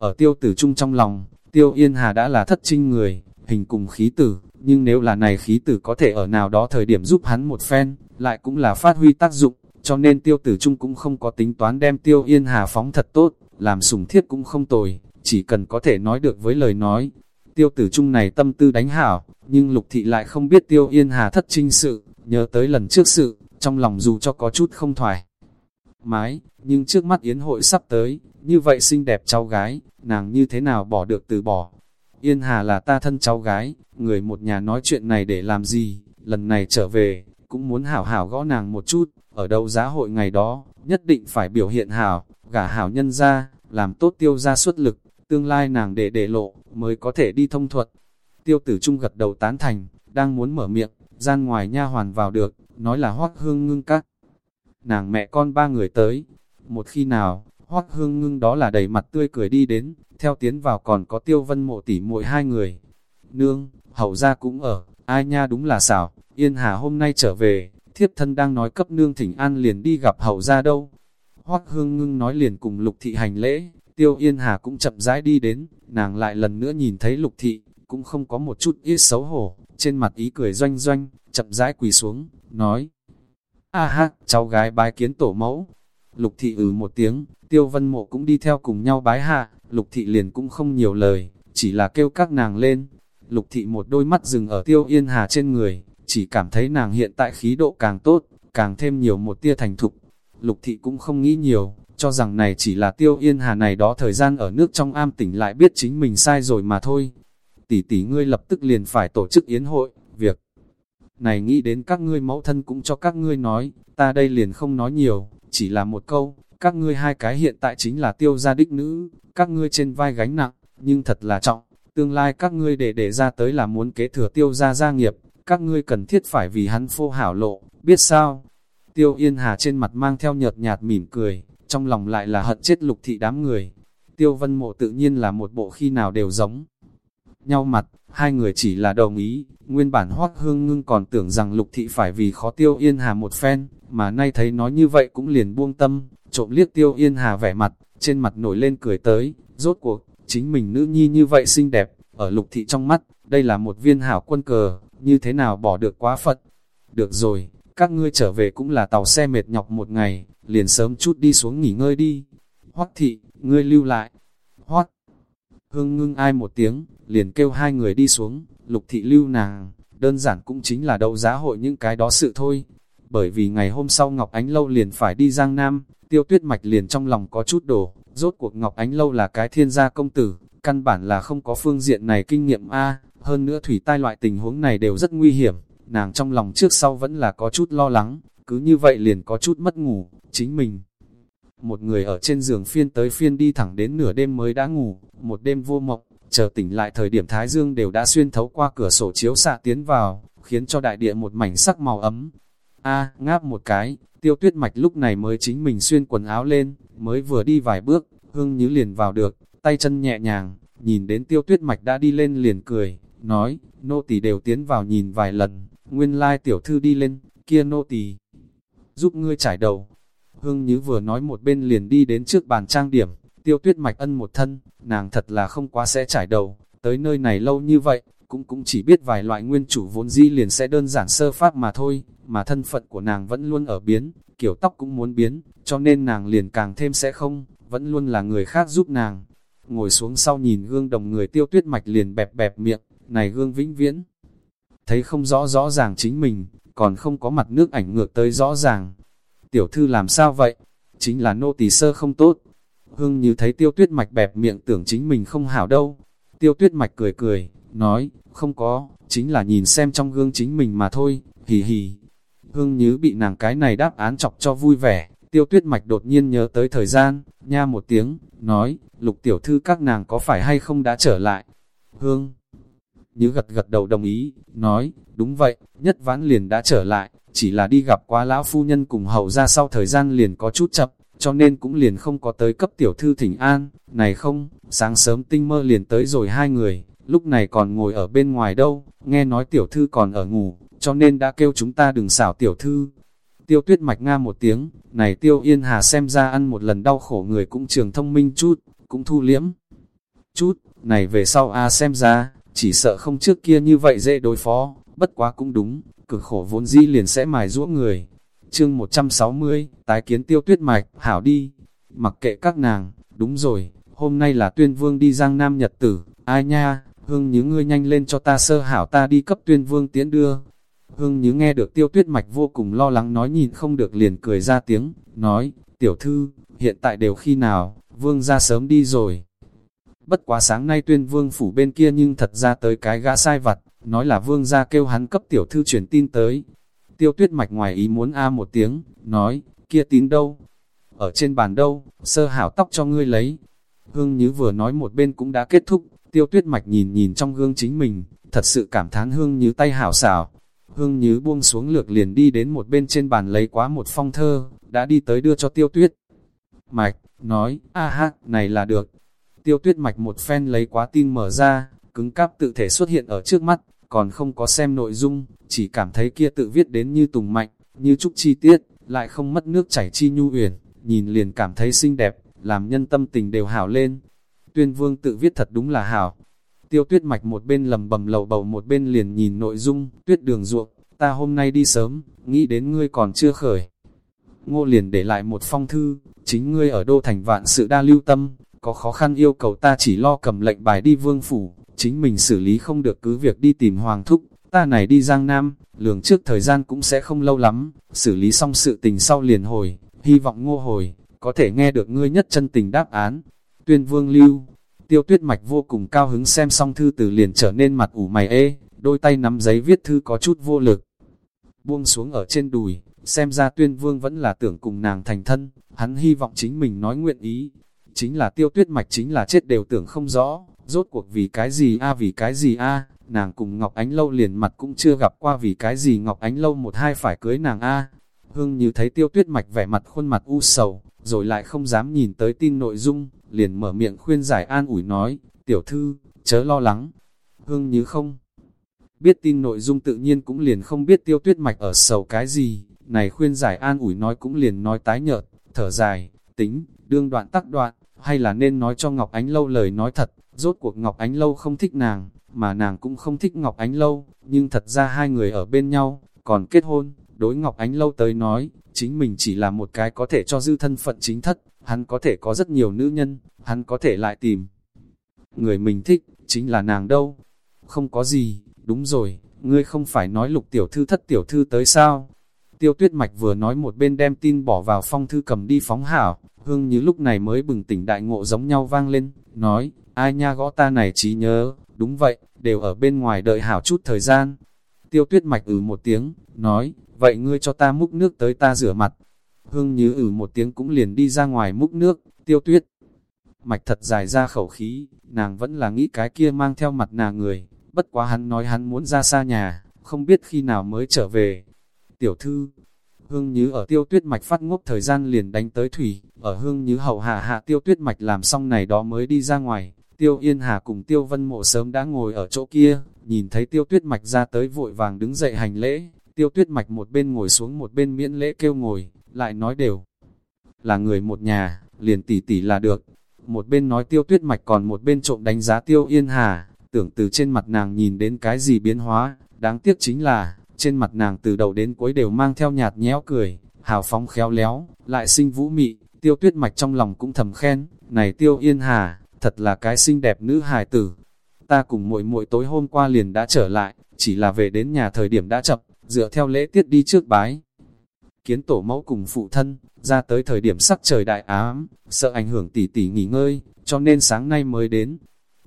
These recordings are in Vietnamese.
Ở tiêu tử trung trong lòng, tiêu yên hà đã là thất trinh người, hình cùng khí tử, nhưng nếu là này khí tử có thể ở nào đó thời điểm giúp hắn một phen, lại cũng là phát huy tác dụng, cho nên tiêu tử trung cũng không có tính toán đem tiêu yên hà phóng thật tốt, làm sùng thiết cũng không tồi, chỉ cần có thể nói được với lời nói. Tiêu tử trung này tâm tư đánh hảo, nhưng lục thị lại không biết tiêu yên hà thất trinh sự, nhớ tới lần trước sự, trong lòng dù cho có chút không thoải mái, nhưng trước mắt yến hội sắp tới, như vậy xinh đẹp cháu gái, nàng như thế nào bỏ được từ bỏ. Yên Hà là ta thân cháu gái, người một nhà nói chuyện này để làm gì, lần này trở về, cũng muốn hảo hảo gõ nàng một chút, ở đâu giá hội ngày đó, nhất định phải biểu hiện hảo, gả hảo nhân ra, làm tốt tiêu ra xuất lực, tương lai nàng để để lộ, mới có thể đi thông thuật. Tiêu tử trung gật đầu tán thành, đang muốn mở miệng, gian ngoài nha hoàn vào được, nói là hoác hương ngưng các. Nàng mẹ con ba người tới, một khi nào, hoác hương ngưng đó là đầy mặt tươi cười đi đến, theo tiến vào còn có tiêu vân mộ tỉ muội hai người. Nương, hậu gia cũng ở, ai nha đúng là xảo, yên hà hôm nay trở về, thiếp thân đang nói cấp nương thỉnh an liền đi gặp hậu gia đâu. Hoác hương ngưng nói liền cùng lục thị hành lễ, tiêu yên hà cũng chậm rãi đi đến, nàng lại lần nữa nhìn thấy lục thị, cũng không có một chút ít xấu hổ, trên mặt ý cười doanh doanh, chậm rãi quỳ xuống, nói. A ha, cháu gái bái kiến tổ mẫu. Lục thị ừ một tiếng, tiêu vân mộ cũng đi theo cùng nhau bái hạ, lục thị liền cũng không nhiều lời, chỉ là kêu các nàng lên. Lục thị một đôi mắt dừng ở tiêu yên hà trên người, chỉ cảm thấy nàng hiện tại khí độ càng tốt, càng thêm nhiều một tia thành thục. Lục thị cũng không nghĩ nhiều, cho rằng này chỉ là tiêu yên hà này đó thời gian ở nước trong am tỉnh lại biết chính mình sai rồi mà thôi. Tỷ tỷ ngươi lập tức liền phải tổ chức yến hội, việc này nghĩ đến các ngươi mẫu thân cũng cho các ngươi nói, ta đây liền không nói nhiều, chỉ là một câu, các ngươi hai cái hiện tại chính là tiêu gia đích nữ, các ngươi trên vai gánh nặng, nhưng thật là trọng, tương lai các ngươi để để ra tới là muốn kế thừa tiêu gia gia nghiệp, các ngươi cần thiết phải vì hắn phô hảo lộ, biết sao? Tiêu Yên Hà trên mặt mang theo nhợt nhạt mỉm cười, trong lòng lại là hận chết lục thị đám người. Tiêu Vân Mộ tự nhiên là một bộ khi nào đều giống nhau mặt, hai người chỉ là đồng ý, nguyên bản hoác hương ngưng còn tưởng rằng lục thị phải vì khó tiêu yên hà một phen, mà nay thấy nói như vậy cũng liền buông tâm, trộm liếc tiêu yên hà vẻ mặt, trên mặt nổi lên cười tới, rốt cuộc, chính mình nữ nhi như vậy xinh đẹp, ở lục thị trong mắt, đây là một viên hảo quân cờ, như thế nào bỏ được quá phật. Được rồi, các ngươi trở về cũng là tàu xe mệt nhọc một ngày, liền sớm chút đi xuống nghỉ ngơi đi. Hoắc thị, ngươi lưu lại. Hoắc Hương ngưng ai một tiếng, liền kêu hai người đi xuống, lục thị lưu nàng, đơn giản cũng chính là đấu giá hội những cái đó sự thôi. Bởi vì ngày hôm sau Ngọc Ánh Lâu liền phải đi Giang Nam, tiêu tuyết mạch liền trong lòng có chút đổ, rốt cuộc Ngọc Ánh Lâu là cái thiên gia công tử, căn bản là không có phương diện này kinh nghiệm A, hơn nữa thủy tai loại tình huống này đều rất nguy hiểm, nàng trong lòng trước sau vẫn là có chút lo lắng, cứ như vậy liền có chút mất ngủ, chính mình. Một người ở trên giường phiên tới phiên đi thẳng đến nửa đêm mới đã ngủ, một đêm vô mộng, chờ tỉnh lại thời điểm Thái Dương đều đã xuyên thấu qua cửa sổ chiếu xạ tiến vào, khiến cho đại địa một mảnh sắc màu ấm. A, ngáp một cái, tiêu tuyết mạch lúc này mới chính mình xuyên quần áo lên, mới vừa đi vài bước, hương như liền vào được, tay chân nhẹ nhàng, nhìn đến tiêu tuyết mạch đã đi lên liền cười, nói, nô tỳ đều tiến vào nhìn vài lần, nguyên lai tiểu thư đi lên, kia nô tỳ giúp ngươi trải đầu. Hương Như vừa nói một bên liền đi đến trước bàn trang điểm, tiêu tuyết mạch ân một thân, nàng thật là không quá sẽ trải đầu, tới nơi này lâu như vậy, cũng cũng chỉ biết vài loại nguyên chủ vốn di liền sẽ đơn giản sơ pháp mà thôi, mà thân phận của nàng vẫn luôn ở biến, kiểu tóc cũng muốn biến, cho nên nàng liền càng thêm sẽ không, vẫn luôn là người khác giúp nàng. Ngồi xuống sau nhìn gương đồng người tiêu tuyết mạch liền bẹp bẹp miệng, này gương vĩnh viễn. Thấy không rõ rõ ràng chính mình, còn không có mặt nước ảnh ngược tới rõ ràng. Tiểu thư làm sao vậy? Chính là nô tỳ sơ không tốt, Hương như thấy tiêu tuyết mạch bẹp miệng tưởng chính mình không hảo đâu. Tiêu tuyết mạch cười cười, nói, không có, chính là nhìn xem trong gương chính mình mà thôi, hì hì. Hương như bị nàng cái này đáp án chọc cho vui vẻ, tiêu tuyết mạch đột nhiên nhớ tới thời gian, nha một tiếng, nói, lục tiểu thư các nàng có phải hay không đã trở lại. Hương như gật gật đầu đồng ý, nói, đúng vậy, nhất vãn liền đã trở lại, chỉ là đi gặp quá lão phu nhân cùng hậu ra sau thời gian liền có chút chậm, cho nên cũng liền không có tới cấp tiểu thư thỉnh an, này không, sáng sớm tinh mơ liền tới rồi hai người, lúc này còn ngồi ở bên ngoài đâu, nghe nói tiểu thư còn ở ngủ, cho nên đã kêu chúng ta đừng xảo tiểu thư. Tiêu tuyết mạch nga một tiếng, này tiêu yên hà xem ra ăn một lần đau khổ người cũng trường thông minh chút, cũng thu liễm. chút, này về sau A xem ra, chỉ sợ không trước kia như vậy dễ đối phó, bất quá cũng đúng, cực khổ vốn dĩ liền sẽ mài rũa người. Chương 160, tái kiến tiêu tuyết mạch, hảo đi, mặc kệ các nàng, đúng rồi, hôm nay là tuyên vương đi giang nam nhật tử, ai nha, hương nhứ ngươi nhanh lên cho ta sơ hảo ta đi cấp tuyên vương tiến đưa. Hương nhứ nghe được tiêu tuyết mạch vô cùng lo lắng nói nhìn không được liền cười ra tiếng, nói, tiểu thư, hiện tại đều khi nào, vương ra sớm đi rồi. Bất quá sáng nay tuyên vương phủ bên kia nhưng thật ra tới cái gã sai vặt, nói là vương ra kêu hắn cấp tiểu thư chuyển tin tới. Tiêu tuyết mạch ngoài ý muốn a một tiếng, nói, kia tín đâu? Ở trên bàn đâu, sơ hảo tóc cho ngươi lấy. Hương Như vừa nói một bên cũng đã kết thúc, tiêu tuyết mạch nhìn nhìn trong gương chính mình, thật sự cảm thán Hương Như tay hảo xảo. Hương Như buông xuống lược liền đi đến một bên trên bàn lấy quá một phong thơ, đã đi tới đưa cho tiêu tuyết. Mạch, nói, a ha, này là được. Tiêu tuyết mạch một phen lấy quá tin mở ra, cứng cáp tự thể xuất hiện ở trước mắt, còn không có xem nội dung, chỉ cảm thấy kia tự viết đến như tùng mạnh, như trúc chi tiết, lại không mất nước chảy chi nhu uyển, nhìn liền cảm thấy xinh đẹp, làm nhân tâm tình đều hảo lên. Tuyên vương tự viết thật đúng là hảo. Tiêu tuyết mạch một bên lầm bầm lầu bầu một bên liền nhìn nội dung, tuyết đường ruộng, ta hôm nay đi sớm, nghĩ đến ngươi còn chưa khởi. Ngô liền để lại một phong thư, chính ngươi ở đô thành vạn sự đa lưu tâm, có khó khăn yêu cầu ta chỉ lo cầm lệnh bài đi vương phủ, chính mình xử lý không được cứ việc đi tìm hoàng thúc, ta này đi Giang Nam, lường trước thời gian cũng sẽ không lâu lắm, xử lý xong sự tình sau liền hồi, hy vọng ngô hồi, có thể nghe được ngươi nhất chân tình đáp án. Tuyên vương lưu, tiêu tuyết mạch vô cùng cao hứng xem xong thư từ liền trở nên mặt ủ mày ê, đôi tay nắm giấy viết thư có chút vô lực. Buông xuống ở trên đùi, xem ra tuyên vương vẫn là tưởng cùng nàng thành thân, hắn hy vọng chính mình nói nguyện ý. Chính là tiêu tuyết mạch chính là chết đều tưởng không rõ, rốt cuộc vì cái gì a vì cái gì a nàng cùng Ngọc Ánh Lâu liền mặt cũng chưa gặp qua vì cái gì Ngọc Ánh Lâu một hai phải cưới nàng a Hương như thấy tiêu tuyết mạch vẻ mặt khuôn mặt u sầu, rồi lại không dám nhìn tới tin nội dung, liền mở miệng khuyên giải an ủi nói, tiểu thư, chớ lo lắng. Hương như không biết tin nội dung tự nhiên cũng liền không biết tiêu tuyết mạch ở sầu cái gì, này khuyên giải an ủi nói cũng liền nói tái nhợt, thở dài, tính, đương đoạn tắc đoạn, hay là nên nói cho Ngọc Ánh Lâu lời nói thật, rốt cuộc Ngọc Ánh Lâu không thích nàng, mà nàng cũng không thích Ngọc Ánh Lâu, nhưng thật ra hai người ở bên nhau, còn kết hôn, đối Ngọc Ánh Lâu tới nói, chính mình chỉ là một cái có thể cho dư thân phận chính thất, hắn có thể có rất nhiều nữ nhân, hắn có thể lại tìm. Người mình thích, chính là nàng đâu. Không có gì, đúng rồi, ngươi không phải nói lục tiểu thư thất tiểu thư tới sao? Tiêu tuyết mạch vừa nói một bên đem tin bỏ vào phong thư cầm đi phóng hảo, hương như lúc này mới bừng tỉnh đại ngộ giống nhau vang lên, nói, ai nha gõ ta này trí nhớ, đúng vậy, đều ở bên ngoài đợi hảo chút thời gian. Tiêu tuyết mạch ừ một tiếng, nói, vậy ngươi cho ta múc nước tới ta rửa mặt. Hương như ừ một tiếng cũng liền đi ra ngoài múc nước, tiêu tuyết. Mạch thật dài ra khẩu khí, nàng vẫn là nghĩ cái kia mang theo mặt nàng người, bất quá hắn nói hắn muốn ra xa nhà, không biết khi nào mới trở về. Tiểu thư, hương như ở tiêu tuyết mạch phát ngốc thời gian liền đánh tới thủy, ở hương như hậu hạ hạ tiêu tuyết mạch làm xong này đó mới đi ra ngoài. Tiêu Yên Hà cùng Tiêu Vân Mộ sớm đã ngồi ở chỗ kia, nhìn thấy Tiêu Tuyết Mạch ra tới vội vàng đứng dậy hành lễ, Tiêu Tuyết Mạch một bên ngồi xuống một bên miễn lễ kêu ngồi, lại nói đều. Là người một nhà, liền tỉ tỉ là được. Một bên nói Tiêu Tuyết Mạch còn một bên trộm đánh giá Tiêu Yên Hà, tưởng từ trên mặt nàng nhìn đến cái gì biến hóa, đáng tiếc chính là, trên mặt nàng từ đầu đến cuối đều mang theo nhạt nhẽo cười, hào phóng khéo léo, lại sinh vũ mị, Tiêu Tuyết Mạch trong lòng cũng thầm khen, này Tiêu Yên Hà, thật là cái xinh đẹp nữ hài tử. Ta cùng muội muội tối hôm qua liền đã trở lại, chỉ là về đến nhà thời điểm đã chậm, dựa theo lễ tiết đi trước bái. Kiến tổ mẫu cùng phụ thân, ra tới thời điểm sắc trời đại ám, sợ ảnh hưởng tỷ tỷ nghỉ ngơi, cho nên sáng nay mới đến.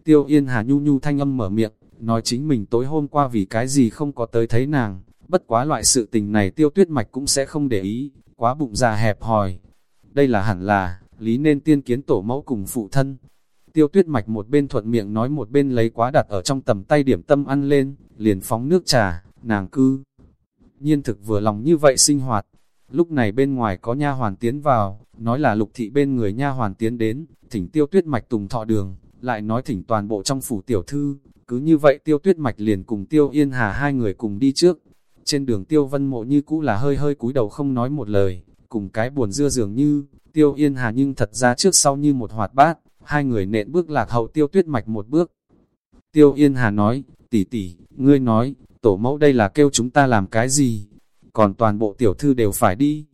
Tiêu Yên Hà nhu nhu thanh âm mở miệng, nói chính mình tối hôm qua vì cái gì không có tới thấy nàng, bất quá loại sự tình này tiêu tuyết mạch cũng sẽ không để ý, quá bụng già hẹp hòi. Đây là hẳn là, lý nên tiên kiến tổ mẫu cùng phụ thân, Tiêu tuyết mạch một bên thuận miệng nói một bên lấy quá đặt ở trong tầm tay điểm tâm ăn lên, liền phóng nước trà, nàng cư. Nhiên thực vừa lòng như vậy sinh hoạt. Lúc này bên ngoài có nha hoàn tiến vào, nói là lục thị bên người nha hoàn tiến đến, thỉnh tiêu tuyết mạch tùng thọ đường, lại nói thỉnh toàn bộ trong phủ tiểu thư. Cứ như vậy tiêu tuyết mạch liền cùng tiêu yên hà hai người cùng đi trước. Trên đường tiêu vân mộ như cũ là hơi hơi cúi đầu không nói một lời, cùng cái buồn dưa dường như, tiêu yên hà nhưng thật ra trước sau như một hoạt bát, hai người nện bước lạc hậu tiêu tuyết mạch một bước. Tiêu Yên Hà nói, tỷ tỷ, ngươi nói, tổ mẫu đây là kêu chúng ta làm cái gì? Còn toàn bộ tiểu thư đều phải đi.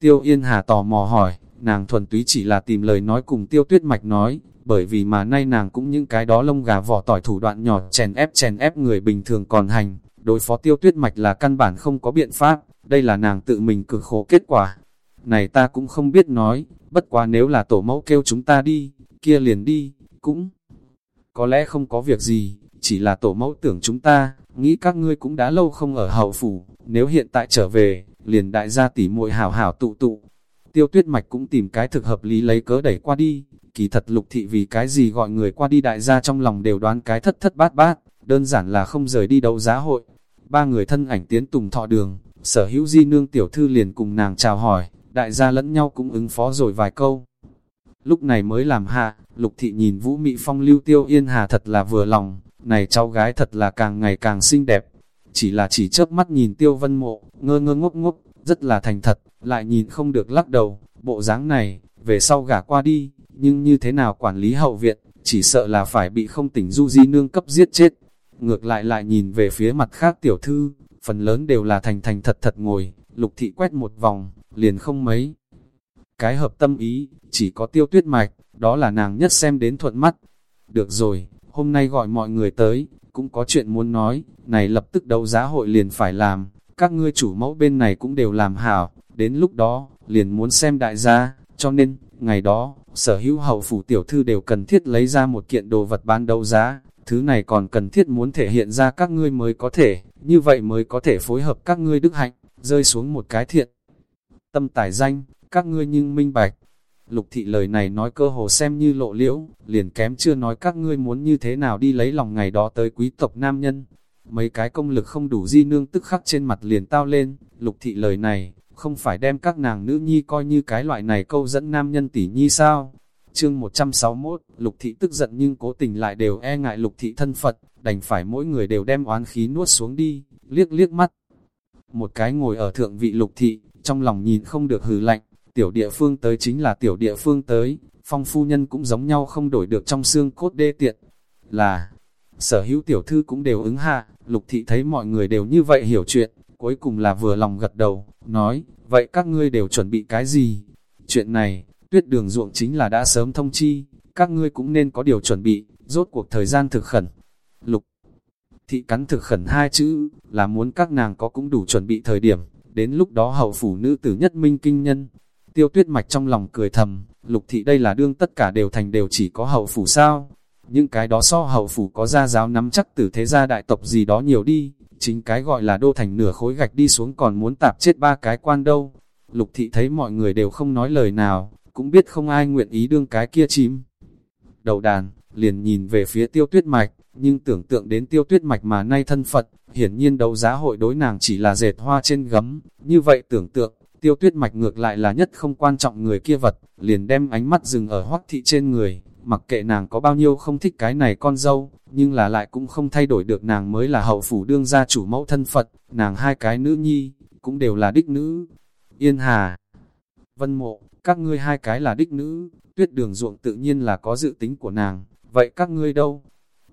Tiêu Yên Hà tò mò hỏi, nàng thuần túy chỉ là tìm lời nói cùng tiêu tuyết mạch nói, bởi vì mà nay nàng cũng những cái đó lông gà vỏ tỏi thủ đoạn nhỏ chèn ép chèn ép người bình thường còn hành, đối phó tiêu tuyết mạch là căn bản không có biện pháp, đây là nàng tự mình cực khổ kết quả. Này ta cũng không biết nói, bất quá nếu là tổ mẫu kêu chúng ta đi, kia liền đi, cũng có lẽ không có việc gì, chỉ là tổ mẫu tưởng chúng ta, nghĩ các ngươi cũng đã lâu không ở hậu phủ, nếu hiện tại trở về, liền đại gia tỉ muội hảo hảo tụ tụ. Tiêu tuyết mạch cũng tìm cái thực hợp lý lấy cớ đẩy qua đi, kỳ thật lục thị vì cái gì gọi người qua đi đại gia trong lòng đều đoán cái thất thất bát bát, đơn giản là không rời đi đấu giá hội. Ba người thân ảnh tiến tùng thọ đường, sở hữu di nương tiểu thư liền cùng nàng chào hỏi, đại gia lẫn nhau cũng ứng phó rồi vài câu. Lúc này mới làm hạ, lục thị nhìn vũ mị phong lưu tiêu yên hà thật là vừa lòng, này cháu gái thật là càng ngày càng xinh đẹp. Chỉ là chỉ chớp mắt nhìn tiêu vân mộ, ngơ ngơ ngốc ngốc, rất là thành thật, lại nhìn không được lắc đầu, bộ dáng này, về sau gả qua đi, nhưng như thế nào quản lý hậu viện, chỉ sợ là phải bị không tỉnh du di nương cấp giết chết. Ngược lại lại nhìn về phía mặt khác tiểu thư, phần lớn đều là thành thành thật thật ngồi, lục thị quét một vòng, liền không mấy. Cái hợp tâm ý, chỉ có tiêu tuyết mạch, đó là nàng nhất xem đến thuận mắt. Được rồi, hôm nay gọi mọi người tới, cũng có chuyện muốn nói, này lập tức đấu giá hội liền phải làm, các ngươi chủ mẫu bên này cũng đều làm hảo, đến lúc đó, liền muốn xem đại gia, cho nên, ngày đó, sở hữu hậu phủ tiểu thư đều cần thiết lấy ra một kiện đồ vật bán đấu giá, thứ này còn cần thiết muốn thể hiện ra các ngươi mới có thể, như vậy mới có thể phối hợp các ngươi đức hạnh, rơi xuống một cái thiện. Tâm tài danh, các ngươi nhưng minh bạch. Lục thị lời này nói cơ hồ xem như lộ liễu, liền kém chưa nói các ngươi muốn như thế nào đi lấy lòng ngày đó tới quý tộc nam nhân. Mấy cái công lực không đủ di nương tức khắc trên mặt liền tao lên, lục thị lời này, không phải đem các nàng nữ nhi coi như cái loại này câu dẫn nam nhân tỷ nhi sao. Chương 161, lục thị tức giận nhưng cố tình lại đều e ngại lục thị thân Phật, đành phải mỗi người đều đem oán khí nuốt xuống đi, liếc liếc mắt. Một cái ngồi ở thượng vị lục thị, trong lòng nhìn không được hừ lạnh, tiểu địa phương tới chính là tiểu địa phương tới, phong phu nhân cũng giống nhau không đổi được trong xương cốt đê tiện. Là, sở hữu tiểu thư cũng đều ứng hạ, lục thị thấy mọi người đều như vậy hiểu chuyện, cuối cùng là vừa lòng gật đầu, nói, vậy các ngươi đều chuẩn bị cái gì? Chuyện này, tuyết đường ruộng chính là đã sớm thông chi, các ngươi cũng nên có điều chuẩn bị, rốt cuộc thời gian thực khẩn. Lục thị cắn thực khẩn hai chữ, là muốn các nàng có cũng đủ chuẩn bị thời điểm, đến lúc đó hậu phủ nữ tử nhất minh kinh nhân. Tiêu tuyết mạch trong lòng cười thầm, lục thị đây là đương tất cả đều thành đều chỉ có hậu phủ sao. Những cái đó so hậu phủ có gia giáo nắm chắc từ thế gia đại tộc gì đó nhiều đi, chính cái gọi là đô thành nửa khối gạch đi xuống còn muốn tạp chết ba cái quan đâu. Lục thị thấy mọi người đều không nói lời nào, cũng biết không ai nguyện ý đương cái kia chim. Đầu đàn, liền nhìn về phía tiêu tuyết mạch, nhưng tưởng tượng đến tiêu tuyết mạch mà nay thân Phật, hiển nhiên đấu giá hội đối nàng chỉ là dệt hoa trên gấm, như vậy tưởng tượng, tiêu tuyết mạch ngược lại là nhất không quan trọng người kia vật, liền đem ánh mắt dừng ở hoắc thị trên người, mặc kệ nàng có bao nhiêu không thích cái này con dâu, nhưng là lại cũng không thay đổi được nàng mới là hậu phủ đương gia chủ mẫu thân Phật, nàng hai cái nữ nhi, cũng đều là đích nữ. Yên Hà, Vân Mộ, các ngươi hai cái là đích nữ, tuyết đường ruộng tự nhiên là có dự tính của nàng, vậy các ngươi đâu?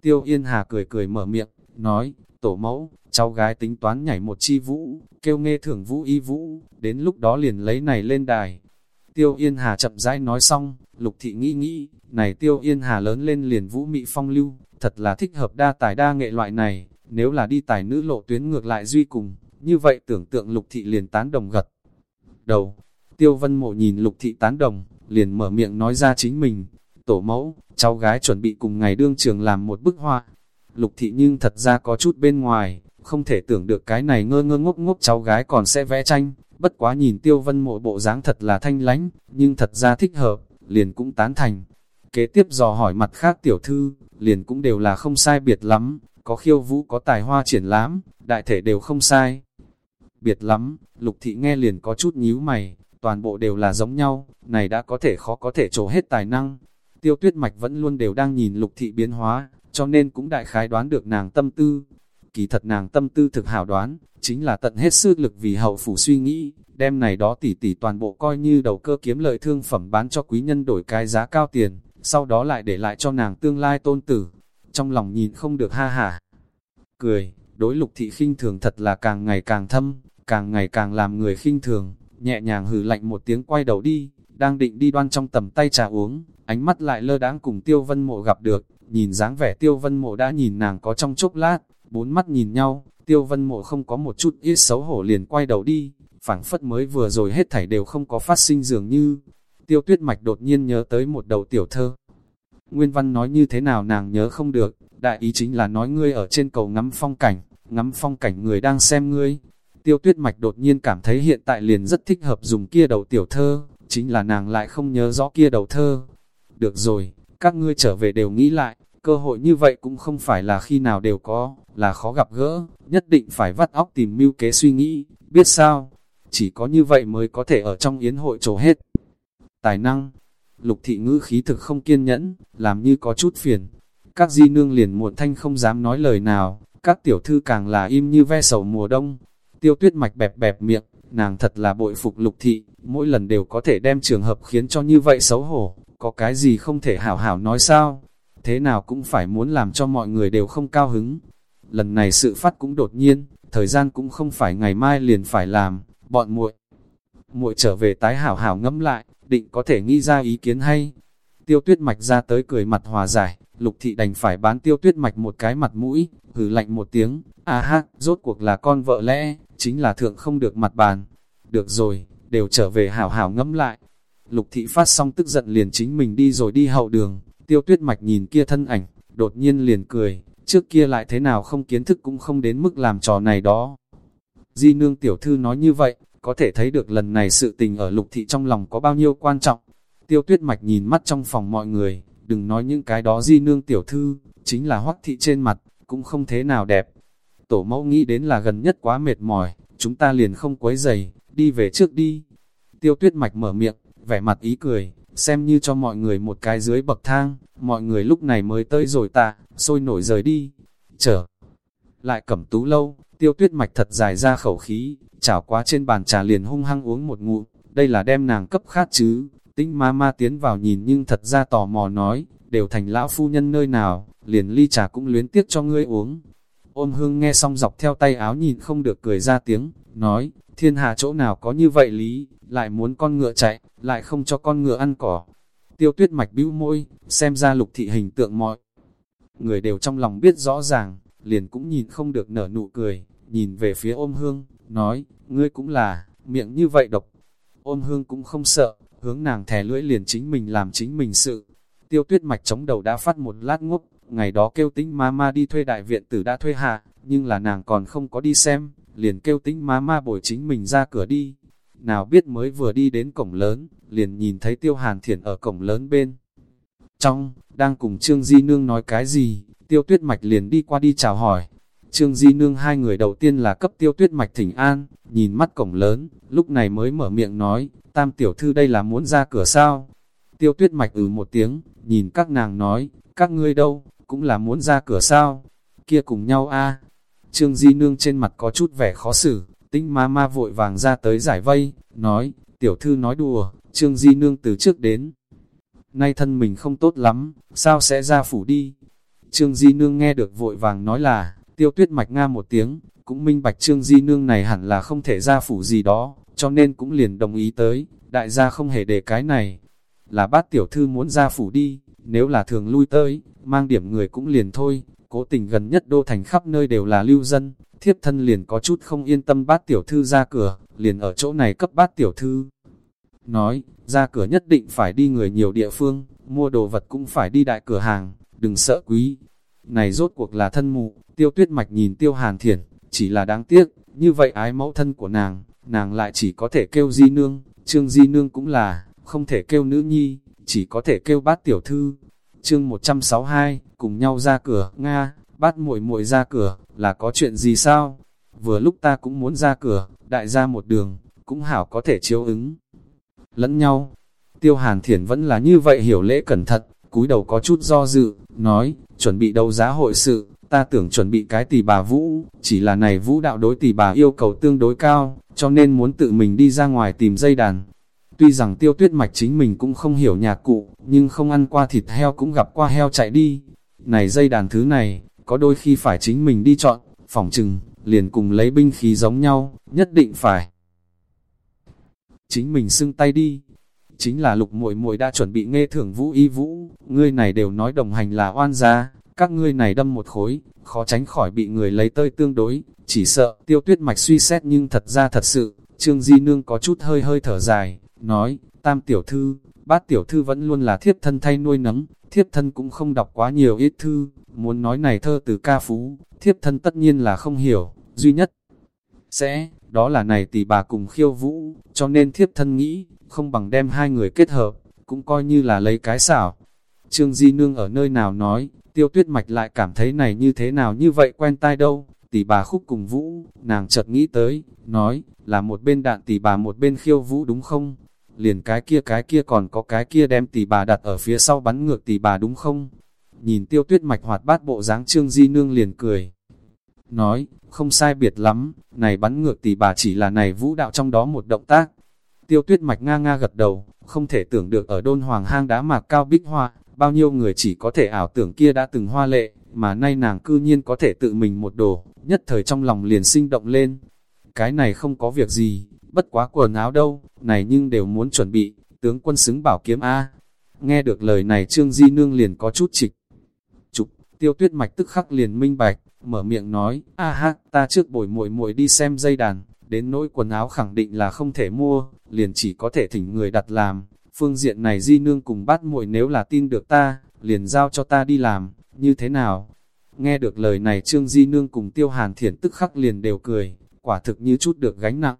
Tiêu Yên Hà cười cười mở miệng, nói, tổ mẫu, cháu gái tính toán nhảy một chi vũ, kêu nghe thưởng vũ y vũ, đến lúc đó liền lấy này lên đài. Tiêu Yên Hà chậm rãi nói xong, lục thị nghĩ nghĩ, này Tiêu Yên Hà lớn lên liền vũ mị phong lưu, thật là thích hợp đa tài đa nghệ loại này, nếu là đi tài nữ lộ tuyến ngược lại duy cùng, như vậy tưởng tượng lục thị liền tán đồng gật. Đầu, Tiêu Vân Mộ nhìn lục thị tán đồng, liền mở miệng nói ra chính mình, tổ mẫu, cháu gái chuẩn bị cùng ngày đương trường làm một bức hoa. Lục thị nhưng thật ra có chút bên ngoài, không thể tưởng được cái này ngơ ngơ ngốc ngốc cháu gái còn sẽ vẽ tranh, bất quá nhìn tiêu vân mộ bộ dáng thật là thanh lánh, nhưng thật ra thích hợp, liền cũng tán thành. Kế tiếp dò hỏi mặt khác tiểu thư, liền cũng đều là không sai biệt lắm, có khiêu vũ có tài hoa triển lãm, đại thể đều không sai. Biệt lắm, lục thị nghe liền có chút nhíu mày, toàn bộ đều là giống nhau, này đã có thể khó có thể trổ hết tài năng. Tiêu tuyết mạch vẫn luôn đều đang nhìn lục thị biến hóa, cho nên cũng đại khái đoán được nàng tâm tư. Kỳ thật nàng tâm tư thực hảo đoán, chính là tận hết sức lực vì hậu phủ suy nghĩ, đem này đó tỷ tỷ toàn bộ coi như đầu cơ kiếm lợi thương phẩm bán cho quý nhân đổi cái giá cao tiền, sau đó lại để lại cho nàng tương lai tôn tử. Trong lòng nhìn không được ha hả. Cười, đối lục thị khinh thường thật là càng ngày càng thâm, càng ngày càng làm người khinh thường, nhẹ nhàng hừ lạnh một tiếng quay đầu đi, đang định đi đoan trong tầm tay trà uống, ánh mắt lại lơ đãng cùng tiêu vân mộ gặp được, nhìn dáng vẻ tiêu vân mộ đã nhìn nàng có trong chốc lát, bốn mắt nhìn nhau, tiêu vân mộ không có một chút ít xấu hổ liền quay đầu đi, phảng phất mới vừa rồi hết thảy đều không có phát sinh dường như, tiêu tuyết mạch đột nhiên nhớ tới một đầu tiểu thơ. Nguyên văn nói như thế nào nàng nhớ không được, đại ý chính là nói ngươi ở trên cầu ngắm phong cảnh, ngắm phong cảnh người đang xem ngươi. Tiêu tuyết mạch đột nhiên cảm thấy hiện tại liền rất thích hợp dùng kia đầu tiểu thơ, chính là nàng lại không nhớ rõ kia đầu thơ. Được rồi, các ngươi trở về đều nghĩ lại, cơ hội như vậy cũng không phải là khi nào đều có, là khó gặp gỡ, nhất định phải vắt óc tìm mưu kế suy nghĩ, biết sao? Chỉ có như vậy mới có thể ở trong yến hội trổ hết. Tài năng, lục thị ngữ khí thực không kiên nhẫn, làm như có chút phiền. Các di nương liền muộn thanh không dám nói lời nào, các tiểu thư càng là im như ve sầu mùa đông. Tiêu tuyết mạch bẹp bẹp miệng, nàng thật là bội phục lục thị, mỗi lần đều có thể đem trường hợp khiến cho như vậy xấu hổ, có cái gì không thể hảo hảo nói sao? Thế nào cũng phải muốn làm cho mọi người đều không cao hứng. Lần này sự phát cũng đột nhiên, thời gian cũng không phải ngày mai liền phải làm, bọn muội muội trở về tái hảo hảo ngẫm lại, định có thể nghĩ ra ý kiến hay. Tiêu tuyết mạch ra tới cười mặt hòa giải, lục thị đành phải bán tiêu tuyết mạch một cái mặt mũi, hừ lạnh một tiếng, à ha, rốt cuộc là con vợ lẽ, chính là thượng không được mặt bàn. Được rồi, đều trở về hảo hảo ngẫm lại. Lục thị phát xong tức giận liền chính mình đi rồi đi hậu đường, tiêu tuyết mạch nhìn kia thân ảnh, đột nhiên liền cười, trước kia lại thế nào không kiến thức cũng không đến mức làm trò này đó. Di nương tiểu thư nói như vậy, có thể thấy được lần này sự tình ở lục thị trong lòng có bao nhiêu quan trọng. Tiêu tuyết mạch nhìn mắt trong phòng mọi người, đừng nói những cái đó di nương tiểu thư, chính là hoắc thị trên mặt, cũng không thế nào đẹp. Tổ mẫu nghĩ đến là gần nhất quá mệt mỏi, chúng ta liền không quấy giày, đi về trước đi. Tiêu tuyết mạch mở miệng, vẻ mặt ý cười, xem như cho mọi người một cái dưới bậc thang, mọi người lúc này mới tới rồi tạ, sôi nổi rời đi. Trở lại cẩm tú lâu, tiêu tuyết mạch thật dài ra khẩu khí, chảo quá trên bàn trà liền hung hăng uống một ngụm, đây là đem nàng cấp khát chứ. Tinh ma ma tiến vào nhìn nhưng thật ra tò mò nói, đều thành lão phu nhân nơi nào, liền ly trà cũng luyến tiếc cho ngươi uống. Ôm hương nghe xong dọc theo tay áo nhìn không được cười ra tiếng, nói, thiên hạ chỗ nào có như vậy lý, lại muốn con ngựa chạy, lại không cho con ngựa ăn cỏ. Tiêu tuyết mạch bĩu môi, xem ra lục thị hình tượng mọi. Người đều trong lòng biết rõ ràng, liền cũng nhìn không được nở nụ cười, nhìn về phía ôm hương, nói, ngươi cũng là, miệng như vậy độc. Ôm hương cũng không sợ, hướng nàng thẻ lưỡi liền chính mình làm chính mình sự. Tiêu tuyết mạch chống đầu đã phát một lát ngốc, ngày đó kêu tính mama đi thuê đại viện tử đã thuê hạ, nhưng là nàng còn không có đi xem, liền kêu tính mama bồi chính mình ra cửa đi. Nào biết mới vừa đi đến cổng lớn, liền nhìn thấy tiêu hàn thiển ở cổng lớn bên. Trong, đang cùng Trương Di Nương nói cái gì, tiêu tuyết mạch liền đi qua đi chào hỏi. Trương Di Nương hai người đầu tiên là cấp tiêu tuyết mạch thỉnh an, nhìn mắt cổng lớn, lúc này mới mở miệng nói, tam tiểu thư đây là muốn ra cửa sao? Tiêu tuyết mạch ừ một tiếng, nhìn các nàng nói, các ngươi đâu, cũng là muốn ra cửa sao? Kia cùng nhau a Trương Di Nương trên mặt có chút vẻ khó xử, tinh ma ma vội vàng ra tới giải vây, nói, tiểu thư nói đùa, Trương Di Nương từ trước đến. Nay thân mình không tốt lắm, sao sẽ ra phủ đi? Trương Di Nương nghe được vội vàng nói là, tiêu tuyết mạch nga một tiếng, cũng minh bạch Trương Di Nương này hẳn là không thể ra phủ gì đó, cho nên cũng liền đồng ý tới, đại gia không hề để cái này. Là bát tiểu thư muốn ra phủ đi, nếu là thường lui tới, mang điểm người cũng liền thôi, cố tình gần nhất đô thành khắp nơi đều là lưu dân, thiếp thân liền có chút không yên tâm bát tiểu thư ra cửa, liền ở chỗ này cấp bát tiểu thư. Nói, ra cửa nhất định phải đi người nhiều địa phương, mua đồ vật cũng phải đi đại cửa hàng, đừng sợ quý. Này rốt cuộc là thân mụ, tiêu tuyết mạch nhìn tiêu hàn thiển, chỉ là đáng tiếc, như vậy ái mẫu thân của nàng, nàng lại chỉ có thể kêu di nương, trương di nương cũng là, không thể kêu nữ nhi, chỉ có thể kêu bát tiểu thư. Chương 162, cùng nhau ra cửa, Nga, bát muội muội ra cửa, là có chuyện gì sao? Vừa lúc ta cũng muốn ra cửa, đại ra một đường, cũng hảo có thể chiếu ứng. Lẫn nhau, tiêu hàn thiển vẫn là như vậy hiểu lễ cẩn thận, cúi đầu có chút do dự, nói, chuẩn bị đấu giá hội sự, ta tưởng chuẩn bị cái tỷ bà vũ, chỉ là này vũ đạo đối tỷ bà yêu cầu tương đối cao, cho nên muốn tự mình đi ra ngoài tìm dây đàn. Tuy rằng tiêu tuyết mạch chính mình cũng không hiểu nhạc cụ, nhưng không ăn qua thịt heo cũng gặp qua heo chạy đi. Này dây đàn thứ này, có đôi khi phải chính mình đi chọn, phỏng chừng, liền cùng lấy binh khí giống nhau, nhất định phải. Chính mình xưng tay đi. Chính là lục muội muội đã chuẩn bị nghe thưởng vũ y vũ, ngươi này đều nói đồng hành là oan gia, các ngươi này đâm một khối, khó tránh khỏi bị người lấy tơi tương đối, chỉ sợ tiêu tuyết mạch suy xét nhưng thật ra thật sự, Trương Di Nương có chút hơi hơi thở dài, nói, tam tiểu thư, bát tiểu thư vẫn luôn là thiếp thân thay nuôi nấng, thiếp thân cũng không đọc quá nhiều ít thư, muốn nói này thơ từ ca phú, thiếp thân tất nhiên là không hiểu, duy nhất sẽ, đó là này tỷ bà cùng khiêu vũ, cho nên thiếp thân nghĩ, không bằng đem hai người kết hợp, cũng coi như là lấy cái xảo. Trương Di Nương ở nơi nào nói, tiêu tuyết mạch lại cảm thấy này như thế nào như vậy quen tai đâu, tỷ bà khúc cùng vũ, nàng chợt nghĩ tới, nói, là một bên đạn tỷ bà một bên khiêu vũ đúng không? Liền cái kia cái kia còn có cái kia đem tỷ bà đặt ở phía sau bắn ngược tỷ bà đúng không? Nhìn tiêu tuyết mạch hoạt bát bộ dáng trương di nương liền cười. Nói, không sai biệt lắm, này bắn ngược tỷ bà chỉ là này vũ đạo trong đó một động tác. Tiêu tuyết mạch nga nga gật đầu, không thể tưởng được ở đôn hoàng hang đá mạc cao bích hoa, bao nhiêu người chỉ có thể ảo tưởng kia đã từng hoa lệ, mà nay nàng cư nhiên có thể tự mình một đồ, nhất thời trong lòng liền sinh động lên. Cái này không có việc gì, bất quá quần áo đâu, này nhưng đều muốn chuẩn bị, tướng quân xứng bảo kiếm A. Nghe được lời này Trương Di Nương liền có chút trịch. Trục, tiêu tuyết mạch tức khắc liền minh bạch, mở miệng nói, a ha, ta trước bồi muội muội đi xem dây đàn, đến nỗi quần áo khẳng định là không thể mua, liền chỉ có thể thỉnh người đặt làm. Phương diện này Di Nương cùng bắt muội nếu là tin được ta, liền giao cho ta đi làm, như thế nào? Nghe được lời này Trương Di Nương cùng Tiêu Hàn Thiển tức khắc liền đều cười, quả thực như chút được gánh nặng.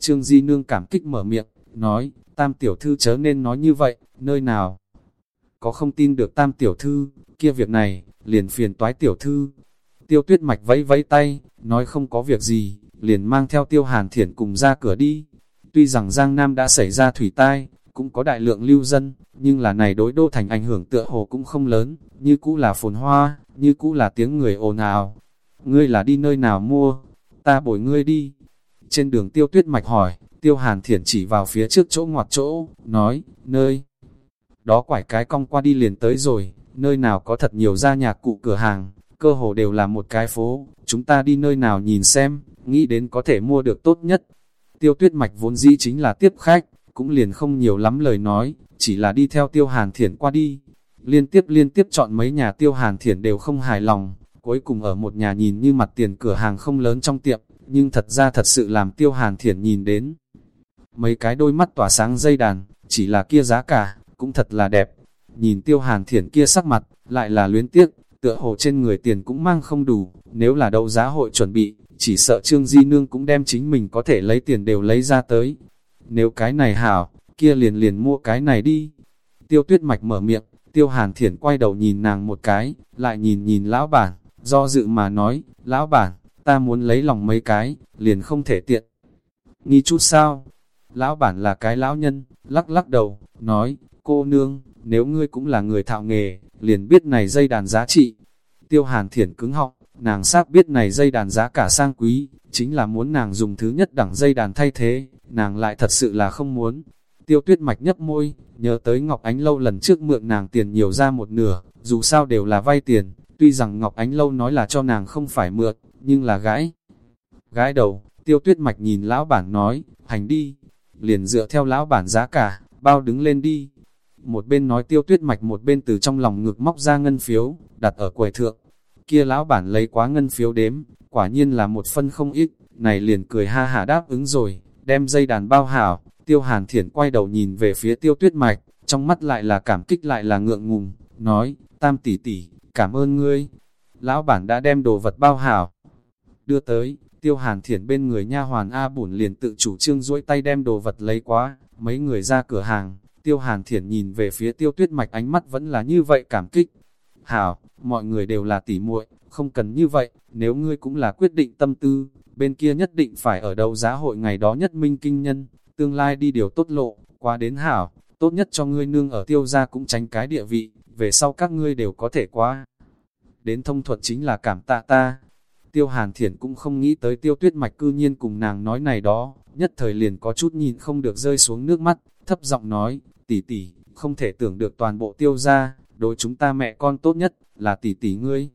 Trương Di Nương cảm kích mở miệng, nói, Tam Tiểu Thư chớ nên nói như vậy, nơi nào? Có không tin được Tam Tiểu Thư, kia việc này, liền phiền toái Tiểu Thư. Tiêu Tuyết Mạch vẫy vẫy tay, nói không có việc gì, liền mang theo Tiêu Hàn Thiển cùng ra cửa đi. Tuy rằng Giang Nam đã xảy ra thủy tai, cũng có đại lượng lưu dân, nhưng là này đối đô thành ảnh hưởng tựa hồ cũng không lớn, như cũ là phồn hoa, như cũ là tiếng người ồn ào. Ngươi là đi nơi nào mua? Ta bồi ngươi đi. Trên đường tiêu tuyết mạch hỏi, tiêu hàn thiển chỉ vào phía trước chỗ ngoặt chỗ, nói, nơi. Đó quải cái cong qua đi liền tới rồi, nơi nào có thật nhiều gia nhạc cụ cửa hàng, cơ hồ đều là một cái phố, chúng ta đi nơi nào nhìn xem, nghĩ đến có thể mua được tốt nhất. Tiêu tuyết mạch vốn dĩ chính là tiếp khách, cũng liền không nhiều lắm lời nói, chỉ là đi theo tiêu hàn thiển qua đi. Liên tiếp liên tiếp chọn mấy nhà tiêu hàn thiển đều không hài lòng, cuối cùng ở một nhà nhìn như mặt tiền cửa hàng không lớn trong tiệm, nhưng thật ra thật sự làm tiêu hàn thiển nhìn đến. Mấy cái đôi mắt tỏa sáng dây đàn, chỉ là kia giá cả, cũng thật là đẹp. Nhìn tiêu hàn thiển kia sắc mặt, lại là luyến tiếc, tựa hồ trên người tiền cũng mang không đủ, nếu là đậu giá hội chuẩn bị, chỉ sợ Trương Di Nương cũng đem chính mình có thể lấy tiền đều lấy ra tới, nếu cái này hảo, kia liền liền mua cái này đi. Tiêu tuyết mạch mở miệng, tiêu hàn thiển quay đầu nhìn nàng một cái, lại nhìn nhìn lão bản, do dự mà nói, lão bản, ta muốn lấy lòng mấy cái, liền không thể tiện. Nghi chút sao? Lão bản là cái lão nhân, lắc lắc đầu, nói, cô nương, nếu ngươi cũng là người thạo nghề, liền biết này dây đàn giá trị. Tiêu hàn thiển cứng họng, nàng xác biết này dây đàn giá cả sang quý, chính là muốn nàng dùng thứ nhất đẳng dây đàn thay thế, nàng lại thật sự là không muốn. Tiêu tuyết mạch nhấp môi, nhớ tới Ngọc Ánh Lâu lần trước mượn nàng tiền nhiều ra một nửa, dù sao đều là vay tiền, tuy rằng Ngọc Ánh Lâu nói là cho nàng không phải mượn, nhưng là gái. Gái đầu, tiêu tuyết mạch nhìn lão bản nói, hành đi, liền dựa theo lão bản giá cả, bao đứng lên đi. Một bên nói tiêu tuyết mạch một bên từ trong lòng ngực móc ra ngân phiếu, đặt ở quầy thượng. Kia lão bản lấy quá ngân phiếu đếm, quả nhiên là một phân không ít, này liền cười ha hả đáp ứng rồi, đem dây đàn bao hảo, tiêu hàn thiển quay đầu nhìn về phía tiêu tuyết mạch, trong mắt lại là cảm kích lại là ngượng ngùng, nói, tam tỷ tỷ, cảm ơn ngươi. Lão bản đã đem đồ vật bao hảo, đưa tới, tiêu hàn thiển bên người nha hoàn A bổn liền tự chủ trương duỗi tay đem đồ vật lấy quá, mấy người ra cửa hàng, tiêu hàn thiển nhìn về phía tiêu tuyết mạch ánh mắt vẫn là như vậy cảm kích. Hảo, mọi người đều là tỷ muội, không cần như vậy, nếu ngươi cũng là quyết định tâm tư, bên kia nhất định phải ở đầu giá hội ngày đó nhất minh kinh nhân, tương lai đi điều tốt lộ, qua đến hảo, tốt nhất cho ngươi nương ở tiêu gia cũng tránh cái địa vị, về sau các ngươi đều có thể qua. Đến thông thuận chính là cảm tạ ta. Tiêu hàn thiển cũng không nghĩ tới tiêu tuyết mạch cư nhiên cùng nàng nói này đó, nhất thời liền có chút nhìn không được rơi xuống nước mắt, thấp giọng nói, tỷ tỷ, không thể tưởng được toàn bộ tiêu ra, đối chúng ta mẹ con tốt nhất, là tỷ tỷ ngươi.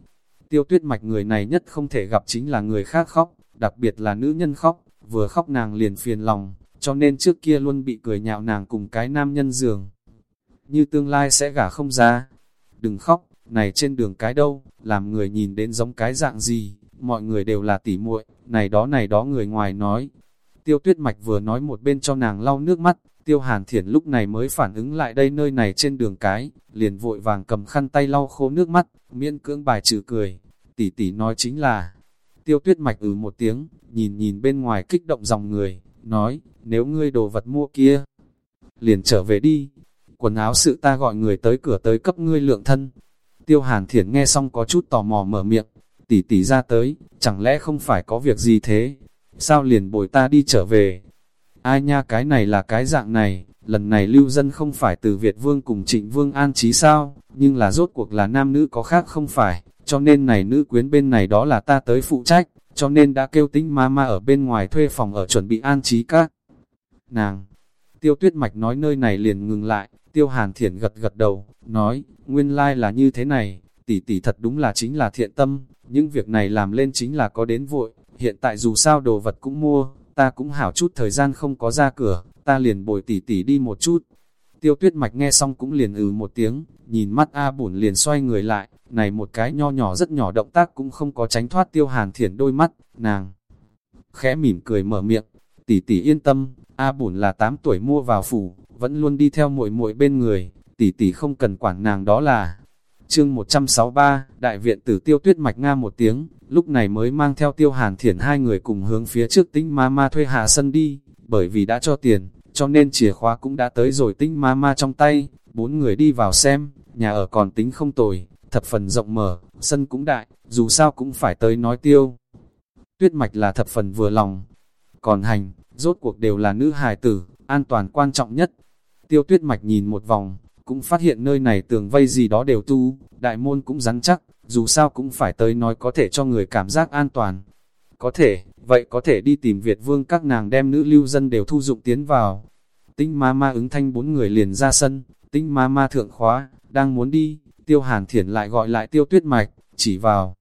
Tiêu tuyết mạch người này nhất không thể gặp chính là người khác khóc, đặc biệt là nữ nhân khóc, vừa khóc nàng liền phiền lòng, cho nên trước kia luôn bị cười nhạo nàng cùng cái nam nhân giường. Như tương lai sẽ gả không ra. Đừng khóc, này trên đường cái đâu, làm người nhìn đến giống cái dạng gì, mọi người đều là tỉ muội, này đó này đó người ngoài nói. Tiêu tuyết mạch vừa nói một bên cho nàng lau nước mắt, tiêu hàn thiển lúc này mới phản ứng lại đây nơi này trên đường cái, liền vội vàng cầm khăn tay lau khô nước mắt, miễn cưỡng bài trừ cười. Tỷ tỷ nói chính là, tiêu tuyết mạch ừ một tiếng, nhìn nhìn bên ngoài kích động dòng người, nói, nếu ngươi đồ vật mua kia, liền trở về đi, quần áo sự ta gọi người tới cửa tới cấp ngươi lượng thân. Tiêu hàn thiển nghe xong có chút tò mò mở miệng, tỷ tỷ ra tới, chẳng lẽ không phải có việc gì thế? Sao liền bồi ta đi trở về? Ai nha cái này là cái dạng này, lần này lưu dân không phải từ Việt Vương cùng Trịnh Vương an trí sao, nhưng là rốt cuộc là nam nữ có khác không phải, cho nên này nữ quyến bên này đó là ta tới phụ trách, cho nên đã kêu tính ma ma ở bên ngoài thuê phòng ở chuẩn bị an trí các. Nàng, tiêu tuyết mạch nói nơi này liền ngừng lại, tiêu hàn thiển gật gật đầu, nói, nguyên lai like là như thế này, tỷ tỷ thật đúng là chính là thiện tâm, những việc này làm lên chính là có đến vội, hiện tại dù sao đồ vật cũng mua, ta cũng hảo chút thời gian không có ra cửa, ta liền bồi tỷ tỷ đi một chút. Tiêu tuyết mạch nghe xong cũng liền ừ một tiếng, nhìn mắt A bổn liền xoay người lại, này một cái nho nhỏ rất nhỏ động tác cũng không có tránh thoát tiêu hàn thiển đôi mắt, nàng. Khẽ mỉm cười mở miệng, tỷ tỷ yên tâm, A bổn là 8 tuổi mua vào phủ, vẫn luôn đi theo muội muội bên người, tỷ tỷ không cần quản nàng đó là. Chương 163, Đại viện tử tiêu tuyết mạch nga một tiếng, lúc này mới mang theo tiêu hàn thiển hai người cùng hướng phía trước tinh ma ma thuê hạ sân đi, bởi vì đã cho tiền, cho nên chìa khóa cũng đã tới rồi tinh ma ma trong tay, bốn người đi vào xem, nhà ở còn tính không tồi, thập phần rộng mở, sân cũng đại, dù sao cũng phải tới nói tiêu. Tuyết mạch là thập phần vừa lòng, còn hành, rốt cuộc đều là nữ hài tử, an toàn quan trọng nhất. Tiêu tuyết mạch nhìn một vòng, cũng phát hiện nơi này tường vây gì đó đều tu, đại môn cũng rắn chắc, dù sao cũng phải tới nói có thể cho người cảm giác an toàn. Có thể, vậy có thể đi tìm Việt vương các nàng đem nữ lưu dân đều thu dụng tiến vào. Tinh ma ma ứng thanh bốn người liền ra sân, tinh ma ma thượng khóa, đang muốn đi, tiêu hàn thiển lại gọi lại tiêu tuyết mạch, chỉ vào.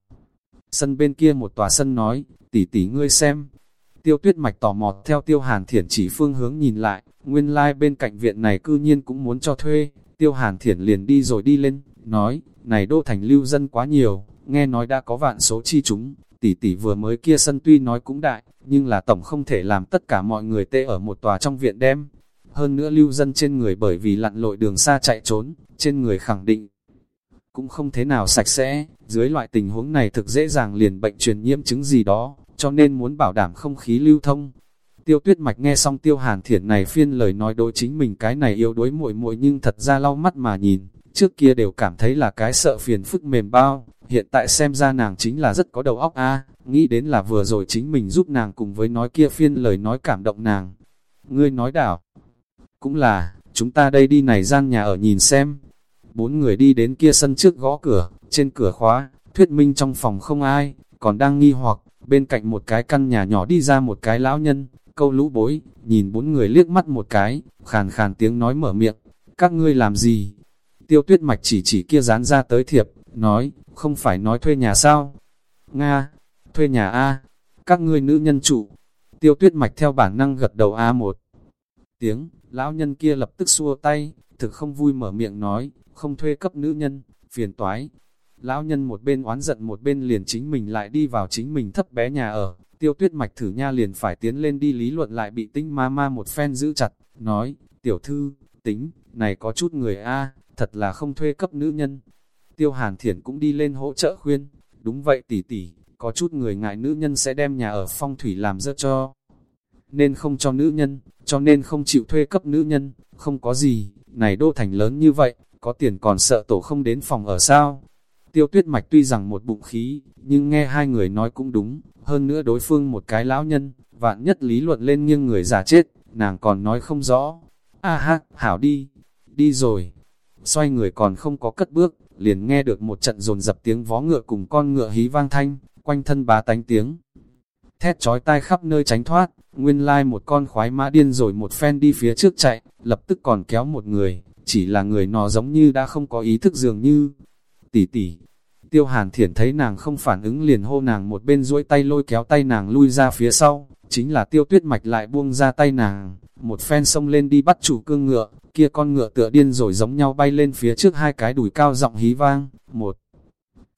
Sân bên kia một tòa sân nói, tỷ tỷ ngươi xem. Tiêu tuyết mạch tò mò theo tiêu hàn thiển chỉ phương hướng nhìn lại, nguyên lai like bên cạnh viện này cư nhiên cũng muốn cho thuê. Tiêu hàn thiển liền đi rồi đi lên, nói, này đô thành lưu dân quá nhiều, nghe nói đã có vạn số chi chúng, tỷ tỷ vừa mới kia sân tuy nói cũng đại, nhưng là tổng không thể làm tất cả mọi người tê ở một tòa trong viện đem. Hơn nữa lưu dân trên người bởi vì lặn lội đường xa chạy trốn, trên người khẳng định cũng không thế nào sạch sẽ, dưới loại tình huống này thực dễ dàng liền bệnh truyền nhiễm chứng gì đó, cho nên muốn bảo đảm không khí lưu thông. Tiêu tuyết mạch nghe xong tiêu hàn thiển này phiên lời nói đối chính mình cái này yêu đối muội muội nhưng thật ra lau mắt mà nhìn, trước kia đều cảm thấy là cái sợ phiền phức mềm bao, hiện tại xem ra nàng chính là rất có đầu óc a nghĩ đến là vừa rồi chính mình giúp nàng cùng với nói kia phiên lời nói cảm động nàng. Ngươi nói đảo, cũng là, chúng ta đây đi này gian nhà ở nhìn xem. Bốn người đi đến kia sân trước gõ cửa, trên cửa khóa, thuyết minh trong phòng không ai, còn đang nghi hoặc, bên cạnh một cái căn nhà nhỏ đi ra một cái lão nhân, câu lũ bối, nhìn bốn người liếc mắt một cái, khàn khàn tiếng nói mở miệng, các ngươi làm gì? Tiêu tuyết mạch chỉ chỉ kia dán ra tới thiệp, nói, không phải nói thuê nhà sao? Nga, thuê nhà A, các ngươi nữ nhân trụ. Tiêu tuyết mạch theo bản năng gật đầu A một tiếng, lão nhân kia lập tức xua tay, thực không vui mở miệng nói, không thuê cấp nữ nhân, phiền toái. Lão nhân một bên oán giận một bên liền chính mình lại đi vào chính mình thấp bé nhà ở, tiêu tuyết mạch thử nha liền phải tiến lên đi lý luận lại bị tinh ma ma một phen giữ chặt, nói, tiểu thư, tính, này có chút người A, thật là không thuê cấp nữ nhân. Tiêu hàn thiển cũng đi lên hỗ trợ khuyên, đúng vậy tỷ tỷ, có chút người ngại nữ nhân sẽ đem nhà ở phong thủy làm dơ cho. Nên không cho nữ nhân, cho nên không chịu thuê cấp nữ nhân, không có gì, này đô thành lớn như vậy, có tiền còn sợ tổ không đến phòng ở sao. Tiêu tuyết mạch tuy rằng một bụng khí, nhưng nghe hai người nói cũng đúng, hơn nữa đối phương một cái lão nhân, vạn nhất lý luận lên nghiêng người giả chết, nàng còn nói không rõ. A ha, hảo đi, đi rồi. Xoay người còn không có cất bước, liền nghe được một trận dồn dập tiếng vó ngựa cùng con ngựa hí vang thanh, quanh thân bá tánh tiếng. Thét chói tai khắp nơi tránh thoát, nguyên lai like một con khoái mã điên rồi một phen đi phía trước chạy, lập tức còn kéo một người, chỉ là người nọ giống như đã không có ý thức dường như. Tỷ tỷ, tiêu hàn thiển thấy nàng không phản ứng liền hô nàng một bên duỗi tay lôi kéo tay nàng lui ra phía sau, chính là tiêu tuyết mạch lại buông ra tay nàng, một phen xông lên đi bắt chủ cương ngựa, kia con ngựa tựa điên rồi giống nhau bay lên phía trước hai cái đùi cao giọng hí vang, một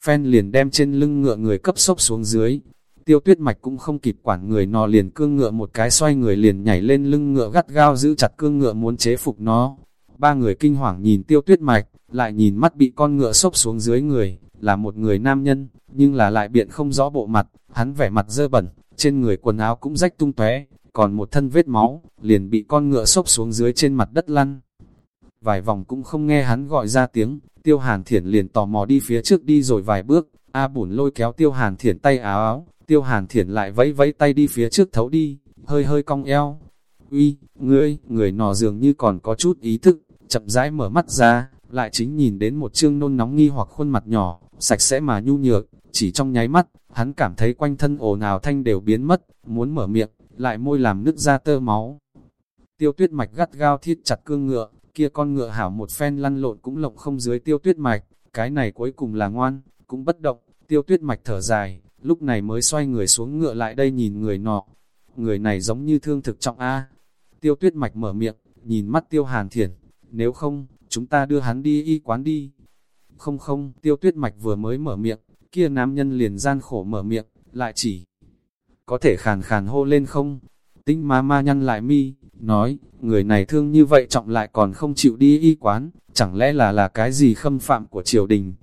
phen liền đem trên lưng ngựa người cấp sốc xuống dưới. Tiêu tuyết mạch cũng không kịp quản người nọ liền cương ngựa một cái xoay người liền nhảy lên lưng ngựa gắt gao giữ chặt cương ngựa muốn chế phục nó. Ba người kinh hoàng nhìn tiêu tuyết mạch, lại nhìn mắt bị con ngựa sốc xuống dưới người, là một người nam nhân, nhưng là lại biện không rõ bộ mặt, hắn vẻ mặt dơ bẩn, trên người quần áo cũng rách tung tóe, còn một thân vết máu, liền bị con ngựa sốc xuống dưới trên mặt đất lăn. Vài vòng cũng không nghe hắn gọi ra tiếng, tiêu hàn thiển liền tò mò đi phía trước đi rồi vài bước, A bùn lôi kéo tiêu hàn thiển tay áo áo, tiêu hàn thiển lại vẫy vẫy tay đi phía trước thấu đi, hơi hơi cong eo. Uy, ngươi, người nọ dường như còn có chút ý thức, chậm rãi mở mắt ra, lại chính nhìn đến một chương nôn nóng nghi hoặc khuôn mặt nhỏ, sạch sẽ mà nhu nhược, chỉ trong nháy mắt, hắn cảm thấy quanh thân ồn ào thanh đều biến mất, muốn mở miệng, lại môi làm nứt ra tơ máu. Tiêu tuyết mạch gắt gao thiết chặt cương ngựa, kia con ngựa hảo một phen lăn lộn cũng lộng không dưới tiêu tuyết mạch, cái này cuối cùng là ngoan, cũng bất động, tiêu tuyết mạch thở dài, lúc này mới xoay người xuống ngựa lại đây nhìn người nọ. Người này giống như thương thực trọng A. Tiêu tuyết mạch mở miệng, nhìn mắt tiêu hàn thiển, nếu không, chúng ta đưa hắn đi y quán đi. Không không, tiêu tuyết mạch vừa mới mở miệng, kia nam nhân liền gian khổ mở miệng, lại chỉ có thể khàn khàn hô lên không. Tinh ma ma nhăn lại mi, nói, người này thương như vậy trọng lại còn không chịu đi y quán, chẳng lẽ là là cái gì khâm phạm của triều đình.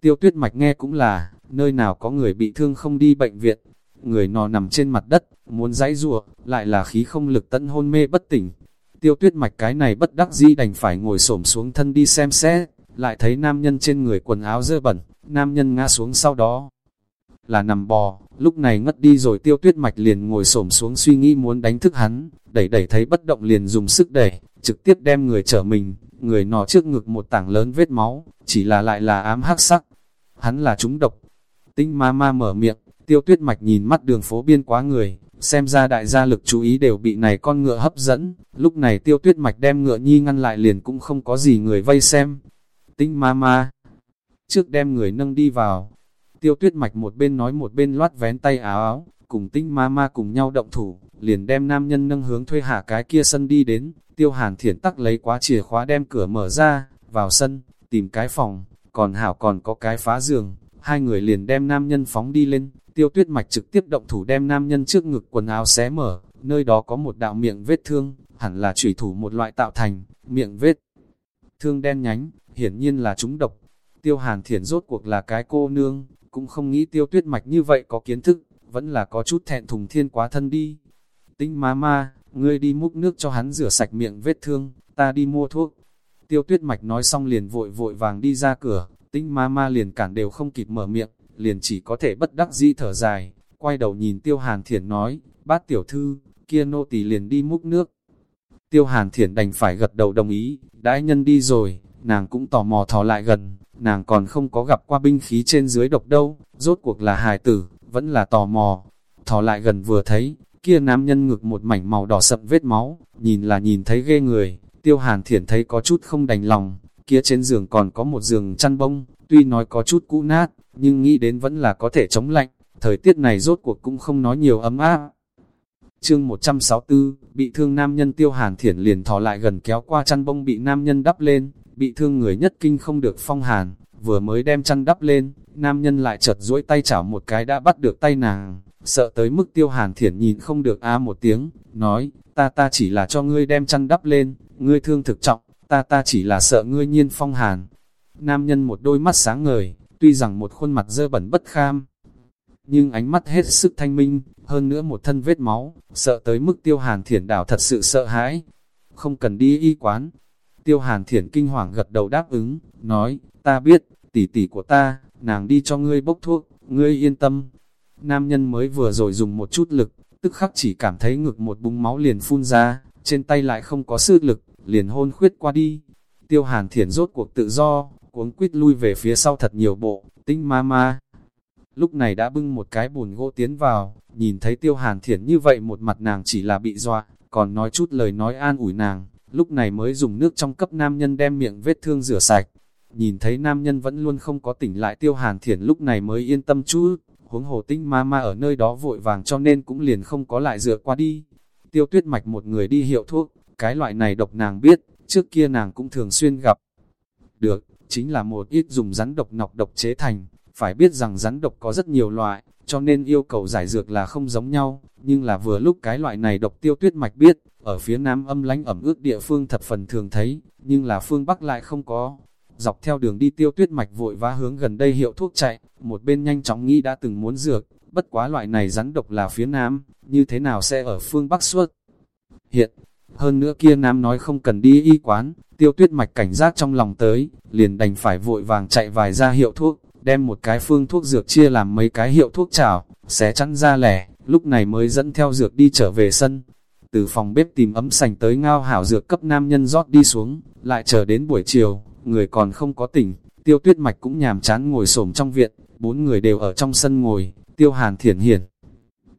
Tiêu tuyết mạch nghe cũng là, nơi nào có người bị thương không đi bệnh viện, người nọ nằm trên mặt đất, muốn dãy rùa, lại là khí không lực tận hôn mê bất tỉnh. Tiêu tuyết mạch cái này bất đắc dĩ đành phải ngồi xổm xuống thân đi xem xét, lại thấy nam nhân trên người quần áo dơ bẩn, nam nhân ngã xuống sau đó. Là nằm bò, lúc này ngất đi rồi tiêu tuyết mạch liền ngồi xổm xuống suy nghĩ muốn đánh thức hắn, đẩy đẩy thấy bất động liền dùng sức đẩy, trực tiếp đem người trở mình, người nọ trước ngực một tảng lớn vết máu, chỉ là lại là ám hắc sắc. Hắn là chúng độc. Tinh ma ma mở miệng, tiêu tuyết mạch nhìn mắt đường phố biên quá người, xem ra đại gia lực chú ý đều bị này con ngựa hấp dẫn, lúc này tiêu tuyết mạch đem ngựa nhi ngăn lại liền cũng không có gì người vây xem. Tinh ma ma, trước đem người nâng đi vào, tiêu tuyết mạch một bên nói một bên loát vén tay áo áo, cùng tinh ma ma cùng nhau động thủ, liền đem nam nhân nâng hướng thuê hạ cái kia sân đi đến, tiêu hàn thiển tắc lấy quá chìa khóa đem cửa mở ra, vào sân, tìm cái phòng, còn hảo còn có cái phá giường, hai người liền đem nam nhân phóng đi lên, tiêu tuyết mạch trực tiếp động thủ đem nam nhân trước ngực quần áo xé mở, nơi đó có một đạo miệng vết thương, hẳn là chủy thủ một loại tạo thành, miệng vết thương đen nhánh, hiển nhiên là chúng độc. Tiêu hàn thiển rốt cuộc là cái cô nương, cũng không nghĩ tiêu tuyết mạch như vậy có kiến thức, vẫn là có chút thẹn thùng thiên quá thân đi. Tinh ma ma, ngươi đi múc nước cho hắn rửa sạch miệng vết thương, ta đi mua thuốc. Tiêu tuyết mạch nói xong liền vội vội vàng đi ra cửa, tinh ma ma liền cản đều không kịp mở miệng, liền chỉ có thể bất đắc dĩ thở dài, quay đầu nhìn tiêu hàn thiển nói, bát tiểu thư, kia nô tỳ liền đi múc nước. Tiêu hàn thiển đành phải gật đầu đồng ý, đãi nhân đi rồi, nàng cũng tò mò thò lại gần, nàng còn không có gặp qua binh khí trên dưới độc đâu, rốt cuộc là hài tử, vẫn là tò mò. Thò lại gần vừa thấy, kia nam nhân ngực một mảnh màu đỏ sậm vết máu, nhìn là nhìn thấy ghê người, tiêu hàn thiển thấy có chút không đành lòng, kia trên giường còn có một giường chăn bông, tuy nói có chút cũ nát, nhưng nghĩ đến vẫn là có thể chống lạnh, thời tiết này rốt cuộc cũng không nói nhiều ấm áp. Chương 164, bị thương nam nhân tiêu hàn thiển liền thò lại gần kéo qua chăn bông bị nam nhân đắp lên, bị thương người nhất kinh không được phong hàn, vừa mới đem chăn đắp lên, nam nhân lại chợt duỗi tay chảo một cái đã bắt được tay nàng, sợ tới mức tiêu hàn thiển nhìn không được a một tiếng, nói, ta ta chỉ là cho ngươi đem chăn đắp lên, ngươi thương thực trọng, ta ta chỉ là sợ ngươi nhiên phong hàn. Nam nhân một đôi mắt sáng ngời, tuy rằng một khuôn mặt dơ bẩn bất kham, nhưng ánh mắt hết sức thanh minh, hơn nữa một thân vết máu, sợ tới mức tiêu hàn thiển đảo thật sự sợ hãi. Không cần đi y quán. Tiêu hàn thiển kinh hoàng gật đầu đáp ứng, nói, ta biết, tỷ tỷ của ta, nàng đi cho ngươi bốc thuốc, ngươi yên tâm. Nam nhân mới vừa rồi dùng một chút lực, tức khắc chỉ cảm thấy ngực một búng máu liền phun ra, trên tay lại không có sức lực, liền hôn khuyết qua đi. Tiêu hàn thiển rốt cuộc tự do, cuống quýt lui về phía sau thật nhiều bộ, tinh ma ma. lúc này đã bưng một cái bùn gỗ tiến vào, nhìn thấy tiêu hàn thiển như vậy một mặt nàng chỉ là bị dọa, còn nói chút lời nói an ủi nàng, lúc này mới dùng nước trong cấp nam nhân đem miệng vết thương rửa sạch. Nhìn thấy nam nhân vẫn luôn không có tỉnh lại tiêu hàn thiển lúc này mới yên tâm chút, huống hồ tinh ma ma ở nơi đó vội vàng cho nên cũng liền không có lại dựa qua đi. Tiêu tuyết mạch một người đi hiệu thuốc, cái loại này độc nàng biết, trước kia nàng cũng thường xuyên gặp. Được, chính là một ít dùng rắn độc nọc độc chế thành, phải biết rằng rắn độc có rất nhiều loại, cho nên yêu cầu giải dược là không giống nhau, nhưng là vừa lúc cái loại này độc tiêu tuyết mạch biết, ở phía nam âm lánh ẩm ướt địa phương thập phần thường thấy, nhưng là phương Bắc lại không có. Dọc theo đường đi tiêu tuyết mạch vội vã hướng gần đây hiệu thuốc chạy, một bên nhanh chóng nghĩ đã từng muốn dược, bất quá loại này rắn độc là phía nam, như thế nào sẽ ở phương Bắc suốt. Hiện, hơn nữa kia nam nói không cần đi y quán, tiêu tuyết mạch cảnh giác trong lòng tới, liền đành phải vội vàng chạy vài ra hiệu thuốc, đem một cái phương thuốc dược chia làm mấy cái hiệu thuốc chảo, xé chắn ra lẻ, lúc này mới dẫn theo dược đi trở về sân. Từ phòng bếp tìm ấm sành tới ngao hảo dược cấp nam nhân rót đi xuống, lại chờ đến buổi chiều, người còn không có tỉnh, tiêu tuyết mạch cũng nhàm chán ngồi xổm trong viện, bốn người đều ở trong sân ngồi, tiêu hàn thiển hiển.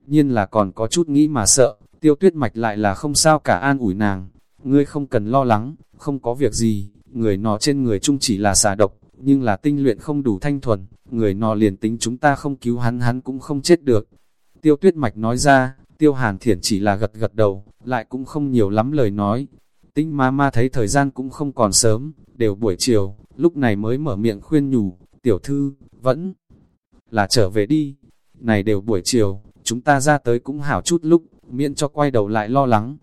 Nhiên là còn có chút nghĩ mà sợ, tiêu tuyết mạch lại là không sao cả an ủi nàng, ngươi không cần lo lắng, không có việc gì, người nó trên người chung chỉ là xà độc, nhưng là tinh luyện không đủ thanh thuần, người nọ liền tính chúng ta không cứu hắn hắn cũng không chết được. Tiêu tuyết mạch nói ra, tiêu hàn thiển chỉ là gật gật đầu, lại cũng không nhiều lắm lời nói. Tinh ma ma thấy thời gian cũng không còn sớm, đều buổi chiều, lúc này mới mở miệng khuyên nhủ, tiểu thư, vẫn là trở về đi. Này đều buổi chiều, chúng ta ra tới cũng hảo chút lúc, miễn cho quay đầu lại lo lắng.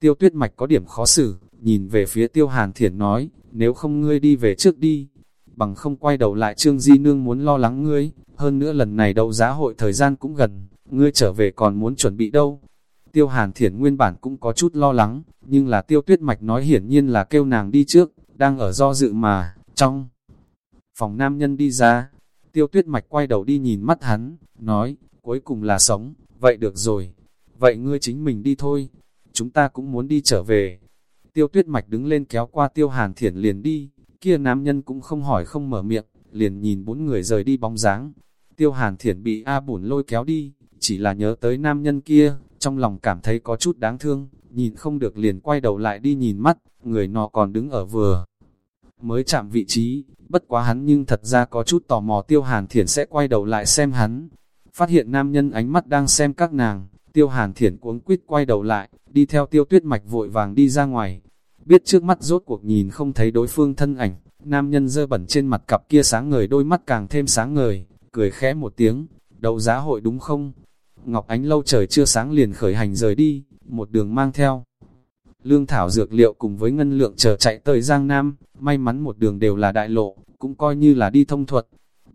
Tiêu tuyết mạch có điểm khó xử, nhìn về phía tiêu hàn thiển nói, nếu không ngươi đi về trước đi, bằng không quay đầu lại Trương Di Nương muốn lo lắng ngươi, hơn nữa lần này đấu giá hội thời gian cũng gần, ngươi trở về còn muốn chuẩn bị đâu. Tiêu Hàn Thiển nguyên bản cũng có chút lo lắng, nhưng là Tiêu Tuyết Mạch nói hiển nhiên là kêu nàng đi trước, đang ở do dự mà, trong phòng nam nhân đi ra. Tiêu Tuyết Mạch quay đầu đi nhìn mắt hắn, nói, cuối cùng là sống, vậy được rồi, vậy ngươi chính mình đi thôi, chúng ta cũng muốn đi trở về. Tiêu Tuyết Mạch đứng lên kéo qua Tiêu Hàn Thiển liền đi, Kia nam nhân cũng không hỏi không mở miệng, liền nhìn bốn người rời đi bóng dáng. Tiêu hàn thiển bị A bổn lôi kéo đi, chỉ là nhớ tới nam nhân kia, trong lòng cảm thấy có chút đáng thương, nhìn không được liền quay đầu lại đi nhìn mắt, người nọ còn đứng ở vừa. Mới chạm vị trí, bất quá hắn nhưng thật ra có chút tò mò tiêu hàn thiển sẽ quay đầu lại xem hắn. Phát hiện nam nhân ánh mắt đang xem các nàng, tiêu hàn thiển cuống quýt quay đầu lại, đi theo tiêu tuyết mạch vội vàng đi ra ngoài, biết trước mắt rốt cuộc nhìn không thấy đối phương thân ảnh, nam nhân dơ bẩn trên mặt cặp kia sáng ngời đôi mắt càng thêm sáng ngời, cười khẽ một tiếng, đấu giá hội đúng không? Ngọc Ánh lâu trời chưa sáng liền khởi hành rời đi, một đường mang theo. Lương thảo dược liệu cùng với ngân lượng chờ chạy tới Giang Nam, may mắn một đường đều là đại lộ, cũng coi như là đi thông thuật.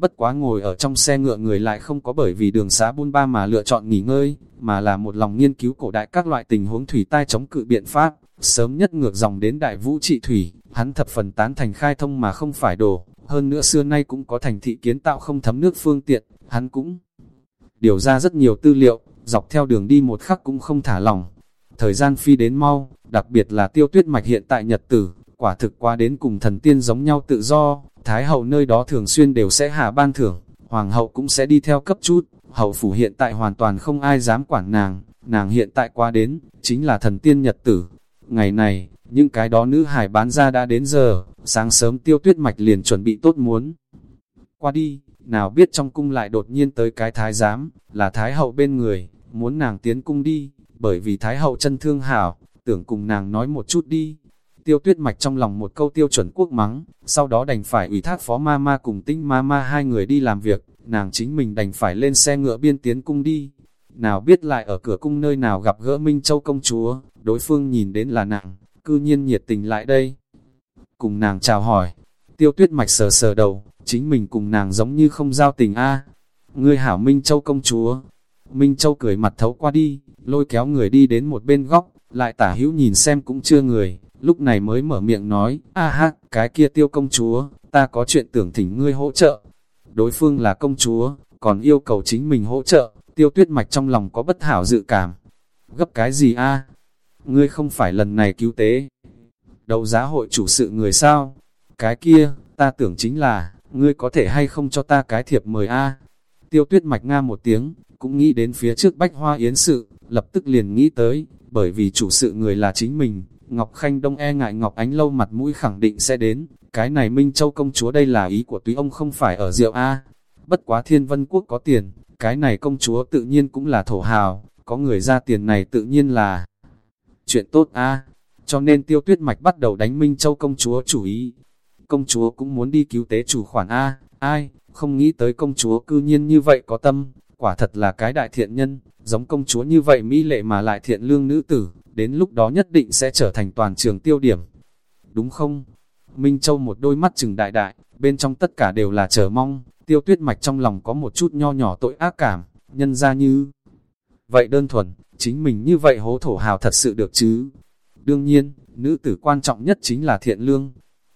Bất quá ngồi ở trong xe ngựa người lại không có bởi vì đường xá buôn ba mà lựa chọn nghỉ ngơi, mà là một lòng nghiên cứu cổ đại các loại tình huống thủy tai chống cự biện pháp. Sớm nhất ngược dòng đến đại vũ trị thủy, hắn thập phần tán thành khai thông mà không phải đổ, hơn nữa xưa nay cũng có thành thị kiến tạo không thấm nước phương tiện, hắn cũng điều ra rất nhiều tư liệu, dọc theo đường đi một khắc cũng không thả lỏng. Thời gian phi đến mau, đặc biệt là tiêu tuyết mạch hiện tại nhật tử, quả thực qua đến cùng thần tiên giống nhau tự do, Thái hậu nơi đó thường xuyên đều sẽ hạ ban thưởng, Hoàng hậu cũng sẽ đi theo cấp chút, hậu phủ hiện tại hoàn toàn không ai dám quản nàng, nàng hiện tại qua đến, chính là thần tiên nhật tử, Ngày này, những cái đó nữ hải bán ra đã đến giờ, sáng sớm tiêu tuyết mạch liền chuẩn bị tốt muốn. Qua đi, nào biết trong cung lại đột nhiên tới cái thái giám, là thái hậu bên người, muốn nàng tiến cung đi, bởi vì thái hậu chân thương hảo, tưởng cùng nàng nói một chút đi. Tiêu tuyết mạch trong lòng một câu tiêu chuẩn quốc mắng, sau đó đành phải ủy thác phó ma ma cùng tinh ma ma hai người đi làm việc, nàng chính mình đành phải lên xe ngựa biên tiến cung đi. Nào biết lại ở cửa cung nơi nào gặp gỡ Minh Châu công chúa, đối phương nhìn đến là nàng, cư nhiên nhiệt tình lại đây. Cùng nàng chào hỏi, tiêu tuyết mạch sờ sờ đầu, chính mình cùng nàng giống như không giao tình a Ngươi hảo Minh Châu công chúa. Minh Châu cười mặt thấu qua đi, lôi kéo người đi đến một bên góc, lại tả hữu nhìn xem cũng chưa người, lúc này mới mở miệng nói, a ha, cái kia tiêu công chúa, ta có chuyện tưởng thỉnh ngươi hỗ trợ. Đối phương là công chúa, còn yêu cầu chính mình hỗ trợ, tiêu tuyết mạch trong lòng có bất hảo dự cảm. Gấp cái gì a ngươi không phải lần này cứu tế. đầu giá hội chủ sự người sao? Cái kia, ta tưởng chính là, ngươi có thể hay không cho ta cái thiệp mời A. Tiêu tuyết mạch nga một tiếng, cũng nghĩ đến phía trước bách hoa yến sự, lập tức liền nghĩ tới, bởi vì chủ sự người là chính mình, Ngọc Khanh Đông e ngại Ngọc Ánh Lâu mặt mũi khẳng định sẽ đến, cái này Minh Châu công chúa đây là ý của túy ông không phải ở rượu A. Bất quá thiên vân quốc có tiền, cái này công chúa tự nhiên cũng là thổ hào, có người ra tiền này tự nhiên là chuyện tốt A. Cho nên tiêu tuyết mạch bắt đầu đánh Minh Châu công chúa chủ ý. Công chúa cũng muốn đi cứu tế chủ khoản A, ai, không nghĩ tới công chúa cư nhiên như vậy có tâm, quả thật là cái đại thiện nhân, giống công chúa như vậy mỹ lệ mà lại thiện lương nữ tử, đến lúc đó nhất định sẽ trở thành toàn trường tiêu điểm. Đúng không? Minh Châu một đôi mắt chừng đại đại, bên trong tất cả đều là chờ mong, tiêu tuyết mạch trong lòng có một chút nho nhỏ tội ác cảm, nhân ra như... Vậy đơn thuần, chính mình như vậy hố thổ hào thật sự được chứ? Đương nhiên, nữ tử quan trọng nhất chính là thiện lương.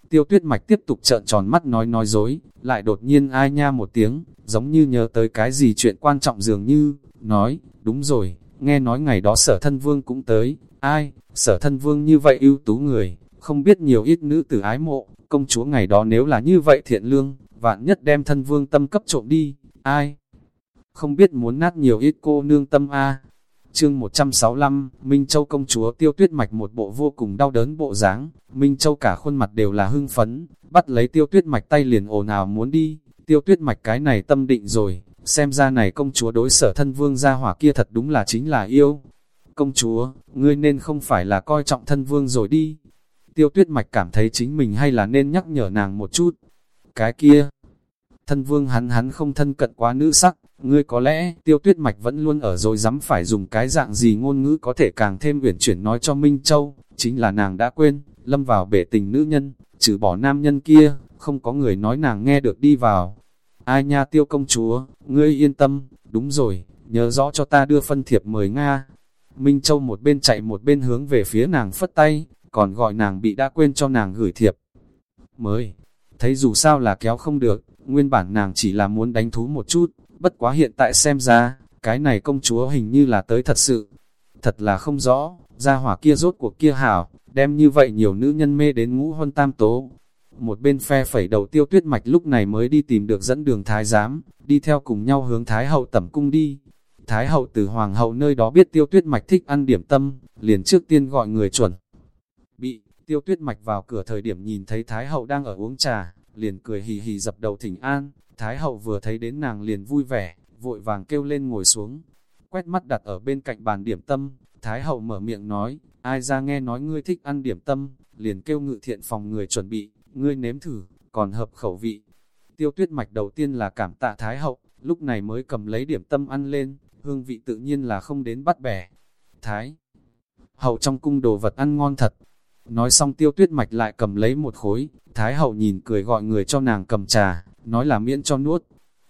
Tiêu tuyết mạch tiếp tục trợn tròn mắt nói nói dối, lại đột nhiên ai nha một tiếng, giống như nhớ tới cái gì chuyện quan trọng dường như, nói, đúng rồi, nghe nói ngày đó sở thân vương cũng tới, ai, sở thân vương như vậy ưu tú người, không biết nhiều ít nữ tử ái mộ, công chúa ngày đó nếu là như vậy thiện lương, vạn nhất đem thân vương tâm cấp trộm đi, ai, không biết muốn nát nhiều ít cô nương tâm a Chương 165, Minh Châu công chúa tiêu tuyết mạch một bộ vô cùng đau đớn bộ dáng Minh Châu cả khuôn mặt đều là hưng phấn, bắt lấy tiêu tuyết mạch tay liền ồn ào muốn đi, tiêu tuyết mạch cái này tâm định rồi, xem ra này công chúa đối sở thân vương gia hỏa kia thật đúng là chính là yêu. Công chúa, ngươi nên không phải là coi trọng thân vương rồi đi. Tiêu tuyết mạch cảm thấy chính mình hay là nên nhắc nhở nàng một chút. Cái kia, thân vương hắn hắn không thân cận quá nữ sắc, ngươi có lẽ tiêu tuyết mạch vẫn luôn ở rồi dám phải dùng cái dạng gì ngôn ngữ có thể càng thêm uyển chuyển nói cho Minh Châu, chính là nàng đã quên, lâm vào bể tình nữ nhân, trừ bỏ nam nhân kia, không có người nói nàng nghe được đi vào. Ai nha tiêu công chúa, ngươi yên tâm, đúng rồi, nhớ rõ cho ta đưa phân thiệp mời Nga. Minh Châu một bên chạy một bên hướng về phía nàng phất tay, còn gọi nàng bị đã quên cho nàng gửi thiệp. Mới, thấy dù sao là kéo không được, nguyên bản nàng chỉ là muốn đánh thú một chút, bất quá hiện tại xem ra, cái này công chúa hình như là tới thật sự. Thật là không rõ, gia hỏa kia rốt cuộc kia hảo, đem như vậy nhiều nữ nhân mê đến ngũ huân tam tố. Một bên phe phẩy đầu tiêu tuyết mạch lúc này mới đi tìm được dẫn đường thái giám, đi theo cùng nhau hướng thái hậu tẩm cung đi. Thái hậu từ hoàng hậu nơi đó biết tiêu tuyết mạch thích ăn điểm tâm, liền trước tiên gọi người chuẩn. Bị, tiêu tuyết mạch vào cửa thời điểm nhìn thấy thái hậu đang ở uống trà, liền cười hì hì dập đầu thỉnh an, Thái hậu vừa thấy đến nàng liền vui vẻ, vội vàng kêu lên ngồi xuống, quét mắt đặt ở bên cạnh bàn điểm tâm, Thái hậu mở miệng nói, ai ra nghe nói ngươi thích ăn điểm tâm, liền kêu ngự thiện phòng người chuẩn bị, ngươi nếm thử, còn hợp khẩu vị. Tiêu tuyết mạch đầu tiên là cảm tạ Thái hậu, lúc này mới cầm lấy điểm tâm ăn lên, hương vị tự nhiên là không đến bắt bẻ. Thái hậu trong cung đồ vật ăn ngon thật. Nói xong tiêu tuyết mạch lại cầm lấy một khối, Thái hậu nhìn cười gọi người cho nàng cầm trà, nói là miễn cho nuốt.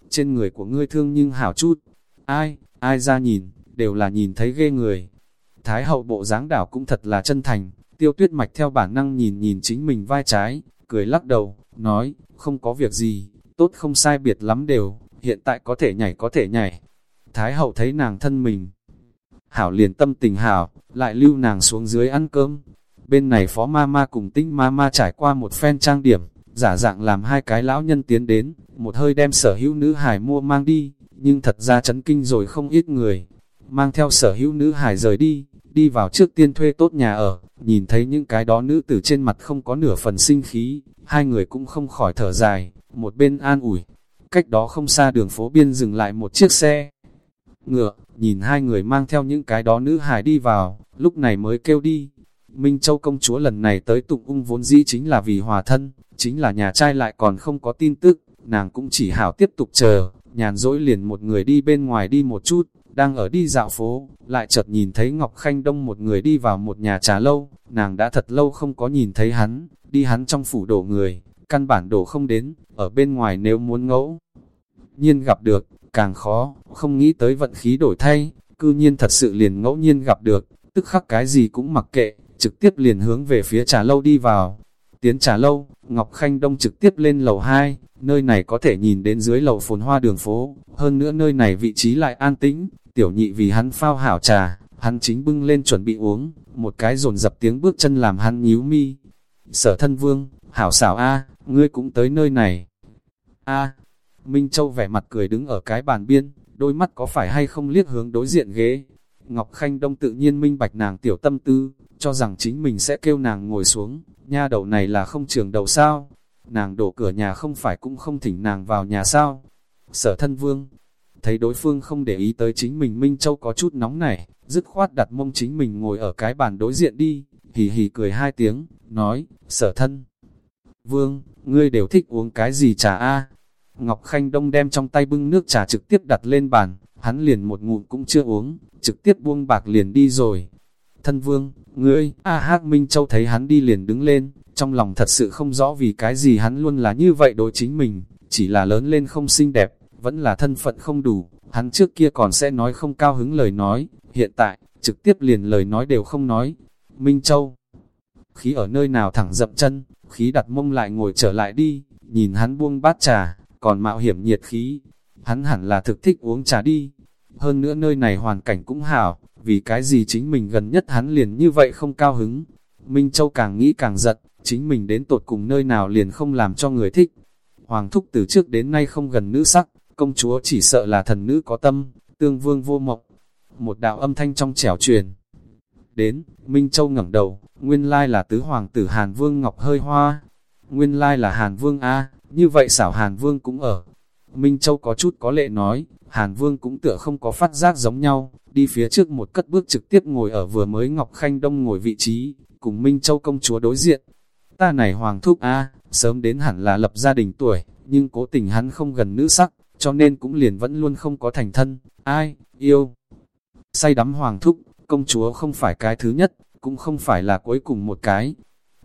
Trên người của ngươi thương nhưng hảo chút. Ai, ai ra nhìn, đều là nhìn thấy ghê người. Thái hậu bộ dáng đảo cũng thật là chân thành, tiêu tuyết mạch theo bản năng nhìn nhìn chính mình vai trái, cười lắc đầu, nói, không có việc gì, tốt không sai biệt lắm đều, hiện tại có thể nhảy có thể nhảy. Thái hậu thấy nàng thân mình, hảo liền tâm tình hảo, lại lưu nàng xuống dưới ăn cơm. Bên này phó ma ma cùng tinh ma ma trải qua một phen trang điểm, giả dạng làm hai cái lão nhân tiến đến, một hơi đem sở hữu nữ hải mua mang đi, nhưng thật ra chấn kinh rồi không ít người. Mang theo sở hữu nữ hải rời đi, đi vào trước tiên thuê tốt nhà ở, nhìn thấy những cái đó nữ tử trên mặt không có nửa phần sinh khí, hai người cũng không khỏi thở dài, một bên an ủi. Cách đó không xa đường phố biên dừng lại một chiếc xe. Ngựa, nhìn hai người mang theo những cái đó nữ hải đi vào, lúc này mới kêu đi. Minh Châu công chúa lần này tới tụng ung vốn dĩ chính là vì hòa thân, chính là nhà trai lại còn không có tin tức, nàng cũng chỉ hảo tiếp tục chờ, nhàn dỗi liền một người đi bên ngoài đi một chút, đang ở đi dạo phố, lại chợt nhìn thấy Ngọc Khanh Đông một người đi vào một nhà trà lâu, nàng đã thật lâu không có nhìn thấy hắn, đi hắn trong phủ đổ người, căn bản đổ không đến, ở bên ngoài nếu muốn ngẫu. Nhiên gặp được, càng khó, không nghĩ tới vận khí đổi thay, cư nhiên thật sự liền ngẫu nhiên gặp được, tức khắc cái gì cũng mặc kệ, trực tiếp liền hướng về phía trà lâu đi vào. Tiến trà lâu, Ngọc Khanh Đông trực tiếp lên lầu 2, nơi này có thể nhìn đến dưới lầu phồn hoa đường phố, hơn nữa nơi này vị trí lại an tĩnh, tiểu nhị vì hắn phao hảo trà, hắn chính bưng lên chuẩn bị uống, một cái rồn dập tiếng bước chân làm hắn nhíu mi. Sở thân vương, hảo xảo A, ngươi cũng tới nơi này. A, Minh Châu vẻ mặt cười đứng ở cái bàn biên, đôi mắt có phải hay không liếc hướng đối diện ghế. Ngọc Khanh Đông tự nhiên minh bạch nàng tiểu tâm tư, cho rằng chính mình sẽ kêu nàng ngồi xuống, nha đầu này là không trường đầu sao. Nàng đổ cửa nhà không phải cũng không thỉnh nàng vào nhà sao. Sở thân vương, thấy đối phương không để ý tới chính mình Minh Châu có chút nóng này, dứt khoát đặt mông chính mình ngồi ở cái bàn đối diện đi, hì hì cười hai tiếng, nói, sở thân. Vương, ngươi đều thích uống cái gì trà a Ngọc Khanh Đông đem trong tay bưng nước trà trực tiếp đặt lên bàn, hắn liền một ngụm cũng chưa uống, trực tiếp buông bạc liền đi rồi. Thân vương, ngươi, A Hắc Minh Châu thấy hắn đi liền đứng lên, trong lòng thật sự không rõ vì cái gì hắn luôn là như vậy đối chính mình, chỉ là lớn lên không xinh đẹp, vẫn là thân phận không đủ, hắn trước kia còn sẽ nói không cao hứng lời nói, hiện tại, trực tiếp liền lời nói đều không nói. Minh Châu, khí ở nơi nào thẳng dậm chân, khí đặt mông lại ngồi trở lại đi, nhìn hắn buông bát trà, còn mạo hiểm nhiệt khí, hắn hẳn là thực thích uống trà đi. Hơn nữa nơi này hoàn cảnh cũng hảo, vì cái gì chính mình gần nhất hắn liền như vậy không cao hứng. Minh Châu càng nghĩ càng giận, chính mình đến tột cùng nơi nào liền không làm cho người thích. Hoàng thúc từ trước đến nay không gần nữ sắc, công chúa chỉ sợ là thần nữ có tâm, tương vương vô mộng. Một đạo âm thanh trong trẻo truyền. Đến, Minh Châu ngẩng đầu, nguyên lai là tứ hoàng tử Hàn Vương Ngọc hơi hoa. Nguyên lai là Hàn Vương A, như vậy xảo Hàn Vương cũng ở. Minh Châu có chút có lệ nói, Hàn Vương cũng tựa không có phát giác giống nhau, đi phía trước một cất bước trực tiếp ngồi ở vừa mới Ngọc Khanh Đông ngồi vị trí, cùng Minh Châu công chúa đối diện. Ta này Hoàng Thúc A, sớm đến hẳn là lập gia đình tuổi, nhưng cố tình hắn không gần nữ sắc, cho nên cũng liền vẫn luôn không có thành thân, ai, yêu. Say đắm Hoàng Thúc, công chúa không phải cái thứ nhất, cũng không phải là cuối cùng một cái.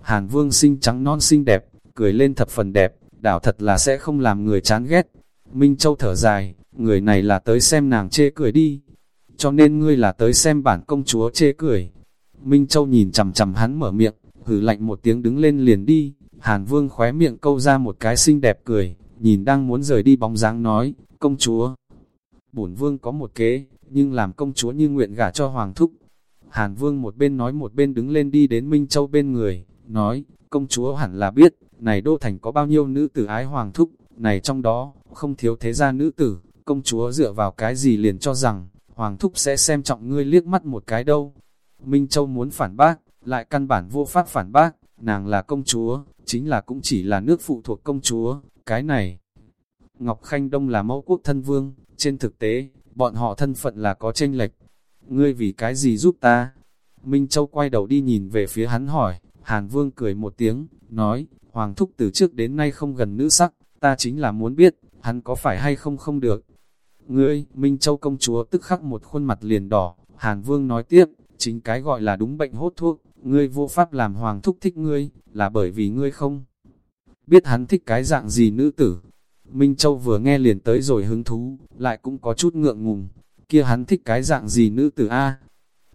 Hàn Vương xinh trắng non xinh đẹp, cười lên thập phần đẹp, đảo thật là sẽ không làm người chán ghét. Minh Châu thở dài, người này là tới xem nàng chê cười đi. Cho nên ngươi là tới xem bản công chúa chê cười. Minh Châu nhìn chầm chầm hắn mở miệng, hử lạnh một tiếng đứng lên liền đi. Hàn Vương khóe miệng câu ra một cái xinh đẹp cười, nhìn đang muốn rời đi bóng dáng nói, công chúa. Bổn Vương có một kế, nhưng làm công chúa như nguyện gả cho Hoàng Thúc. Hàn Vương một bên nói một bên đứng lên đi đến Minh Châu bên người, nói, công chúa hẳn là biết, này đô thành có bao nhiêu nữ tử ái hoàng thúc, này trong đó, không thiếu thế gia nữ tử, công chúa dựa vào cái gì liền cho rằng, hoàng thúc sẽ xem trọng ngươi liếc mắt một cái đâu. Minh Châu muốn phản bác, lại căn bản vô pháp phản bác, nàng là công chúa, chính là cũng chỉ là nước phụ thuộc công chúa, cái này. Ngọc Khanh Đông là mẫu quốc thân vương, trên thực tế, bọn họ thân phận là có tranh lệch. Ngươi vì cái gì giúp ta? Minh Châu quay đầu đi nhìn về phía hắn hỏi, Hàn Vương cười một tiếng, nói, Hoàng thúc từ trước đến nay không gần nữ sắc, ta chính là muốn biết, hắn có phải hay không không được. Ngươi, Minh Châu công chúa tức khắc một khuôn mặt liền đỏ, Hàn Vương nói tiếp, chính cái gọi là đúng bệnh hốt thuốc, ngươi vô pháp làm Hoàng thúc thích ngươi, là bởi vì ngươi không biết hắn thích cái dạng gì nữ tử. Minh Châu vừa nghe liền tới rồi hứng thú, lại cũng có chút ngượng ngùng, kia hắn thích cái dạng gì nữ tử A.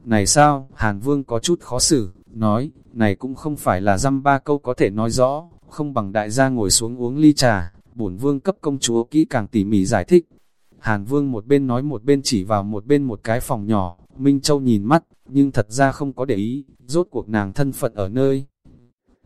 Này sao, Hàn Vương có chút khó xử, nói, này cũng không phải là dăm ba câu có thể nói rõ, không bằng đại gia ngồi xuống uống ly trà, bổn vương cấp công chúa kỹ càng tỉ mỉ giải thích. Hàn vương một bên nói một bên chỉ vào một bên một cái phòng nhỏ, Minh Châu nhìn mắt, nhưng thật ra không có để ý, rốt cuộc nàng thân phận ở nơi.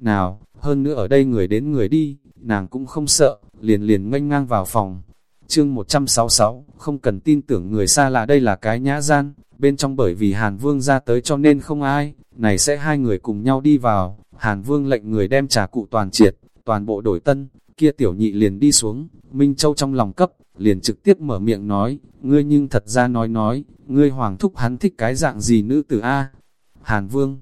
Nào, hơn nữa ở đây người đến người đi, nàng cũng không sợ, liền liền nganh ngang vào phòng. Chương 166, không cần tin tưởng người xa lạ đây là cái nhã gian, bên trong bởi vì Hàn Vương ra tới cho nên không ai, này sẽ hai người cùng nhau đi vào, Hàn Vương lệnh người đem trà cụ toàn triệt, toàn bộ đổi tân, kia tiểu nhị liền đi xuống, Minh Châu trong lòng cấp, liền trực tiếp mở miệng nói, ngươi nhưng thật ra nói nói, ngươi hoàng thúc hắn thích cái dạng gì nữ tử A. Hàn Vương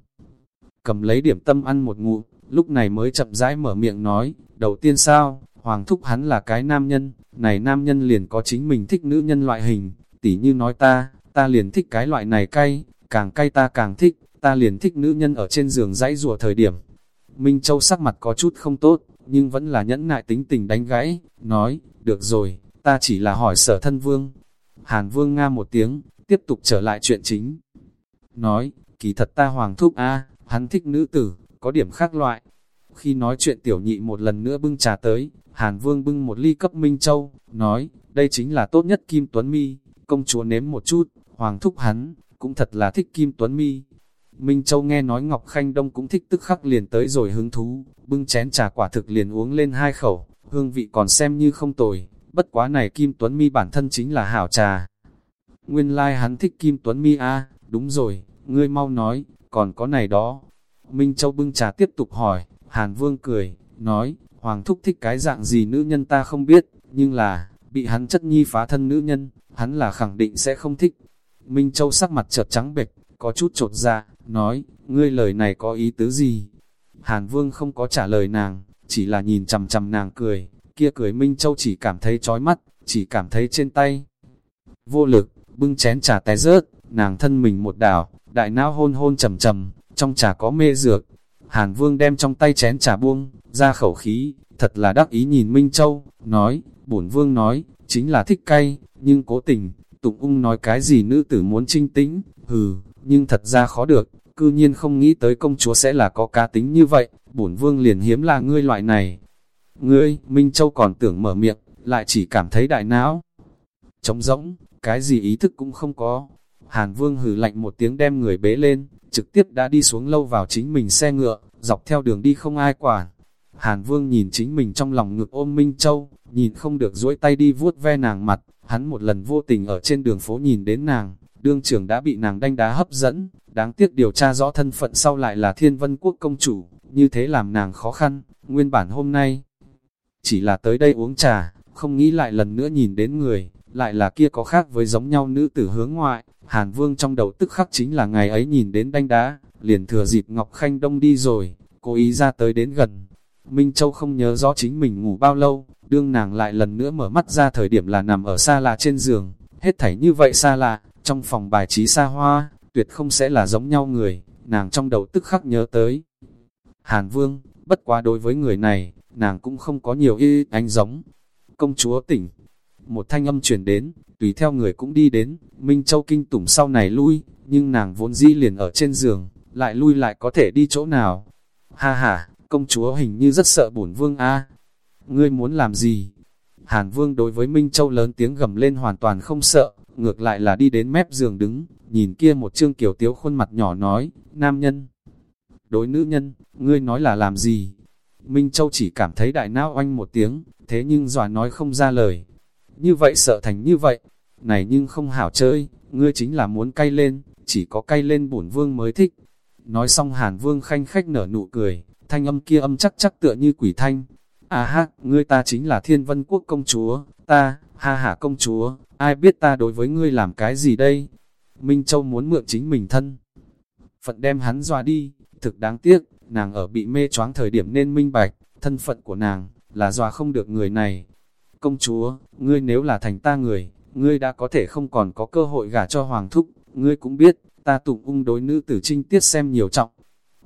cầm lấy điểm tâm ăn một ngụ, lúc này mới chậm rãi mở miệng nói, đầu tiên sao, hoàng thúc hắn là cái nam nhân, này nam nhân liền có chính mình thích nữ nhân loại hình, tỉ như nói ta, ta liền thích cái loại này cay, càng cay ta càng thích, ta liền thích nữ nhân ở trên giường dãy rùa thời điểm. Minh Châu sắc mặt có chút không tốt, nhưng vẫn là nhẫn nại tính tình đánh gãy, nói, được rồi, ta chỉ là hỏi sở thân vương. Hàn vương nga một tiếng, tiếp tục trở lại chuyện chính. Nói, kỳ thật ta hoàng thúc a hắn thích nữ tử, có điểm khác loại. Khi nói chuyện tiểu nhị một lần nữa bưng trà tới, Hàn vương bưng một ly cấp Minh Châu, nói, đây chính là tốt nhất Kim Tuấn Mi, công chúa nếm một chút, hoàng thúc hắn, cũng thật là thích Kim Tuấn Mi. Minh Châu nghe nói Ngọc Khanh Đông cũng thích tức khắc liền tới rồi hứng thú, bưng chén trà quả thực liền uống lên hai khẩu, hương vị còn xem như không tồi, bất quá này Kim Tuấn Mi bản thân chính là hảo trà. Nguyên lai like hắn thích Kim Tuấn Mi a đúng rồi, ngươi mau nói, còn có này đó. Minh Châu bưng trà tiếp tục hỏi, Hàn Vương cười, nói, Hoàng Thúc thích cái dạng gì nữ nhân ta không biết, nhưng là, bị hắn chất nhi phá thân nữ nhân, hắn là khẳng định sẽ không thích. Minh Châu sắc mặt chợt trắng bệch, có chút trột dạ, nói, ngươi lời này có ý tứ gì? Hàn Vương không có trả lời nàng, chỉ là nhìn chằm chằm nàng cười, kia cười Minh Châu chỉ cảm thấy chói mắt, chỉ cảm thấy trên tay. Vô lực, bưng chén trà té rớt, nàng thân mình một đảo, đại não hôn hôn trầm trầm, trong trà có mê dược. Hàn Vương đem trong tay chén trà buông, ra khẩu khí, thật là đắc ý nhìn Minh Châu, nói, bổn Vương nói, chính là thích cay, nhưng cố tình, Tụng ung nói cái gì nữ tử muốn trinh tĩnh, hừ, nhưng thật ra khó được, cư nhiên không nghĩ tới công chúa sẽ là có cá tính như vậy, bổn vương liền hiếm là ngươi loại này. Ngươi, Minh Châu còn tưởng mở miệng, lại chỉ cảm thấy đại não. Trống rỗng, cái gì ý thức cũng không có. Hàn vương hừ lạnh một tiếng đem người bế lên, trực tiếp đã đi xuống lâu vào chính mình xe ngựa, dọc theo đường đi không ai quản. Hàn vương nhìn chính mình trong lòng ngực ôm Minh Châu, nhìn không được duỗi tay đi vuốt ve nàng mặt, hắn một lần vô tình ở trên đường phố nhìn đến nàng, đương trưởng đã bị nàng đanh đá hấp dẫn, đáng tiếc điều tra rõ thân phận sau lại là thiên vân quốc công chủ, như thế làm nàng khó khăn, nguyên bản hôm nay. Chỉ là tới đây uống trà, không nghĩ lại lần nữa nhìn đến người, lại là kia có khác với giống nhau nữ tử hướng ngoại, Hàn Vương trong đầu tức khắc chính là ngày ấy nhìn đến đanh đá, liền thừa dịp Ngọc Khanh Đông đi rồi, cố ý ra tới đến gần. Minh Châu không nhớ rõ chính mình ngủ bao lâu, đương nàng lại lần nữa mở mắt ra thời điểm là nằm ở xa lạ trên giường, hết thảy như vậy xa lạ, trong phòng bài trí xa hoa, tuyệt không sẽ là giống nhau người, nàng trong đầu tức khắc nhớ tới. Hàn Vương, bất quá đối với người này, nàng cũng không có nhiều y ánh giống. Công chúa tỉnh, một thanh âm chuyển đến, tùy theo người cũng đi đến, Minh Châu kinh tủng sau này lui, nhưng nàng vốn dĩ liền ở trên giường, lại lui lại có thể đi chỗ nào. Ha ha, công chúa hình như rất sợ bổn vương a ngươi muốn làm gì? Hàn Vương đối với Minh Châu lớn tiếng gầm lên hoàn toàn không sợ, ngược lại là đi đến mép giường đứng, nhìn kia một trương kiểu tiếu khuôn mặt nhỏ nói, nam nhân. Đối nữ nhân, ngươi nói là làm gì? Minh Châu chỉ cảm thấy đại não oanh một tiếng, thế nhưng dòa nói không ra lời. Như vậy sợ thành như vậy, này nhưng không hảo chơi, ngươi chính là muốn cay lên, chỉ có cay lên bổn vương mới thích. Nói xong Hàn Vương khanh khách nở nụ cười, thanh âm kia âm chắc chắc tựa như quỷ thanh, À ha, ngươi ta chính là thiên vân quốc công chúa, ta, ha ha công chúa, ai biết ta đối với ngươi làm cái gì đây? Minh Châu muốn mượn chính mình thân. Phận đem hắn dọa đi, thực đáng tiếc, nàng ở bị mê choáng thời điểm nên minh bạch, thân phận của nàng, là dòa không được người này. Công chúa, ngươi nếu là thành ta người, ngươi đã có thể không còn có cơ hội gả cho hoàng thúc, ngươi cũng biết, ta tụng ung đối nữ tử trinh tiết xem nhiều trọng.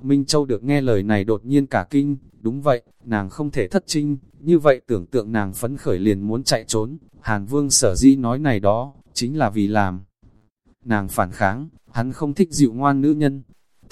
Minh Châu được nghe lời này đột nhiên cả kinh, đúng vậy, nàng không thể thất trinh, như vậy tưởng tượng nàng phấn khởi liền muốn chạy trốn, Hàn Vương sở di nói này đó, chính là vì làm. Nàng phản kháng, hắn không thích dịu ngoan nữ nhân,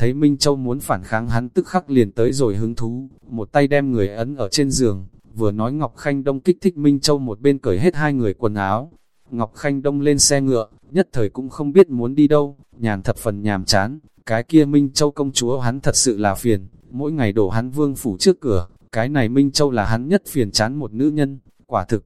thấy Minh Châu muốn phản kháng hắn tức khắc liền tới rồi hứng thú, một tay đem người ấn ở trên giường, vừa nói Ngọc Khanh Đông kích thích Minh Châu một bên cởi hết hai người quần áo. Ngọc Khanh Đông lên xe ngựa, nhất thời cũng không biết muốn đi đâu, nhàn thập phần nhàm chán, cái kia Minh Châu công chúa hắn thật sự là phiền, mỗi ngày đổ hắn vương phủ trước cửa, cái này Minh Châu là hắn nhất phiền chán một nữ nhân, quả thực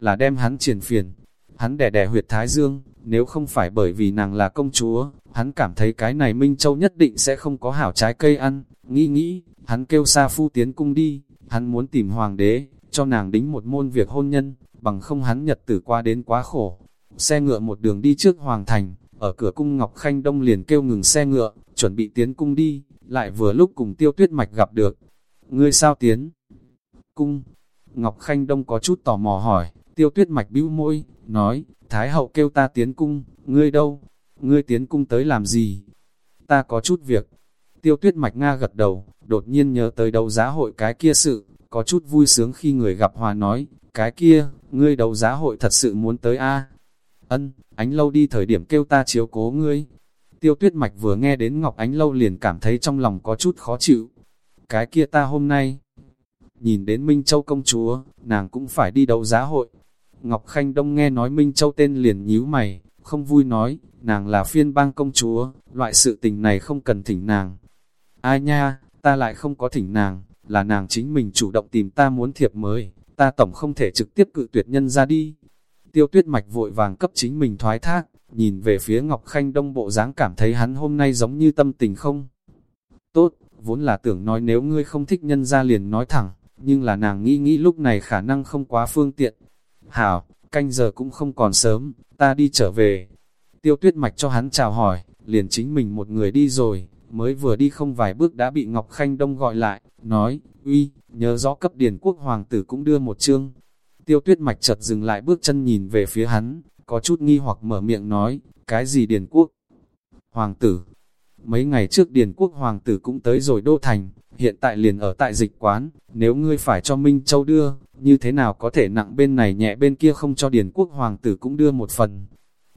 là đem hắn triền phiền. Hắn đẻ đẻ huyệt Thái Dương, nếu không phải bởi vì nàng là công chúa, hắn cảm thấy cái này Minh Châu nhất định sẽ không có hảo trái cây ăn. Nghĩ nghĩ, hắn kêu Sa Phu tiến cung đi, hắn muốn tìm hoàng đế, cho nàng đính một môn việc hôn nhân, bằng không hắn nhật tử qua đến quá khổ. Xe ngựa một đường đi trước hoàng thành, ở cửa cung Ngọc Khanh Đông liền kêu ngừng xe ngựa, chuẩn bị tiến cung đi, lại vừa lúc cùng tiêu tuyết mạch gặp được. Ngươi sao tiến? Cung. Ngọc Khanh Đông có chút tò mò hỏi, tiêu tuyết mạch bĩu môi, nói, Thái hậu kêu ta tiến cung, ngươi đâu? Ngươi tiến cung tới làm gì? Ta có chút việc. Tiêu tuyết mạch Nga gật đầu, đột nhiên nhớ tới đấu giá hội cái kia sự, có chút vui sướng khi người gặp hòa nói, cái kia, ngươi đấu giá hội thật sự muốn tới a Ân, ánh lâu đi thời điểm kêu ta chiếu cố ngươi. Tiêu tuyết mạch vừa nghe đến Ngọc Ánh Lâu liền cảm thấy trong lòng có chút khó chịu. Cái kia ta hôm nay, nhìn đến Minh Châu công chúa, nàng cũng phải đi đấu giá hội. Ngọc Khanh Đông nghe nói Minh Châu tên liền nhíu mày, không vui nói, nàng là phiên bang công chúa, loại sự tình này không cần thỉnh nàng. Ai nha, ta lại không có thỉnh nàng, là nàng chính mình chủ động tìm ta muốn thiệp mới, ta tổng không thể trực tiếp cự tuyệt nhân ra đi. Tiêu tuyết mạch vội vàng cấp chính mình thoái thác, nhìn về phía Ngọc Khanh Đông bộ dáng cảm thấy hắn hôm nay giống như tâm tình không. Tốt, vốn là tưởng nói nếu ngươi không thích nhân ra liền nói thẳng, nhưng là nàng nghĩ nghĩ lúc này khả năng không quá phương tiện. Hảo, canh giờ cũng không còn sớm, ta đi trở về. Tiêu tuyết mạch cho hắn chào hỏi, liền chính mình một người đi rồi, mới vừa đi không vài bước đã bị Ngọc Khanh Đông gọi lại, nói, uy, nhớ rõ cấp điển quốc hoàng tử cũng đưa một chương. Tiêu tuyết mạch chợt dừng lại bước chân nhìn về phía hắn, có chút nghi hoặc mở miệng nói, cái gì điển quốc? Hoàng tử. Mấy ngày trước điển quốc hoàng tử cũng tới rồi đô thành, hiện tại liền ở tại dịch quán, nếu ngươi phải cho Minh Châu đưa, như thế nào có thể nặng bên này nhẹ bên kia không cho điển quốc hoàng tử cũng đưa một phần.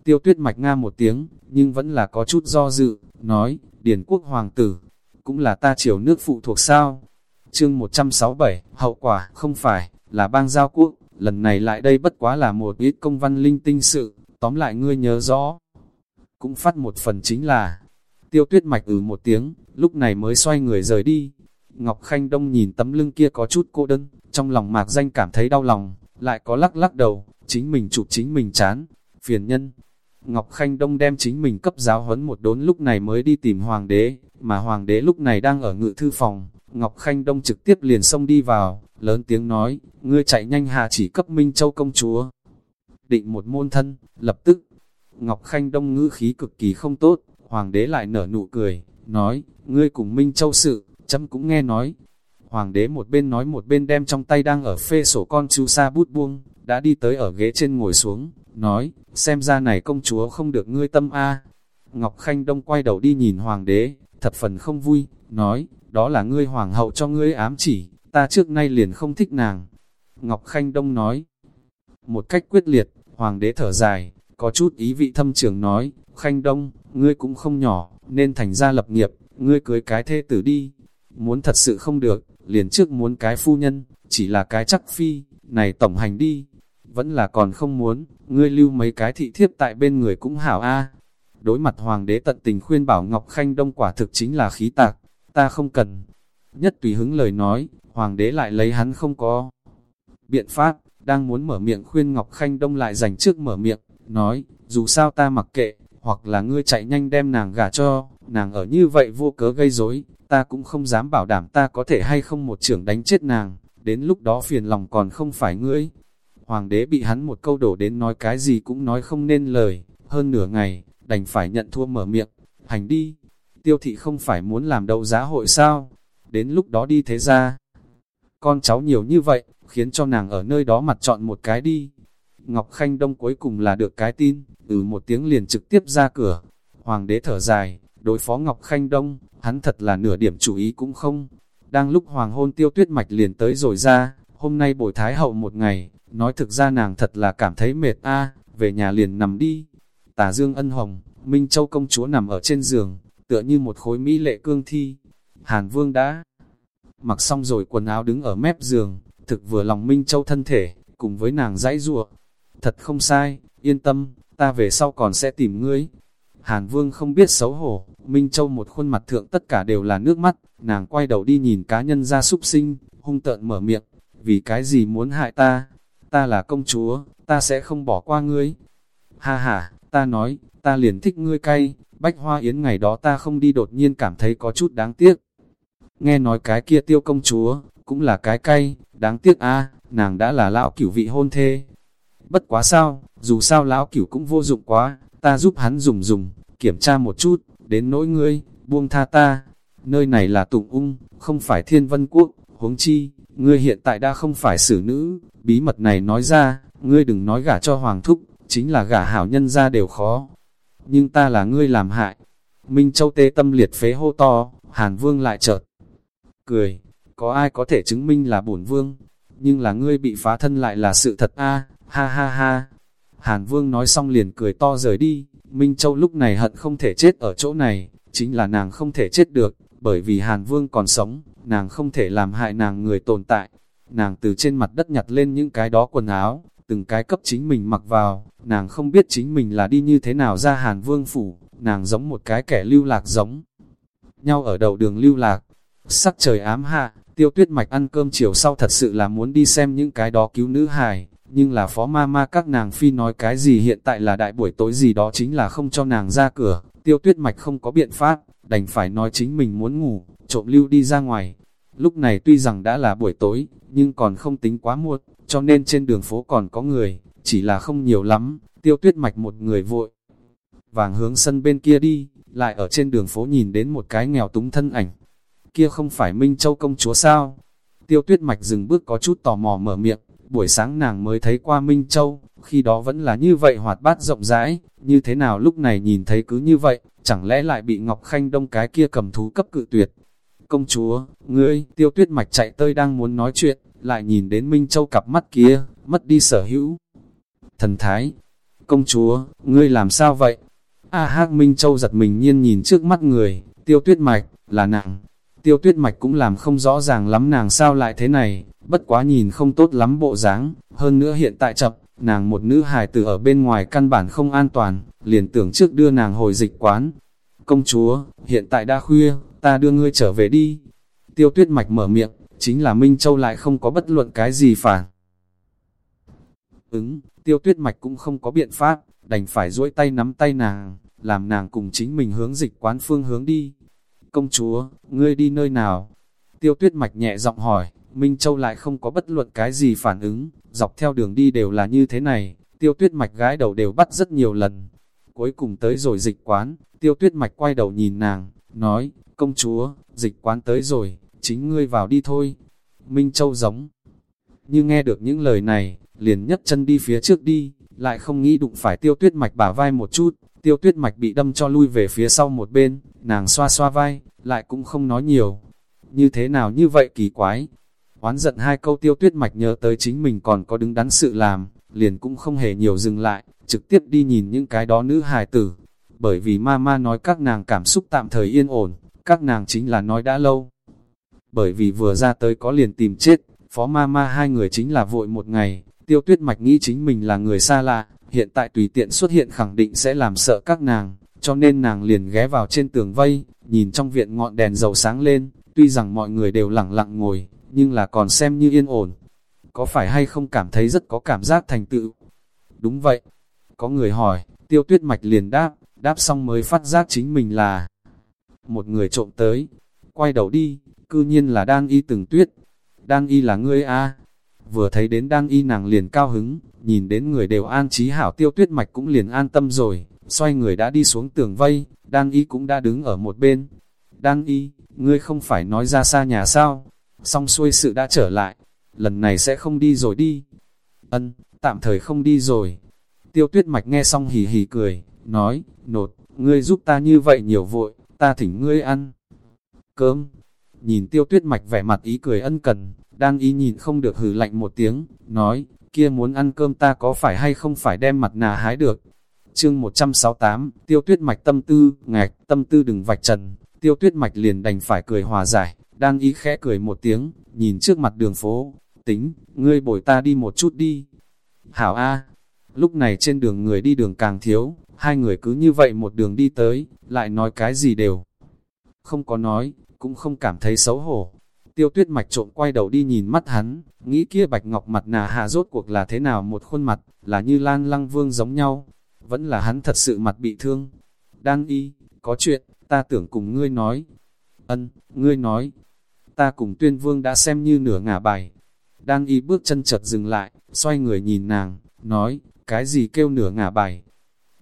Tiêu tuyết mạch nga một tiếng, nhưng vẫn là có chút do dự, nói, điển quốc hoàng tử, cũng là ta triều nước phụ thuộc sao. Chương 167, hậu quả, không phải, là bang giao quốc, lần này lại đây bất quá là một ít công văn linh tinh sự, tóm lại ngươi nhớ rõ. Cũng phát một phần chính là, tiêu tuyết mạch ừ một tiếng, lúc này mới xoay người rời đi. Ngọc Khanh Đông nhìn tấm lưng kia có chút cô đơn, trong lòng mạc danh cảm thấy đau lòng, lại có lắc lắc đầu, chính mình chụp chính mình chán, phiền nhân. Ngọc Khanh Đông đem chính mình cấp giáo huấn một đốn lúc này mới đi tìm hoàng đế, mà hoàng đế lúc này đang ở ngự thư phòng, Ngọc Khanh Đông trực tiếp liền xông đi vào, lớn tiếng nói, ngươi chạy nhanh hạ chỉ cấp Minh Châu công chúa. Định một môn thân, lập tức, Ngọc Khanh Đông ngữ khí cực kỳ không tốt, hoàng đế lại nở nụ cười, nói, ngươi cùng Minh Châu sự, chấm cũng nghe nói. Hoàng đế một bên nói một bên đem trong tay đang ở phê sổ con chú sa bút buông, đã đi tới ở ghế trên ngồi xuống, nói, xem ra này công chúa không được ngươi tâm a. Ngọc Khanh Đông quay đầu đi nhìn hoàng đế, thập phần không vui, nói, đó là ngươi hoàng hậu cho ngươi ám chỉ, ta trước nay liền không thích nàng. Ngọc Khanh Đông nói, một cách quyết liệt, hoàng đế thở dài, có chút ý vị thâm trường nói, Khanh Đông, ngươi cũng không nhỏ, nên thành ra lập nghiệp, ngươi cưới cái thê tử đi. Muốn thật sự không được, liền trước muốn cái phu nhân, chỉ là cái chắc phi, này tổng hành đi. Vẫn là còn không muốn, ngươi lưu mấy cái thị thiếp tại bên người cũng hảo a. Đối mặt hoàng đế tận tình khuyên bảo Ngọc Khanh Đông quả thực chính là khí tạc, ta không cần. Nhất tùy hứng lời nói, hoàng đế lại lấy hắn không có. Biện pháp, đang muốn mở miệng khuyên Ngọc Khanh Đông lại dành trước mở miệng, nói, dù sao ta mặc kệ, hoặc là ngươi chạy nhanh đem nàng gả cho, nàng ở như vậy vô cớ gây rối, ta cũng không dám bảo đảm ta có thể hay không một trưởng đánh chết nàng, đến lúc đó phiền lòng còn không phải ngươi. Hoàng đế bị hắn một câu đổ đến nói cái gì cũng nói không nên lời, hơn nửa ngày, đành phải nhận thua mở miệng, hành đi. Tiêu thị không phải muốn làm đấu giá hội sao, đến lúc đó đi thế ra. Con cháu nhiều như vậy, khiến cho nàng ở nơi đó mặt chọn một cái đi. Ngọc Khanh Đông cuối cùng là được cái tin, ừ một tiếng liền trực tiếp ra cửa. Hoàng đế thở dài, đối phó Ngọc Khanh Đông, hắn thật là nửa điểm chú ý cũng không. Đang lúc hoàng hôn tiêu tuyết mạch liền tới rồi ra, hôm nay bồi thái hậu một ngày, nói thực ra nàng thật là cảm thấy mệt a về nhà liền nằm đi. Tà Dương ân hồng, Minh Châu công chúa nằm ở trên giường, tựa như một khối mỹ lệ cương thi. Hàn Vương đã mặc xong rồi quần áo đứng ở mép giường, thực vừa lòng Minh Châu thân thể, cùng với nàng dãy ruộng. Thật không sai, yên tâm, ta về sau còn sẽ tìm ngươi. Hàn Vương không biết xấu hổ, Minh Châu một khuôn mặt thượng tất cả đều là nước mắt, nàng quay đầu đi nhìn cá nhân ra súc sinh, hung tợn mở miệng, vì cái gì muốn hại ta, ta là công chúa, ta sẽ không bỏ qua ngươi. Ha ha, ta nói, ta liền thích ngươi cay, bách hoa yến ngày đó ta không đi đột nhiên cảm thấy có chút đáng tiếc. Nghe nói cái kia tiêu công chúa, cũng là cái cay, đáng tiếc a nàng đã là lão cửu vị hôn thê. Bất quá sao, dù sao lão cửu cũng vô dụng quá, ta giúp hắn dùng dùng, kiểm tra một chút, đến nỗi ngươi, buông tha ta. Nơi này là tụng ung, không phải thiên vân quốc, huống chi, ngươi hiện tại đã không phải xử nữ, bí mật này nói ra, ngươi đừng nói gả cho hoàng thúc, chính là gả hảo nhân ra đều khó. Nhưng ta là ngươi làm hại. Minh Châu tê tâm liệt phế hô to, Hàn Vương lại chợt cười, có ai có thể chứng minh là bổn vương, nhưng là ngươi bị phá thân lại là sự thật a ha ha ha. Hàn Vương nói xong liền cười to rời đi, Minh Châu lúc này hận không thể chết ở chỗ này, chính là nàng không thể chết được, bởi vì Hàn Vương còn sống, nàng không thể làm hại nàng người tồn tại. Nàng từ trên mặt đất nhặt lên những cái đó quần áo, từng cái cấp chính mình mặc vào, nàng không biết chính mình là đi như thế nào ra Hàn Vương phủ, nàng giống một cái kẻ lưu lạc giống nhau ở đầu đường lưu lạc. Sắc trời ám hạ, Tiêu tuyết mạch ăn cơm chiều sau thật sự là muốn đi xem những cái đó cứu nữ hài, nhưng là phó ma ma các nàng phi nói cái gì hiện tại là đại buổi tối gì đó chính là không cho nàng ra cửa, tiêu tuyết mạch không có biện pháp, đành phải nói chính mình muốn ngủ, trộm lưu đi ra ngoài. Lúc này tuy rằng đã là buổi tối, nhưng còn không tính quá muộn, cho nên trên đường phố còn có người, chỉ là không nhiều lắm, tiêu tuyết mạch một người vội. Vàng hướng sân bên kia đi, lại ở trên đường phố nhìn đến một cái nghèo túng thân ảnh. Kia không phải Minh Châu công chúa sao? Tiêu tuyết mạch dừng bước có chút tò mò mở miệng, buổi sáng nàng mới thấy qua Minh Châu, khi đó vẫn là như vậy hoạt bát rộng rãi, như thế nào lúc này nhìn thấy cứ như vậy, chẳng lẽ lại bị Ngọc Khanh Đông cái kia cầm thú cấp cự tuyệt. Công chúa, ngươi, tiêu tuyết mạch chạy tơi đang muốn nói chuyện, lại nhìn đến Minh Châu cặp mắt kia, mất đi sở hữu. Thần thái, công chúa, ngươi làm sao vậy? A hắc Minh Châu giật mình nhiên nhìn trước mắt người, tiêu tuyết mạch, là nàng. Tiêu tuyết mạch cũng làm không rõ ràng lắm nàng sao lại thế này, bất quá nhìn không tốt lắm bộ dáng, hơn nữa hiện tại chập, nàng một nữ hài tử ở bên ngoài căn bản không an toàn, liền tưởng trước đưa nàng hồi dịch quán. Công chúa, hiện tại đã khuya, ta đưa ngươi trở về đi. Tiêu tuyết mạch mở miệng, chính là Minh Châu lại không có bất luận cái gì phản. Ứng, tiêu tuyết mạch cũng không có biện pháp, đành phải duỗi tay nắm tay nàng, làm nàng cùng chính mình hướng dịch quán phương hướng đi. Công chúa, ngươi đi nơi nào? Tiêu tuyết mạch nhẹ giọng hỏi, Minh Châu lại không có bất luận cái gì phản ứng, dọc theo đường đi đều là như thế này, tiêu tuyết mạch gái đầu đều bắt rất nhiều lần. Cuối cùng tới rồi dịch quán, tiêu tuyết mạch quay đầu nhìn nàng, nói, công chúa, dịch quán tới rồi, chính ngươi vào đi thôi. Minh Châu giống. Như nghe được những lời này, liền nhất chân đi phía trước đi, lại không nghĩ đụng phải tiêu tuyết mạch bả vai một chút, tiêu tuyết mạch bị đâm cho lui về phía sau một bên, nàng xoa xoa vai, lại cũng không nói nhiều. Như thế nào như vậy kỳ quái, Oán giận hai câu tiêu tuyết mạch nhớ tới chính mình còn có đứng đắn sự làm, liền cũng không hề nhiều dừng lại, trực tiếp đi nhìn những cái đó nữ hài tử. Bởi vì ma ma nói các nàng cảm xúc tạm thời yên ổn, các nàng chính là nói đã lâu. Bởi vì vừa ra tới có liền tìm chết, phó ma ma hai người chính là vội một ngày, tiêu tuyết mạch nghĩ chính mình là người xa lạ, hiện tại tùy tiện xuất hiện khẳng định sẽ làm sợ các nàng, cho nên nàng liền ghé vào trên tường vây, nhìn trong viện ngọn đèn dầu sáng lên, tuy rằng mọi người đều lặng lặng ngồi, nhưng là còn xem như yên ổn. Có phải hay không cảm thấy rất có cảm giác thành tựu? Đúng vậy. Có người hỏi, tiêu tuyết mạch liền đáp, đáp xong mới phát giác chính mình là một người trộm tới. Quay đầu đi, cư nhiên là đang y từng tuyết. Đang y là ngươi a Vừa thấy đến đang y nàng liền cao hứng, nhìn đến người đều an trí hảo tiêu tuyết mạch cũng liền an tâm rồi. Xoay người đã đi xuống tường vây, đang y cũng đã đứng ở một bên. Đang y, ngươi không phải nói ra xa nhà sao? xong xuôi sự đã trở lại, lần này sẽ không đi rồi đi. Ân, tạm thời không đi rồi. Tiêu tuyết mạch nghe xong hì hì cười, nói, nột, ngươi giúp ta như vậy nhiều vội, ta thỉnh ngươi ăn. Cơm, nhìn tiêu tuyết mạch vẻ mặt ý cười ân cần, đang ý nhìn không được hừ lạnh một tiếng, nói, kia muốn ăn cơm ta có phải hay không phải đem mặt nà hái được. Chương 168, tiêu tuyết mạch tâm tư, ngạch, tâm tư đừng vạch trần, tiêu tuyết mạch liền đành phải cười hòa giải, đang ý khẽ cười một tiếng, nhìn trước mặt đường phố, tính, ngươi bồi ta đi một chút đi. Hảo A, lúc này trên đường người đi đường càng thiếu, hai người cứ như vậy một đường đi tới, lại nói cái gì đều. Không có nói, cũng không cảm thấy xấu hổ. Tiêu tuyết mạch trộn quay đầu đi nhìn mắt hắn, nghĩ kia bạch ngọc mặt nà hạ rốt cuộc là thế nào một khuôn mặt, là như lan lăng vương giống nhau. Vẫn là hắn thật sự mặt bị thương. Đan y, có chuyện, ta tưởng cùng ngươi nói. Ân, ngươi nói, ta cùng tuyên vương đã xem như nửa ngả bài. Đang y bước chân chợt dừng lại, xoay người nhìn nàng, nói, cái gì kêu nửa ngả bài.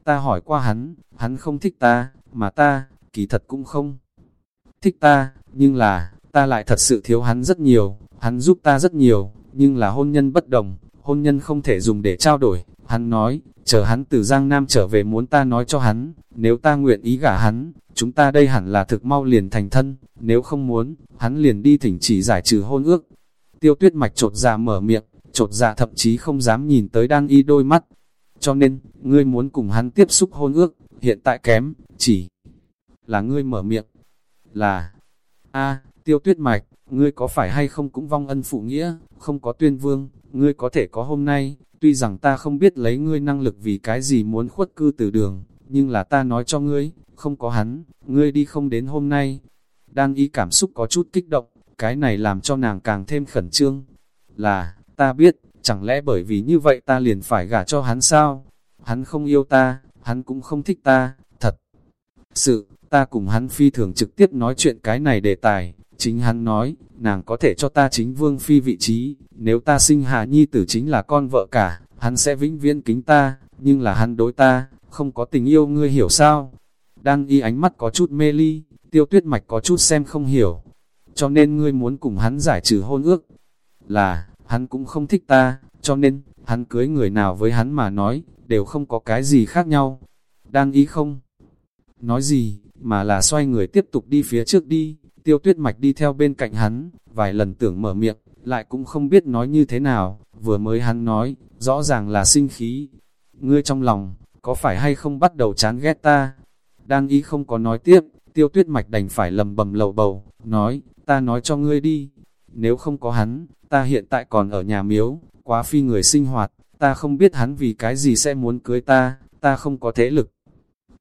Ta hỏi qua hắn, hắn không thích ta, mà ta, kỳ thật cũng không thích ta, nhưng là, ta lại thật sự thiếu hắn rất nhiều, hắn giúp ta rất nhiều, nhưng là hôn nhân bất đồng, hôn nhân không thể dùng để trao đổi. Hắn nói, chờ hắn từ Giang Nam trở về muốn ta nói cho hắn, nếu ta nguyện ý gả hắn, chúng ta đây hẳn là thực mau liền thành thân, nếu không muốn, hắn liền đi thỉnh chỉ giải trừ hôn ước. Tiêu tuyết mạch trột ra dạ mở miệng, trột dạ thậm chí không dám nhìn tới đan y đôi mắt. Cho nên, ngươi muốn cùng hắn tiếp xúc hôn ước, hiện tại kém, chỉ là ngươi mở miệng. Là, a tiêu tuyết mạch, ngươi có phải hay không cũng vong ân phụ nghĩa, không có tuyên vương, ngươi có thể có hôm nay, tuy rằng ta không biết lấy ngươi năng lực vì cái gì muốn khuất cư từ đường, nhưng là ta nói cho ngươi, không có hắn, ngươi đi không đến hôm nay. Đang y cảm xúc có chút kích động, cái này làm cho nàng càng thêm khẩn trương. Là, ta biết, chẳng lẽ bởi vì như vậy ta liền phải gả cho hắn sao? Hắn không yêu ta, hắn cũng không thích ta, thật. Sự, ta cùng hắn phi thường trực tiếp nói chuyện cái này đề tài, chính hắn nói, nàng có thể cho ta chính vương phi vị trí, nếu ta sinh hạ nhi tử chính là con vợ cả, hắn sẽ vĩnh viễn kính ta, nhưng là hắn đối ta, không có tình yêu ngươi hiểu sao? Đang y ánh mắt có chút mê ly, tiêu tuyết mạch có chút xem không hiểu, cho nên ngươi muốn cùng hắn giải trừ hôn ước, là, hắn cũng không thích ta, cho nên, hắn cưới người nào với hắn mà nói, đều không có cái gì khác nhau. Đang ý không? Nói gì, mà là xoay người tiếp tục đi phía trước đi, tiêu tuyết mạch đi theo bên cạnh hắn, vài lần tưởng mở miệng, lại cũng không biết nói như thế nào, vừa mới hắn nói, rõ ràng là sinh khí. Ngươi trong lòng, có phải hay không bắt đầu chán ghét ta? Đang ý không có nói tiếp, tiêu tuyết mạch đành phải lầm bầm lầu bầu, nói, ta nói cho ngươi đi, nếu không có hắn, ta hiện tại còn ở nhà miếu, quá phi người sinh hoạt, ta không biết hắn vì cái gì sẽ muốn cưới ta, ta không có thế lực.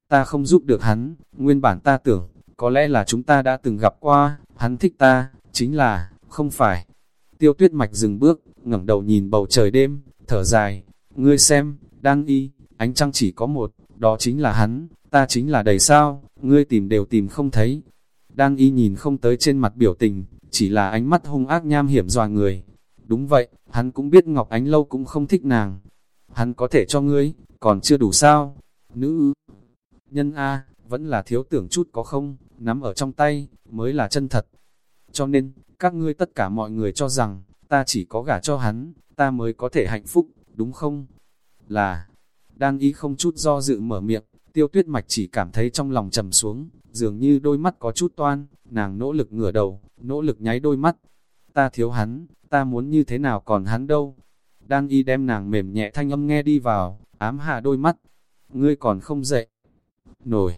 Ta không giúp được hắn, nguyên bản ta tưởng, có lẽ là chúng ta đã từng gặp qua, hắn thích ta, chính là, không phải. Tiêu tuyết mạch dừng bước, ngẩng đầu nhìn bầu trời đêm, thở dài, ngươi xem, đang y, ánh trăng chỉ có một, đó chính là hắn, ta chính là đầy sao, ngươi tìm đều tìm không thấy. Đang y nhìn không tới trên mặt biểu tình, chỉ là ánh mắt hung ác nham hiểm dòa người. Đúng vậy, hắn cũng biết Ngọc Ánh Lâu cũng không thích nàng. Hắn có thể cho ngươi, còn chưa đủ sao? Nữ nhân A, vẫn là thiếu tưởng chút có không, nắm ở trong tay, mới là chân thật. Cho nên, các ngươi tất cả mọi người cho rằng, ta chỉ có gả cho hắn, ta mới có thể hạnh phúc, đúng không? Là, đang ý không chút do dự mở miệng, tiêu tuyết mạch chỉ cảm thấy trong lòng trầm xuống, dường như đôi mắt có chút toan, nàng nỗ lực ngửa đầu, nỗ lực nháy đôi mắt. Ta thiếu hắn, ta muốn như thế nào còn hắn đâu? Đang y đem nàng mềm nhẹ thanh âm nghe đi vào, ám hạ đôi mắt. Ngươi còn không dậy. Nổi.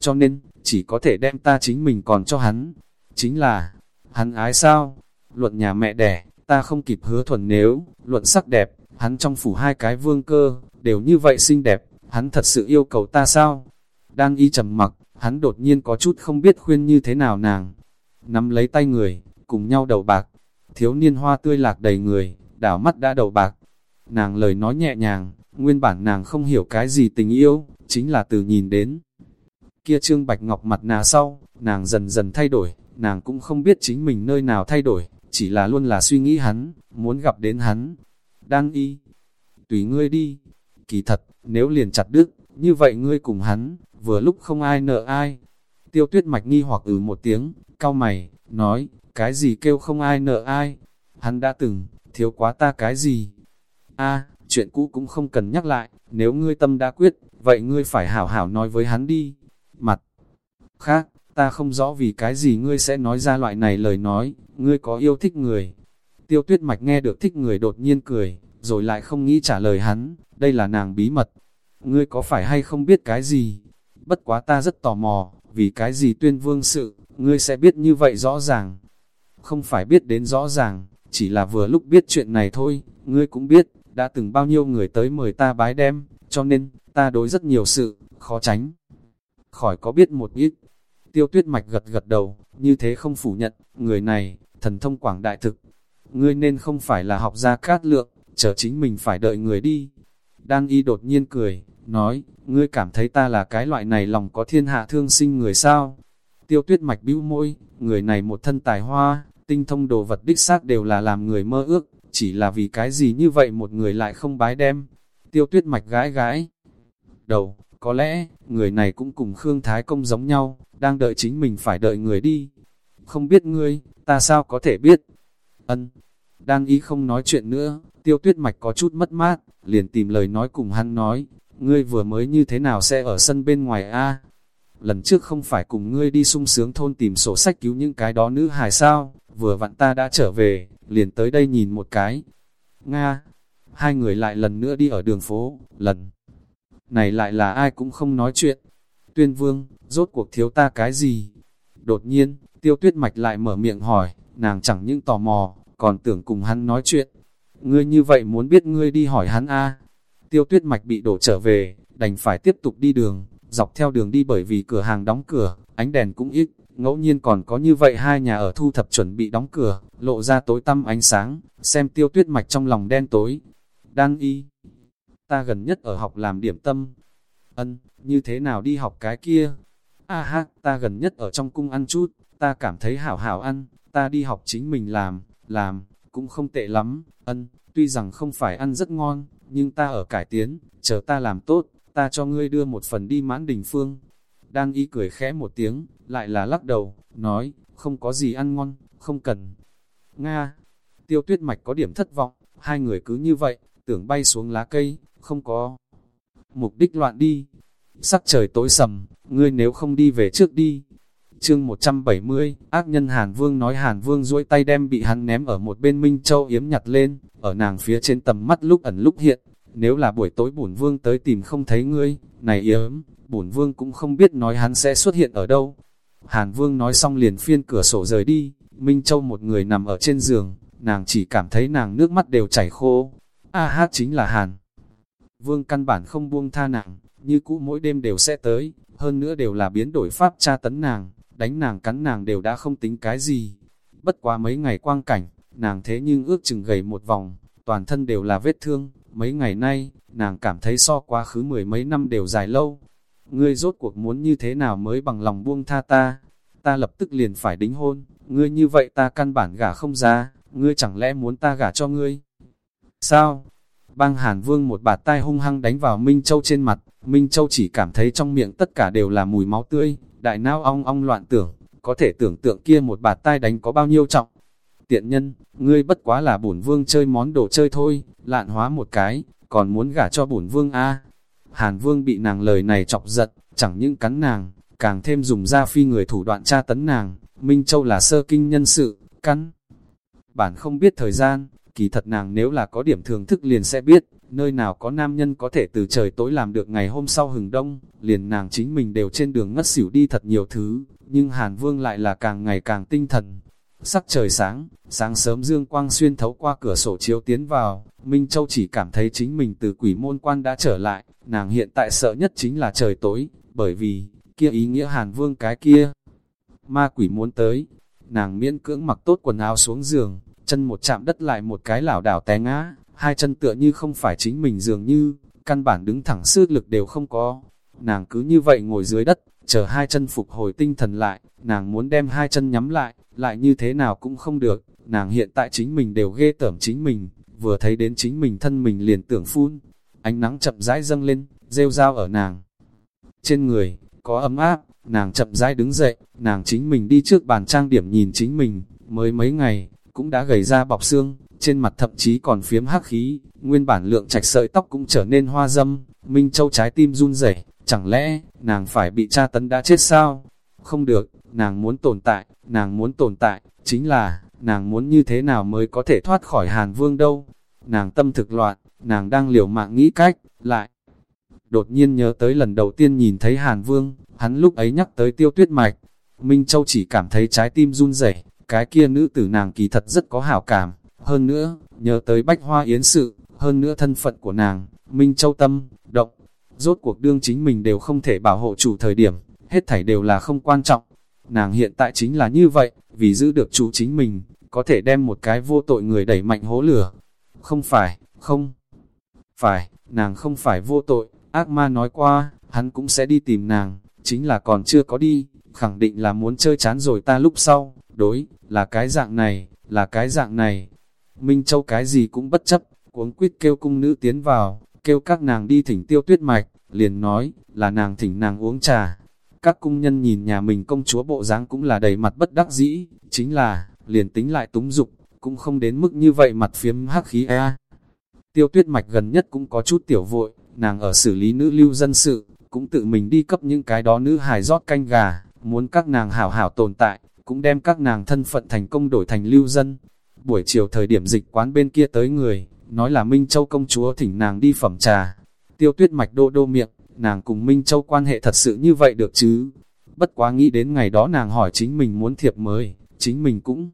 Cho nên, chỉ có thể đem ta chính mình còn cho hắn. Chính là, hắn ái sao? Luận nhà mẹ đẻ, ta không kịp hứa thuần nếu, luận sắc đẹp, hắn trong phủ hai cái vương cơ, đều như vậy xinh đẹp, hắn thật sự yêu cầu ta sao? Đang y trầm mặc, hắn đột nhiên có chút không biết khuyên như thế nào nàng. Nắm lấy tay người, cùng nhau đầu bạc, thiếu niên hoa tươi lạc đầy người, đảo mắt đã đầu bạc. Nàng lời nói nhẹ nhàng, nguyên bản nàng không hiểu cái gì tình yêu, chính là từ nhìn đến. Kia trương bạch ngọc mặt nà sau, nàng dần dần thay đổi, nàng cũng không biết chính mình nơi nào thay đổi, chỉ là luôn là suy nghĩ hắn, muốn gặp đến hắn. Đang y, tùy ngươi đi. Kỳ thật, nếu liền chặt đứt, như vậy ngươi cùng hắn, vừa lúc không ai nợ ai. Tiêu tuyết mạch nghi hoặc ừ một tiếng, cau mày, nói, cái gì kêu không ai nợ ai. Hắn đã từng, thiếu quá ta cái gì. a chuyện cũ cũng không cần nhắc lại, nếu ngươi tâm đã quyết, vậy ngươi phải hảo hảo nói với hắn đi. Mặt khác, ta không rõ vì cái gì ngươi sẽ nói ra loại này lời nói, ngươi có yêu thích người. Tiêu tuyết mạch nghe được thích người đột nhiên cười, rồi lại không nghĩ trả lời hắn, đây là nàng bí mật. Ngươi có phải hay không biết cái gì? Bất quá ta rất tò mò, vì cái gì tuyên vương sự, ngươi sẽ biết như vậy rõ ràng. Không phải biết đến rõ ràng, chỉ là vừa lúc biết chuyện này thôi, ngươi cũng biết, đã từng bao nhiêu người tới mời ta bái đem, cho nên, ta đối rất nhiều sự, khó tránh. Khỏi có biết một ít. Tiêu tuyết mạch gật gật đầu, như thế không phủ nhận, người này, thần thông quảng đại thực. Ngươi nên không phải là học gia cát lượng, chờ chính mình phải đợi người đi. Đan y đột nhiên cười, nói, ngươi cảm thấy ta là cái loại này lòng có thiên hạ thương sinh người sao? Tiêu tuyết mạch bĩu môi, người này một thân tài hoa, tinh thông đồ vật đích xác đều là làm người mơ ước, chỉ là vì cái gì như vậy một người lại không bái đem. Tiêu tuyết mạch gái gái. Đầu, có lẽ, người này cũng cùng Khương Thái Công giống nhau, đang đợi chính mình phải đợi người đi. Không biết ngươi, ta sao có thể biết? Ân, đang ý không nói chuyện nữa, tiêu tuyết mạch có chút mất mát, liền tìm lời nói cùng hắn nói, ngươi vừa mới như thế nào sẽ ở sân bên ngoài a Lần trước không phải cùng ngươi đi sung sướng thôn tìm sổ sách cứu những cái đó nữ hài sao, vừa vặn ta đã trở về, liền tới đây nhìn một cái. Nga, hai người lại lần nữa đi ở đường phố, lần này lại là ai cũng không nói chuyện. Tuyên vương, rốt cuộc thiếu ta cái gì? Đột nhiên, tiêu tuyết mạch lại mở miệng hỏi, nàng chẳng những tò mò, còn tưởng cùng hắn nói chuyện. Ngươi như vậy muốn biết ngươi đi hỏi hắn a Tiêu tuyết mạch bị đổ trở về, đành phải tiếp tục đi đường, dọc theo đường đi bởi vì cửa hàng đóng cửa, ánh đèn cũng ít, ngẫu nhiên còn có như vậy hai nhà ở thu thập chuẩn bị đóng cửa, lộ ra tối tăm ánh sáng, xem tiêu tuyết mạch trong lòng đen tối. Đan y, ta gần nhất ở học làm điểm tâm. Ân, như thế nào đi học cái kia? A ha, ta gần nhất ở trong cung ăn chút, ta cảm thấy hảo hảo ăn, ta đi học chính mình làm, làm, cũng không tệ lắm, ân, tuy rằng không phải ăn rất ngon, nhưng ta ở cải tiến, chờ ta làm tốt, ta cho ngươi đưa một phần đi mãn đình phương. đang y cười khẽ một tiếng, lại là lắc đầu, nói, không có gì ăn ngon, không cần. Nga, tiêu tuyết mạch có điểm thất vọng, hai người cứ như vậy, tưởng bay xuống lá cây, không có mục đích loạn đi. Sắc trời tối sầm, ngươi nếu không đi về trước đi. Chương 170, ác nhân Hàn Vương nói Hàn Vương duỗi tay đem bị hắn ném ở một bên Minh Châu yếm nhặt lên, ở nàng phía trên tầm mắt lúc ẩn lúc hiện. Nếu là buổi tối bổn vương tới tìm không thấy ngươi, này yếm, bổn vương cũng không biết nói hắn sẽ xuất hiện ở đâu. Hàn Vương nói xong liền phiên cửa sổ rời đi, Minh Châu một người nằm ở trên giường, nàng chỉ cảm thấy nàng nước mắt đều chảy khô. A hát chính là Hàn. Vương căn bản không buông tha nàng, như cũ mỗi đêm đều sẽ tới, hơn nữa đều là biến đổi pháp tra tấn nàng, đánh nàng cắn nàng đều đã không tính cái gì. Bất quá mấy ngày quang cảnh, nàng thế nhưng ước chừng gầy một vòng, toàn thân đều là vết thương, mấy ngày nay, nàng cảm thấy so quá khứ mười mấy năm đều dài lâu. Ngươi rốt cuộc muốn như thế nào mới bằng lòng buông tha ta? Ta lập tức liền phải đính hôn, ngươi như vậy ta căn bản gả không ra, ngươi chẳng lẽ muốn ta gả cho ngươi? Sao? Bang Hàn Vương một bạt tai hung hăng đánh vào Minh Châu trên mặt, Minh Châu chỉ cảm thấy trong miệng tất cả đều là mùi máu tươi, đại nao ong ong loạn tưởng, có thể tưởng tượng kia một bạt tai đánh có bao nhiêu trọng. Tiện nhân, ngươi bất quá là bổn vương chơi món đồ chơi thôi, lạn hóa một cái, còn muốn gả cho bổn vương a Hàn vương bị nàng lời này chọc giận, chẳng những cắn nàng, càng thêm dùng ra phi người thủ đoạn tra tấn nàng, Minh Châu là sơ kinh nhân sự, cắn. Bản không biết thời gian, kỳ thật nàng nếu là có điểm thường thức liền sẽ biết, nơi nào có nam nhân có thể từ trời tối làm được ngày hôm sau hừng đông, liền nàng chính mình đều trên đường ngất xỉu đi thật nhiều thứ, nhưng Hàn Vương lại là càng ngày càng tinh thần. Sắc trời sáng, sáng sớm dương quang xuyên thấu qua cửa sổ chiếu tiến vào, Minh Châu chỉ cảm thấy chính mình từ quỷ môn quan đã trở lại, nàng hiện tại sợ nhất chính là trời tối, bởi vì, kia ý nghĩa Hàn Vương cái kia. Ma quỷ muốn tới, nàng miễn cưỡng mặc tốt quần áo xuống giường, chân một chạm đất lại một cái lảo đảo té ngã, hai chân tựa như không phải chính mình dường như, căn bản đứng thẳng sức lực đều không có. Nàng cứ như vậy ngồi dưới đất, chờ hai chân phục hồi tinh thần lại, nàng muốn đem hai chân nhắm lại, lại như thế nào cũng không được, nàng hiện tại chính mình đều ghê tởm chính mình, vừa thấy đến chính mình thân mình liền tưởng phun, ánh nắng chậm rãi dâng lên, rêu rao ở nàng. Trên người, có ấm áp, nàng chậm rãi đứng dậy, nàng chính mình đi trước bàn trang điểm nhìn chính mình, mới mấy ngày, cũng đã gầy ra bọc xương, trên mặt thậm chí còn phiếm hắc khí, nguyên bản lượng trạch sợi tóc cũng trở nên hoa dâm, Minh Châu trái tim run rẩy, chẳng lẽ, nàng phải bị tra tấn đã chết sao? Không được, nàng muốn tồn tại, nàng muốn tồn tại, chính là, nàng muốn như thế nào mới có thể thoát khỏi Hàn Vương đâu? Nàng tâm thực loạn, nàng đang liều mạng nghĩ cách, lại. Đột nhiên nhớ tới lần đầu tiên nhìn thấy Hàn Vương, hắn lúc ấy nhắc tới tiêu tuyết mạch, Minh Châu chỉ cảm thấy trái tim run rẩy, cái kia nữ tử nàng kỳ thật rất có hảo cảm, hơn nữa, nhớ tới bách hoa yến sự, hơn nữa thân phận của nàng, Minh Châu Tâm, động, rốt cuộc đương chính mình đều không thể bảo hộ chủ thời điểm, hết thảy đều là không quan trọng. Nàng hiện tại chính là như vậy, vì giữ được chủ chính mình, có thể đem một cái vô tội người đẩy mạnh hố lửa. Không phải, không phải, nàng không phải vô tội, ác ma nói qua, hắn cũng sẽ đi tìm nàng, chính là còn chưa có đi, khẳng định là muốn chơi chán rồi ta lúc sau, đối, là cái dạng này, là cái dạng này. Minh Châu cái gì cũng bất chấp, cuống quýt kêu cung nữ tiến vào, kêu các nàng đi thỉnh tiêu tuyết mạch, liền nói, là nàng thỉnh nàng uống trà. Các cung nhân nhìn nhà mình công chúa bộ dáng cũng là đầy mặt bất đắc dĩ, chính là, liền tính lại túng dục, cũng không đến mức như vậy mặt phiếm hắc khí a. Tiêu tuyết mạch gần nhất cũng có chút tiểu vội, nàng ở xử lý nữ lưu dân sự, cũng tự mình đi cấp những cái đó nữ hài rót canh gà, muốn các nàng hảo hảo tồn tại, cũng đem các nàng thân phận thành công đổi thành lưu dân. Buổi chiều thời điểm dịch quán bên kia tới người, nói là Minh Châu công chúa thỉnh nàng đi phẩm trà. Tiêu tuyết mạch đô đô miệng, nàng cùng Minh Châu quan hệ thật sự như vậy được chứ. Bất quá nghĩ đến ngày đó nàng hỏi chính mình muốn thiệp mới, chính mình cũng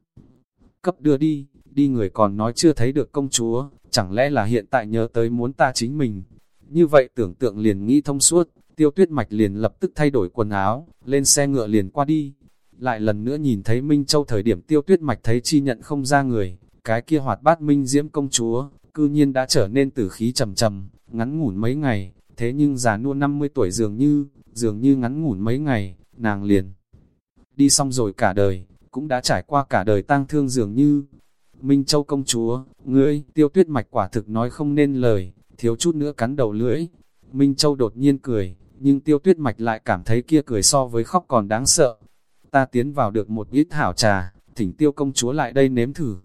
cấp đưa đi, đi người còn nói chưa thấy được công chúa, chẳng lẽ là hiện tại nhớ tới muốn ta chính mình. Như vậy tưởng tượng liền nghĩ thông suốt, tiêu tuyết mạch liền lập tức thay đổi quần áo, lên xe ngựa liền qua đi, lại lần nữa nhìn thấy Minh Châu thời điểm tiêu tuyết mạch thấy chi nhận không ra người, cái kia hoạt bát Minh Diễm công chúa, cư nhiên đã trở nên tử khí trầm trầm, ngắn ngủn mấy ngày, thế nhưng già nua 50 tuổi dường như, dường như ngắn ngủn mấy ngày, nàng liền. Đi xong rồi cả đời, cũng đã trải qua cả đời tang thương dường như. Minh Châu công chúa, ngươi, tiêu tuyết mạch quả thực nói không nên lời, thiếu chút nữa cắn đầu lưỡi. Minh Châu đột nhiên cười, nhưng tiêu tuyết mạch lại cảm thấy kia cười so với khóc còn đáng sợ. Ta tiến vào được một ít hảo trà, thỉnh tiêu công chúa lại đây nếm thử.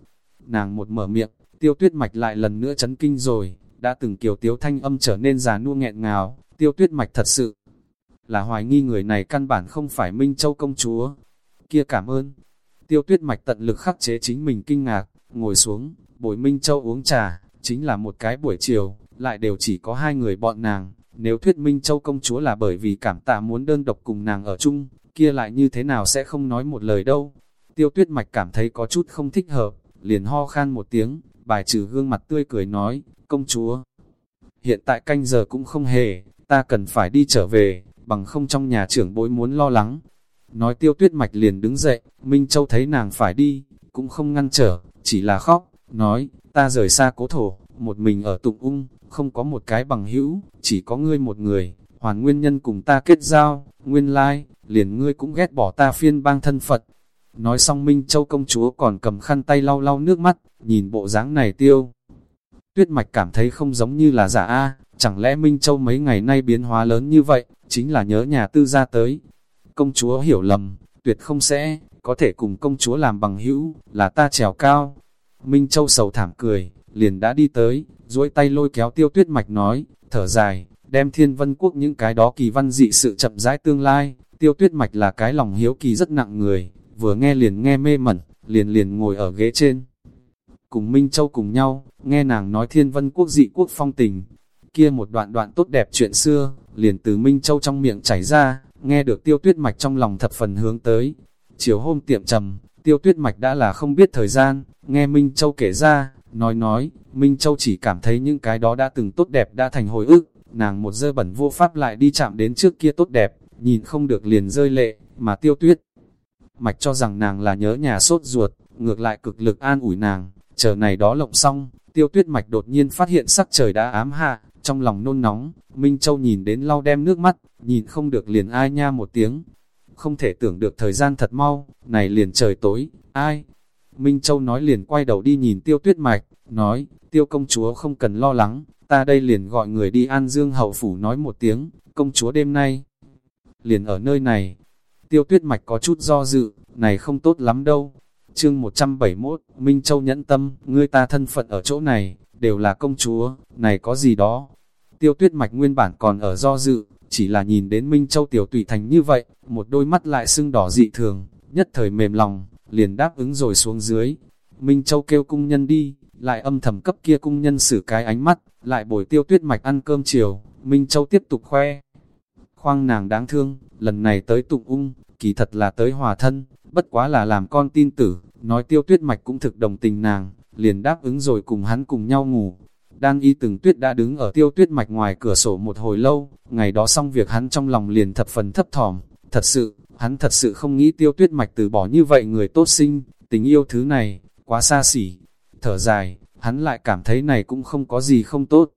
Nàng một mở miệng, tiêu tuyết mạch lại lần nữa chấn kinh rồi, đã từng kiều tiếu thanh âm trở nên già nua nghẹn ngào, tiêu tuyết mạch thật sự là hoài nghi người này căn bản không phải Minh Châu công chúa. Kia cảm ơn. Tiêu tuyết mạch tận lực khắc chế chính mình kinh ngạc, ngồi xuống, bồi Minh Châu uống trà, chính là một cái buổi chiều, lại đều chỉ có hai người bọn nàng. Nếu thuyết Minh Châu công chúa là bởi vì cảm tạ muốn đơn độc cùng nàng ở chung, kia lại như thế nào sẽ không nói một lời đâu. Tiêu tuyết mạch cảm thấy có chút không thích hợp, liền ho khan một tiếng, bài trừ gương mặt tươi cười nói, công chúa. Hiện tại canh giờ cũng không hề, ta cần phải đi trở về, bằng không trong nhà trưởng bối muốn lo lắng. Nói tiêu tuyết mạch liền đứng dậy, Minh Châu thấy nàng phải đi, cũng không ngăn trở, chỉ là khóc, nói, ta rời xa cố thổ, một mình ở tụng ung, không có một cái bằng hữu, chỉ có ngươi một người, hoàn nguyên nhân cùng ta kết giao, nguyên lai, liền ngươi cũng ghét bỏ ta phiên bang thân Phật. Nói xong Minh Châu công chúa còn cầm khăn tay lau lau nước mắt, nhìn bộ dáng này tiêu. Tuyết mạch cảm thấy không giống như là giả A, chẳng lẽ Minh Châu mấy ngày nay biến hóa lớn như vậy, chính là nhớ nhà tư gia tới. Công chúa hiểu lầm, tuyệt không sẽ, có thể cùng công chúa làm bằng hữu, là ta trèo cao. Minh Châu sầu thảm cười, liền đã đi tới, duỗi tay lôi kéo tiêu tuyết mạch nói, thở dài, đem thiên vân quốc những cái đó kỳ văn dị sự chậm rãi tương lai, tiêu tuyết mạch là cái lòng hiếu kỳ rất nặng người, vừa nghe liền nghe mê mẩn, liền liền ngồi ở ghế trên. Cùng Minh Châu cùng nhau, nghe nàng nói thiên vân quốc dị quốc phong tình, kia một đoạn đoạn tốt đẹp chuyện xưa, liền từ Minh Châu trong miệng chảy ra, nghe được tiêu tuyết mạch trong lòng thập phần hướng tới. Chiều hôm tiệm trầm, tiêu tuyết mạch đã là không biết thời gian, nghe Minh Châu kể ra, nói nói, Minh Châu chỉ cảm thấy những cái đó đã từng tốt đẹp đã thành hồi ức, nàng một dơ bẩn vô pháp lại đi chạm đến trước kia tốt đẹp, nhìn không được liền rơi lệ, mà tiêu tuyết. Mạch cho rằng nàng là nhớ nhà sốt ruột, ngược lại cực lực an ủi nàng, chờ này đó lộng xong, tiêu tuyết mạch đột nhiên phát hiện sắc trời đã ám hạ, trong lòng nôn nóng, Minh Châu nhìn đến lau đem nước mắt, nhìn không được liền ai nha một tiếng. Không thể tưởng được thời gian thật mau, này liền trời tối, ai? Minh Châu nói liền quay đầu đi nhìn tiêu tuyết mạch, nói, tiêu công chúa không cần lo lắng, ta đây liền gọi người đi an dương hậu phủ nói một tiếng, công chúa đêm nay, liền ở nơi này. Tiêu tuyết mạch có chút do dự, này không tốt lắm đâu. Chương 171, Minh Châu nhẫn tâm, ngươi ta thân phận ở chỗ này, đều là công chúa, này có gì đó. Tiêu tuyết mạch nguyên bản còn ở do dự, chỉ là nhìn đến Minh Châu tiểu tùy thành như vậy, một đôi mắt lại sưng đỏ dị thường, nhất thời mềm lòng, liền đáp ứng rồi xuống dưới. Minh Châu kêu cung nhân đi, lại âm thầm cấp kia cung nhân xử cái ánh mắt, lại bồi tiêu tuyết mạch ăn cơm chiều, Minh Châu tiếp tục khoe. Khoang nàng đáng thương, lần này tới tụng ung, kỳ thật là tới hòa thân, bất quá là làm con tin tử, nói tiêu tuyết mạch cũng thực đồng tình nàng, liền đáp ứng rồi cùng hắn cùng nhau ngủ. Đan y từng tuyết đã đứng ở tiêu tuyết mạch ngoài cửa sổ một hồi lâu, ngày đó xong việc hắn trong lòng liền thập phần thấp thỏm, thật sự, hắn thật sự không nghĩ tiêu tuyết mạch từ bỏ như vậy người tốt sinh, tình yêu thứ này, quá xa xỉ. Thở dài, hắn lại cảm thấy này cũng không có gì không tốt.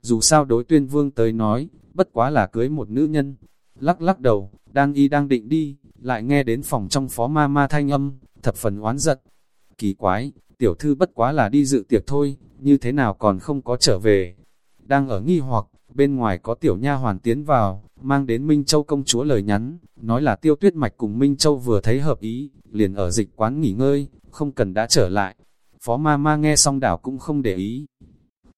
Dù sao đối tuyên vương tới nói, bất quá là cưới một nữ nhân. Lắc lắc đầu, đang y đang định đi, lại nghe đến phòng trong phó ma ma thanh âm, thập phần oán giận. Kỳ quái, tiểu thư bất quá là đi dự tiệc thôi, như thế nào còn không có trở về. Đang ở nghi hoặc, bên ngoài có tiểu nha hoàn tiến vào, mang đến Minh Châu công chúa lời nhắn, nói là tiêu tuyết mạch cùng Minh Châu vừa thấy hợp ý, liền ở dịch quán nghỉ ngơi, không cần đã trở lại. Phó ma ma nghe xong đảo cũng không để ý.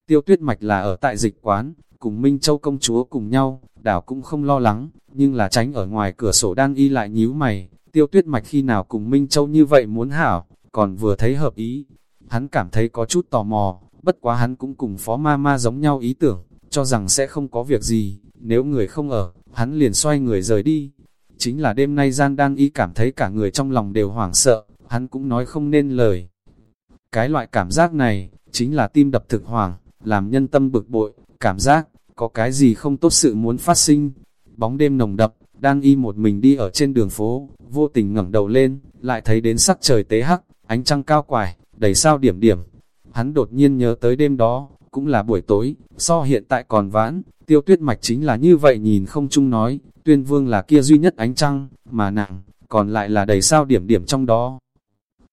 Tiêu tuyết mạch là ở tại dịch quán, cùng Minh Châu công chúa cùng nhau, đảo cũng không lo lắng, nhưng là tránh ở ngoài cửa sổ đang y lại nhíu mày, tiêu tuyết mạch khi nào cùng Minh Châu như vậy muốn hảo, còn vừa thấy hợp ý. Hắn cảm thấy có chút tò mò, bất quá hắn cũng cùng phó ma ma giống nhau ý tưởng, cho rằng sẽ không có việc gì, nếu người không ở, hắn liền xoay người rời đi. Chính là đêm nay gian đang y cảm thấy cả người trong lòng đều hoảng sợ, hắn cũng nói không nên lời. Cái loại cảm giác này, chính là tim đập thực hoàng làm nhân tâm bực bội, cảm giác, có cái gì không tốt sự muốn phát sinh. Bóng đêm nồng đậm, đang y một mình đi ở trên đường phố, vô tình ngẩng đầu lên, lại thấy đến sắc trời tế hắc, ánh trăng cao quải, đầy sao điểm điểm. Hắn đột nhiên nhớ tới đêm đó, cũng là buổi tối, so hiện tại còn vãn, tiêu tuyết mạch chính là như vậy nhìn không chung nói, tuyên vương là kia duy nhất ánh trăng, mà nặng, còn lại là đầy sao điểm điểm trong đó.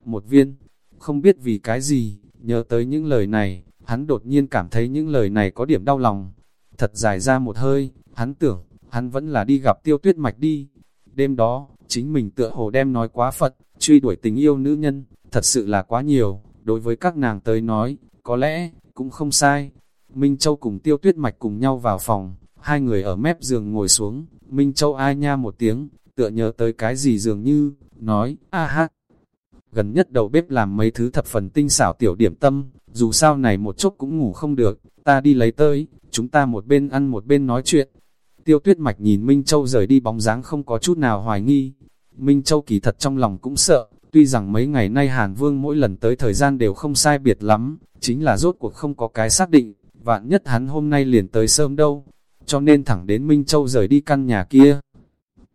Một viên, không biết vì cái gì, nhớ tới những lời này, hắn đột nhiên cảm thấy những lời này có điểm đau lòng. Thật dài ra một hơi, hắn tưởng, hắn vẫn là đi gặp tiêu tuyết mạch đi. Đêm đó, chính mình tựa hồ đem nói quá Phật, truy đuổi tình yêu nữ nhân, thật sự là quá nhiều, đối với các nàng tới nói, có lẽ, cũng không sai. Minh Châu cùng tiêu tuyết mạch cùng nhau vào phòng, hai người ở mép giường ngồi xuống, Minh Châu ai nha một tiếng, tựa nhớ tới cái gì dường như, nói, a ha. Gần nhất đầu bếp làm mấy thứ thập phần tinh xảo tiểu điểm tâm, dù sao này một chốc cũng ngủ không được, ta đi lấy tới, chúng ta một bên ăn một bên nói chuyện. Tiêu tuyết mạch nhìn Minh Châu rời đi bóng dáng không có chút nào hoài nghi. Minh Châu kỳ thật trong lòng cũng sợ, tuy rằng mấy ngày nay Hàn Vương mỗi lần tới thời gian đều không sai biệt lắm, chính là rốt cuộc không có cái xác định, vạn nhất hắn hôm nay liền tới sớm đâu, cho nên thẳng đến Minh Châu rời đi căn nhà kia.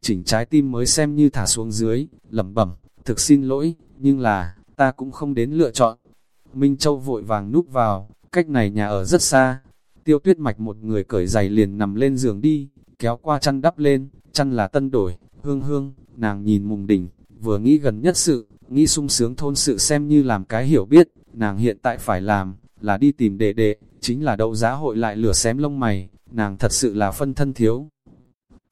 Chỉnh trái tim mới xem như thả xuống dưới, lẩm bẩm, thực xin lỗi, nhưng là, ta cũng không đến lựa chọn. Minh Châu vội vàng núp vào, cách này nhà ở rất xa. Tiêu tuyết mạch một người cởi giày liền nằm lên giường đi, kéo qua chăn đắp lên, chăn là tân đổi, hương hương, nàng nhìn mùng đỉnh, vừa nghĩ gần nhất sự, nghĩ sung sướng thôn sự xem như làm cái hiểu biết, nàng hiện tại phải làm, là đi tìm đệ đệ, chính là đậu giá hội lại lửa xém lông mày, nàng thật sự là phân thân thiếu.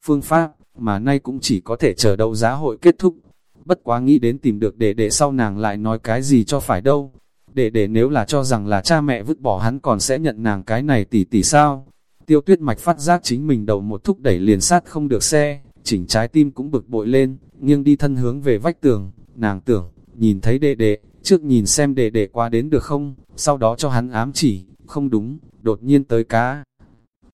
Phương pháp, mà nay cũng chỉ có thể chờ đậu giá hội kết thúc, bất quá nghĩ đến tìm được đệ đệ sau nàng lại nói cái gì cho phải đâu. Đệ đệ nếu là cho rằng là cha mẹ vứt bỏ hắn còn sẽ nhận nàng cái này tỷ tỷ sao. Tiêu tuyết mạch phát giác chính mình đầu một thúc đẩy liền sát không được xe, chỉnh trái tim cũng bực bội lên, nghiêng đi thân hướng về vách tường, nàng tưởng, nhìn thấy đệ đệ, trước nhìn xem đệ đệ qua đến được không, sau đó cho hắn ám chỉ, không đúng, đột nhiên tới cá.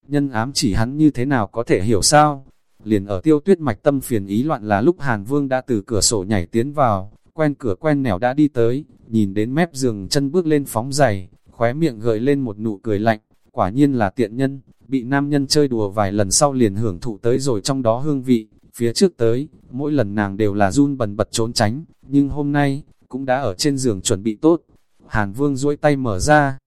Nhân ám chỉ hắn như thế nào có thể hiểu sao? Liền ở tiêu tuyết mạch tâm phiền ý loạn là lúc Hàn Vương đã từ cửa sổ nhảy tiến vào, quen cửa quen nẻo đã đi tới, nhìn đến mép giường chân bước lên phóng giày, khóe miệng gợi lên một nụ cười lạnh, quả nhiên là tiện nhân, bị nam nhân chơi đùa vài lần sau liền hưởng thụ tới rồi trong đó hương vị, phía trước tới, mỗi lần nàng đều là run bần bật trốn tránh, nhưng hôm nay, cũng đã ở trên giường chuẩn bị tốt. Hàn Vương duỗi tay mở ra,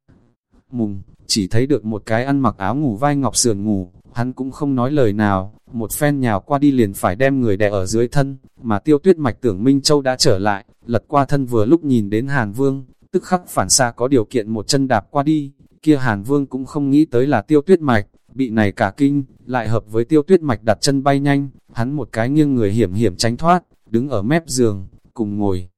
mùng, chỉ thấy được một cái ăn mặc áo ngủ vai ngọc sườn ngủ, hắn cũng không nói lời nào, một phen nhào qua đi liền phải đem người đè ở dưới thân, mà tiêu tuyết mạch tưởng Minh Châu đã trở lại, lật qua thân vừa lúc nhìn đến Hàn Vương, tức khắc phản xa có điều kiện một chân đạp qua đi, kia Hàn Vương cũng không nghĩ tới là tiêu tuyết mạch, bị này cả kinh, lại hợp với tiêu tuyết mạch đặt chân bay nhanh, hắn một cái nghiêng người hiểm hiểm tránh thoát, đứng ở mép giường, cùng ngồi.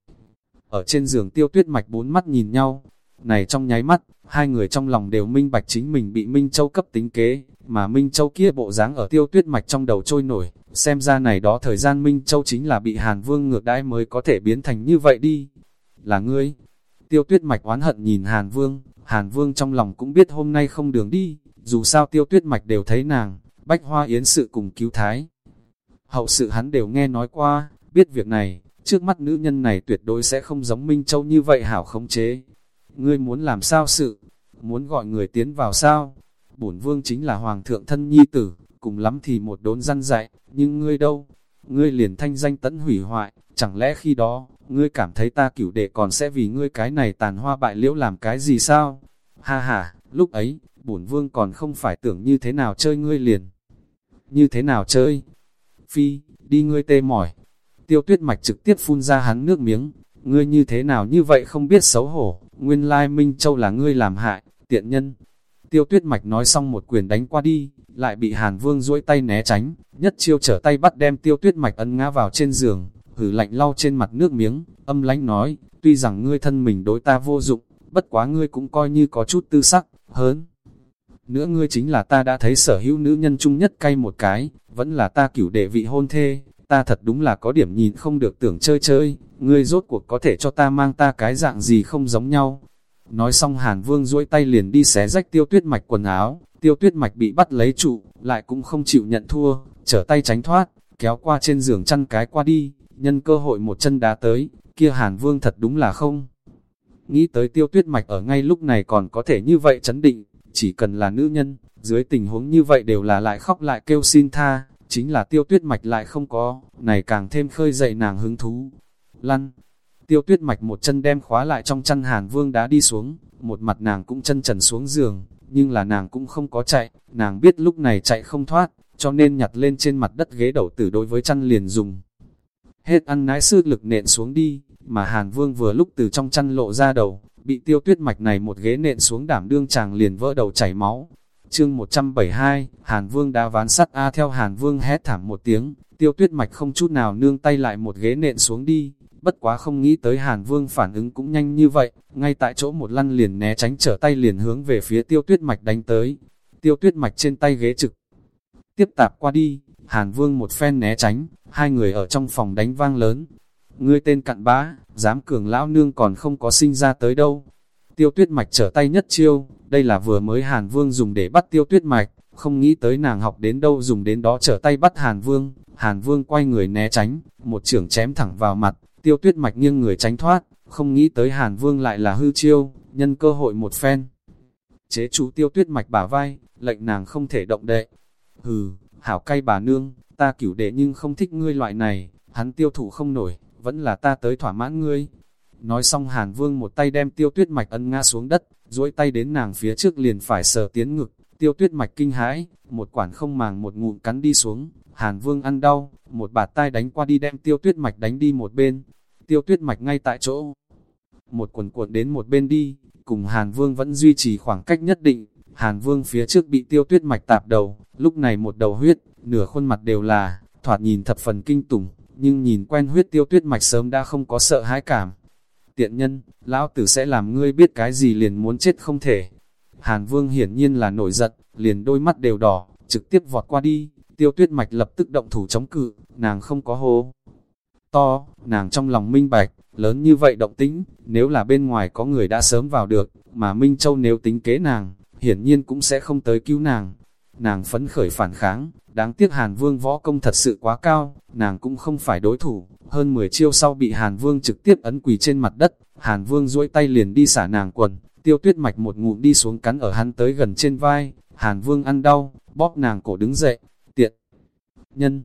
Ở trên giường tiêu tuyết mạch bốn mắt nhìn nhau, này trong nháy mắt, hai người trong lòng đều minh bạch chính mình bị Minh Châu cấp tính kế, mà Minh Châu kia bộ dáng ở tiêu tuyết mạch trong đầu trôi nổi, xem ra này đó thời gian Minh Châu chính là bị Hàn Vương ngược đãi mới có thể biến thành như vậy đi. Là ngươi, tiêu tuyết mạch oán hận nhìn Hàn Vương, Hàn Vương trong lòng cũng biết hôm nay không đường đi, dù sao tiêu tuyết mạch đều thấy nàng, bách hoa yến sự cùng cứu thái. Hậu sự hắn đều nghe nói qua, biết việc này, trước mắt nữ nhân này tuyệt đối sẽ không giống Minh Châu như vậy hảo khống chế. Ngươi muốn làm sao sự? Muốn gọi người tiến vào sao? bổn vương chính là hoàng thượng thân nhi tử, cùng lắm thì một đốn răn dạy, nhưng ngươi đâu? Ngươi liền thanh danh tẫn hủy hoại, chẳng lẽ khi đó, ngươi cảm thấy ta cửu đệ còn sẽ vì ngươi cái này tàn hoa bại liễu làm cái gì sao? Ha ha, lúc ấy, bổn vương còn không phải tưởng như thế nào chơi ngươi liền. Như thế nào chơi? Phi, đi ngươi tê mỏi. Tiêu tuyết mạch trực tiếp phun ra hắn nước miếng. Ngươi như thế nào như vậy không biết xấu hổ, nguyên lai Minh Châu là ngươi làm hại, tiện nhân. Tiêu tuyết mạch nói xong một quyền đánh qua đi, lại bị Hàn Vương duỗi tay né tránh, nhất chiêu trở tay bắt đem tiêu tuyết mạch ấn ngã vào trên giường, hử lạnh lau trên mặt nước miếng, âm lánh nói, tuy rằng ngươi thân mình đối ta vô dụng, bất quá ngươi cũng coi như có chút tư sắc, hớn. Nữa ngươi chính là ta đã thấy sở hữu nữ nhân chung nhất cay một cái, vẫn là ta cửu đệ vị hôn thê, ta thật đúng là có điểm nhìn không được tưởng chơi chơi, ngươi rốt cuộc có thể cho ta mang ta cái dạng gì không giống nhau, Nói xong Hàn Vương duỗi tay liền đi xé rách tiêu tuyết mạch quần áo, tiêu tuyết mạch bị bắt lấy trụ, lại cũng không chịu nhận thua, trở tay tránh thoát, kéo qua trên giường chăn cái qua đi, nhân cơ hội một chân đá tới, kia Hàn Vương thật đúng là không. Nghĩ tới tiêu tuyết mạch ở ngay lúc này còn có thể như vậy chấn định, chỉ cần là nữ nhân, dưới tình huống như vậy đều là lại khóc lại kêu xin tha, chính là tiêu tuyết mạch lại không có, này càng thêm khơi dậy nàng hứng thú. Lăn, tiêu tuyết mạch một chân đem khóa lại trong chăn hàn vương đã đi xuống, một mặt nàng cũng chân trần xuống giường, nhưng là nàng cũng không có chạy, nàng biết lúc này chạy không thoát, cho nên nhặt lên trên mặt đất ghế đầu tử đối với chăn liền dùng. Hết ăn nái sư lực nện xuống đi, mà Hàn Vương vừa lúc từ trong chăn lộ ra đầu, bị tiêu tuyết mạch này một ghế nện xuống đảm đương chàng liền vỡ đầu chảy máu. Chương 172, Hàn Vương đã ván sắt A theo Hàn Vương hét thảm một tiếng, tiêu tuyết mạch không chút nào nương tay lại một ghế nện xuống đi, bất quá không nghĩ tới Hàn Vương phản ứng cũng nhanh như vậy, ngay tại chỗ một lăn liền né tránh trở tay liền hướng về phía tiêu tuyết mạch đánh tới. Tiêu tuyết mạch trên tay ghế trực, tiếp tạp qua đi, Hàn Vương một phen né tránh, hai người ở trong phòng đánh vang lớn. Ngươi tên cặn bá, dám cường lão nương còn không có sinh ra tới đâu. Tiêu tuyết mạch trở tay nhất chiêu, đây là vừa mới Hàn Vương dùng để bắt tiêu tuyết mạch, không nghĩ tới nàng học đến đâu dùng đến đó trở tay bắt Hàn Vương. Hàn Vương quay người né tránh, một trưởng chém thẳng vào mặt, tiêu tuyết mạch nghiêng người tránh thoát, không nghĩ tới Hàn Vương lại là hư chiêu, nhân cơ hội một phen. Chế chú tiêu tuyết mạch bả vai, lệnh nàng không thể động đậy. Hừ, hảo cay bà nương, ta cửu đệ nhưng không thích ngươi loại này, hắn tiêu thụ không nổi, vẫn là ta tới thỏa mãn ngươi. Nói xong Hàn Vương một tay đem tiêu tuyết mạch ân ngã xuống đất, duỗi tay đến nàng phía trước liền phải sờ tiến ngực, tiêu tuyết mạch kinh hãi, một quản không màng một ngụm cắn đi xuống, Hàn Vương ăn đau, một bạt tay đánh qua đi đem tiêu tuyết mạch đánh đi một bên, tiêu tuyết mạch ngay tại chỗ. Một quần cuộn đến một bên đi, cùng Hàn Vương vẫn duy trì khoảng cách nhất định, Hàn Vương phía trước bị tiêu tuyết mạch tạp đầu, lúc này một đầu huyết, nửa khuôn mặt đều là, thoạt nhìn thập phần kinh tủng, nhưng nhìn quen huyết tiêu tuyết mạch sớm đã không có sợ hãi cảm. Tiện nhân, lão tử sẽ làm ngươi biết cái gì liền muốn chết không thể. Hàn Vương hiển nhiên là nổi giận, liền đôi mắt đều đỏ, trực tiếp vọt qua đi, tiêu tuyết mạch lập tức động thủ chống cự, nàng không có hô. To, nàng trong lòng minh bạch, lớn như vậy động tính, nếu là bên ngoài có người đã sớm vào được, mà Minh Châu nếu tính kế nàng, hiển nhiên cũng sẽ không tới cứu nàng. Nàng phấn khởi phản kháng, đáng tiếc Hàn Vương võ công thật sự quá cao, nàng cũng không phải đối thủ, hơn 10 chiêu sau bị Hàn Vương trực tiếp ấn quỳ trên mặt đất, Hàn Vương duỗi tay liền đi xả nàng quần, tiêu tuyết mạch một ngụm đi xuống cắn ở hắn tới gần trên vai, Hàn Vương ăn đau, bóp nàng cổ đứng dậy, tiện. Nhân,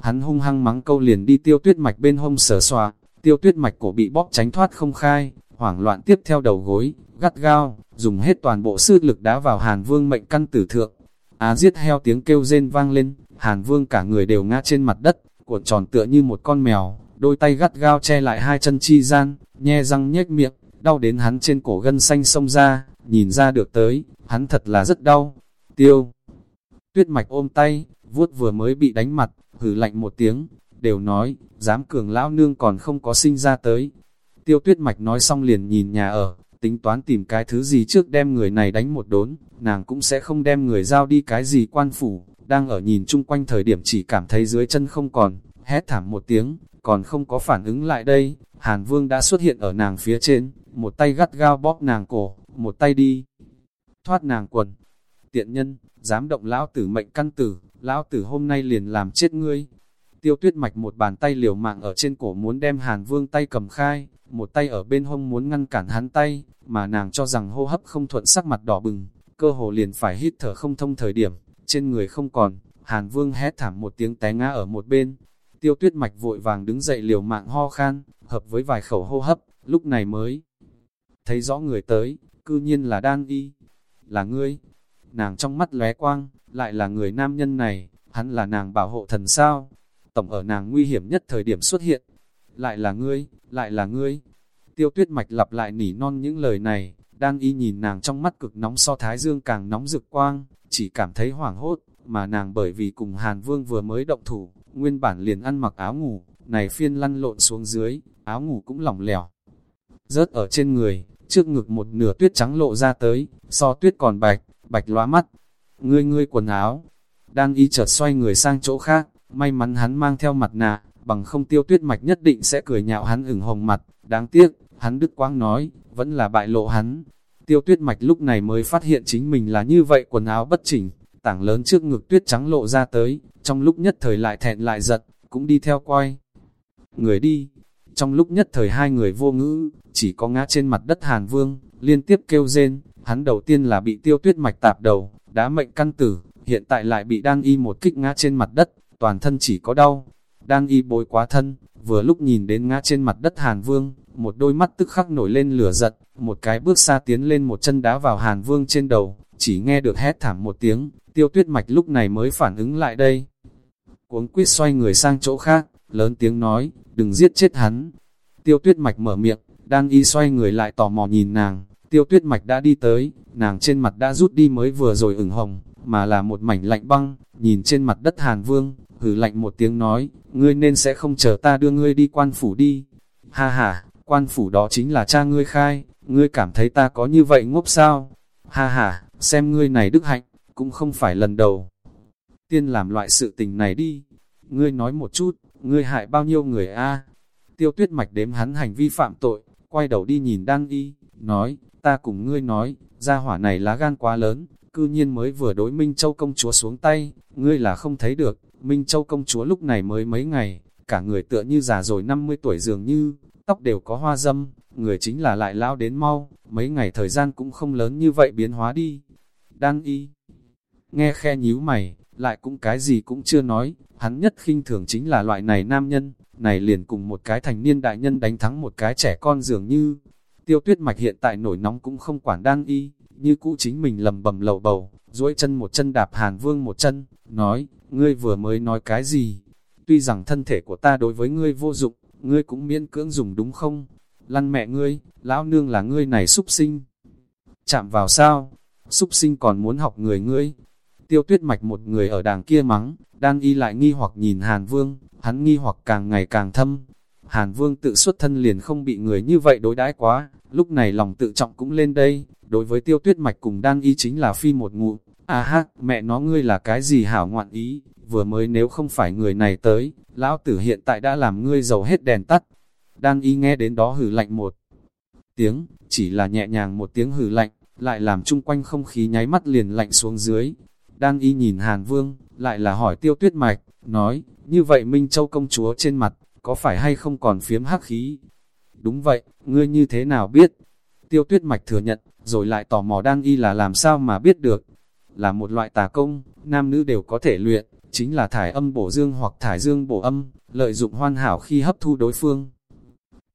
hắn hung hăng mắng câu liền đi tiêu tuyết mạch bên hông sờ xòa, tiêu tuyết mạch cổ bị bóp tránh thoát không khai, hoảng loạn tiếp theo đầu gối, gắt gao, dùng hết toàn bộ sư lực đá vào Hàn Vương mệnh căn tử thượng. Á giết heo tiếng kêu rên vang lên, Hàn Vương cả người đều ngã trên mặt đất, cuộn tròn tựa như một con mèo, đôi tay gắt gao che lại hai chân chi gian, nhe răng nhếch miệng, đau đến hắn trên cổ gân xanh sông ra, nhìn ra được tới, hắn thật là rất đau. Tiêu, tuyết mạch ôm tay, vuốt vừa mới bị đánh mặt, hử lạnh một tiếng, đều nói, dám cường lão nương còn không có sinh ra tới. Tiêu tuyết mạch nói xong liền nhìn nhà ở, tính toán tìm cái thứ gì trước đem người này đánh một đốn, nàng cũng sẽ không đem người giao đi cái gì quan phủ, đang ở nhìn chung quanh thời điểm chỉ cảm thấy dưới chân không còn, hét thảm một tiếng, còn không có phản ứng lại đây, Hàn Vương đã xuất hiện ở nàng phía trên, một tay gắt gao bóp nàng cổ, một tay đi, thoát nàng quần. Tiện nhân, dám động lão tử mệnh căn tử, lão tử hôm nay liền làm chết ngươi. Tiêu tuyết mạch một bàn tay liều mạng ở trên cổ muốn đem Hàn Vương tay cầm khai, một tay ở bên hông muốn ngăn cản hắn tay, mà nàng cho rằng hô hấp không thuận sắc mặt đỏ bừng, cơ hồ liền phải hít thở không thông thời điểm, trên người không còn, Hàn Vương hét thảm một tiếng té ngã ở một bên. Tiêu tuyết mạch vội vàng đứng dậy liều mạng ho khan, hợp với vài khẩu hô hấp, lúc này mới thấy rõ người tới, cư nhiên là đan y, là ngươi. Nàng trong mắt lóe quang, lại là người nam nhân này, hắn là nàng bảo hộ thần sao. Tổng ở nàng nguy hiểm nhất thời điểm xuất hiện, lại là ngươi, lại là ngươi. Tiêu tuyết mạch lặp lại nỉ non những lời này, đan y nhìn nàng trong mắt cực nóng so thái dương càng nóng rực quang, chỉ cảm thấy hoảng hốt, mà nàng bởi vì cùng Hàn Vương vừa mới động thủ, nguyên bản liền ăn mặc áo ngủ, này phiên lăn lộn xuống dưới, áo ngủ cũng lỏng lẻo. Rớt ở trên người, trước ngực một nửa tuyết trắng lộ ra tới, so tuyết còn bạch, bạch lóa mắt. Ngươi ngươi quần áo, đang y chợt xoay người sang chỗ khác, may mắn hắn mang theo mặt nạ, bằng không tiêu tuyết mạch nhất định sẽ cười nhạo hắn ửng hồng mặt, đáng tiếc, hắn đứt quang nói, vẫn là bại lộ hắn. Tiêu tuyết mạch lúc này mới phát hiện chính mình là như vậy quần áo bất chỉnh, tảng lớn trước ngực tuyết trắng lộ ra tới, trong lúc nhất thời lại thẹn lại giật, cũng đi theo quay. Người đi, trong lúc nhất thời hai người vô ngữ, chỉ có ngã trên mặt đất Hàn Vương, liên tiếp kêu rên, hắn đầu tiên là bị tiêu tuyết mạch tạp đầu, đá mệnh căn tử, hiện tại lại bị đang y một kích ngã trên mặt đất, toàn thân chỉ có đau. Đang y bối quá thân, vừa lúc nhìn đến ngã trên mặt đất Hàn Vương, một đôi mắt tức khắc nổi lên lửa giật, một cái bước xa tiến lên một chân đá vào Hàn Vương trên đầu, chỉ nghe được hét thảm một tiếng, tiêu tuyết mạch lúc này mới phản ứng lại đây. Cuống quyết xoay người sang chỗ khác, lớn tiếng nói, đừng giết chết hắn. Tiêu tuyết mạch mở miệng, đang y xoay người lại tò mò nhìn nàng, tiêu tuyết mạch đã đi tới, nàng trên mặt đã rút đi mới vừa rồi ửng hồng, mà là một mảnh lạnh băng, nhìn trên mặt đất Hàn Vương, hử lạnh một tiếng nói, ngươi nên sẽ không chờ ta đưa ngươi đi quan phủ đi. Ha ha, quan phủ đó chính là cha ngươi khai, ngươi cảm thấy ta có như vậy ngốc sao? Ha ha, xem ngươi này đức hạnh, cũng không phải lần đầu. Tiên làm loại sự tình này đi, ngươi nói một chút, ngươi hại bao nhiêu người a? Tiêu tuyết mạch đếm hắn hành vi phạm tội, quay đầu đi nhìn đang y, nói, ta cùng ngươi nói, gia hỏa này lá gan quá lớn, cư nhiên mới vừa đối Minh Châu công chúa xuống tay, ngươi là không thấy được, Minh Châu công chúa lúc này mới mấy ngày, cả người tựa như già rồi 50 tuổi dường như, tóc đều có hoa dâm, người chính là lại lao đến mau, mấy ngày thời gian cũng không lớn như vậy biến hóa đi. Đang y, nghe khe nhíu mày, lại cũng cái gì cũng chưa nói, hắn nhất khinh thường chính là loại này nam nhân, này liền cùng một cái thành niên đại nhân đánh thắng một cái trẻ con dường như. Tiêu tuyết mạch hiện tại nổi nóng cũng không quản đang y, như cũ chính mình lầm bầm lầu bầu, duỗi chân một chân đạp hàn vương một chân, nói, ngươi vừa mới nói cái gì? Tuy rằng thân thể của ta đối với ngươi vô dụng, ngươi cũng miễn cưỡng dùng đúng không? Lăn mẹ ngươi, lão nương là ngươi này súc sinh. Chạm vào sao? Súc sinh còn muốn học người ngươi. Tiêu tuyết mạch một người ở đàng kia mắng, đang y lại nghi hoặc nhìn Hàn Vương, hắn nghi hoặc càng ngày càng thâm. Hàn Vương tự xuất thân liền không bị người như vậy đối đãi quá, lúc này lòng tự trọng cũng lên đây, đối với tiêu tuyết mạch cùng đang y chính là phi một ngụ. À ha, mẹ nó ngươi là cái gì hảo ngoạn ý, vừa mới nếu không phải người này tới, lão tử hiện tại đã làm ngươi giàu hết đèn tắt. Đang y nghe đến đó hử lạnh một tiếng, chỉ là nhẹ nhàng một tiếng hử lạnh, lại làm chung quanh không khí nháy mắt liền lạnh xuống dưới. Đang y nhìn Hàn Vương, lại là hỏi tiêu tuyết mạch, nói, như vậy Minh Châu công chúa trên mặt, có phải hay không còn phiếm hắc khí? Đúng vậy, ngươi như thế nào biết? Tiêu tuyết mạch thừa nhận, rồi lại tò mò đang y là làm sao mà biết được. Là một loại tà công, nam nữ đều có thể luyện, chính là thải âm bổ dương hoặc thải dương bổ âm, lợi dụng hoàn hảo khi hấp thu đối phương.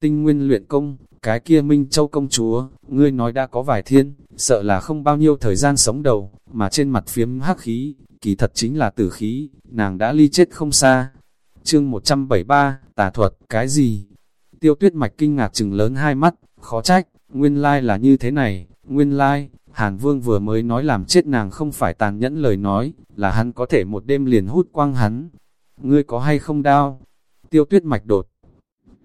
Tinh nguyên luyện công, cái kia Minh Châu công chúa, ngươi nói đã có vài thiên, sợ là không bao nhiêu thời gian sống đầu, mà trên mặt phiếm hắc khí, kỳ thật chính là tử khí, nàng đã ly chết không xa. Chương 173, tà thuật, cái gì? Tiêu tuyết mạch kinh ngạc chừng lớn hai mắt, khó trách, nguyên lai là như thế này, nguyên lai, Hàn Vương vừa mới nói làm chết nàng không phải tàn nhẫn lời nói, là hắn có thể một đêm liền hút quang hắn. Ngươi có hay không đau? Tiêu tuyết mạch đột.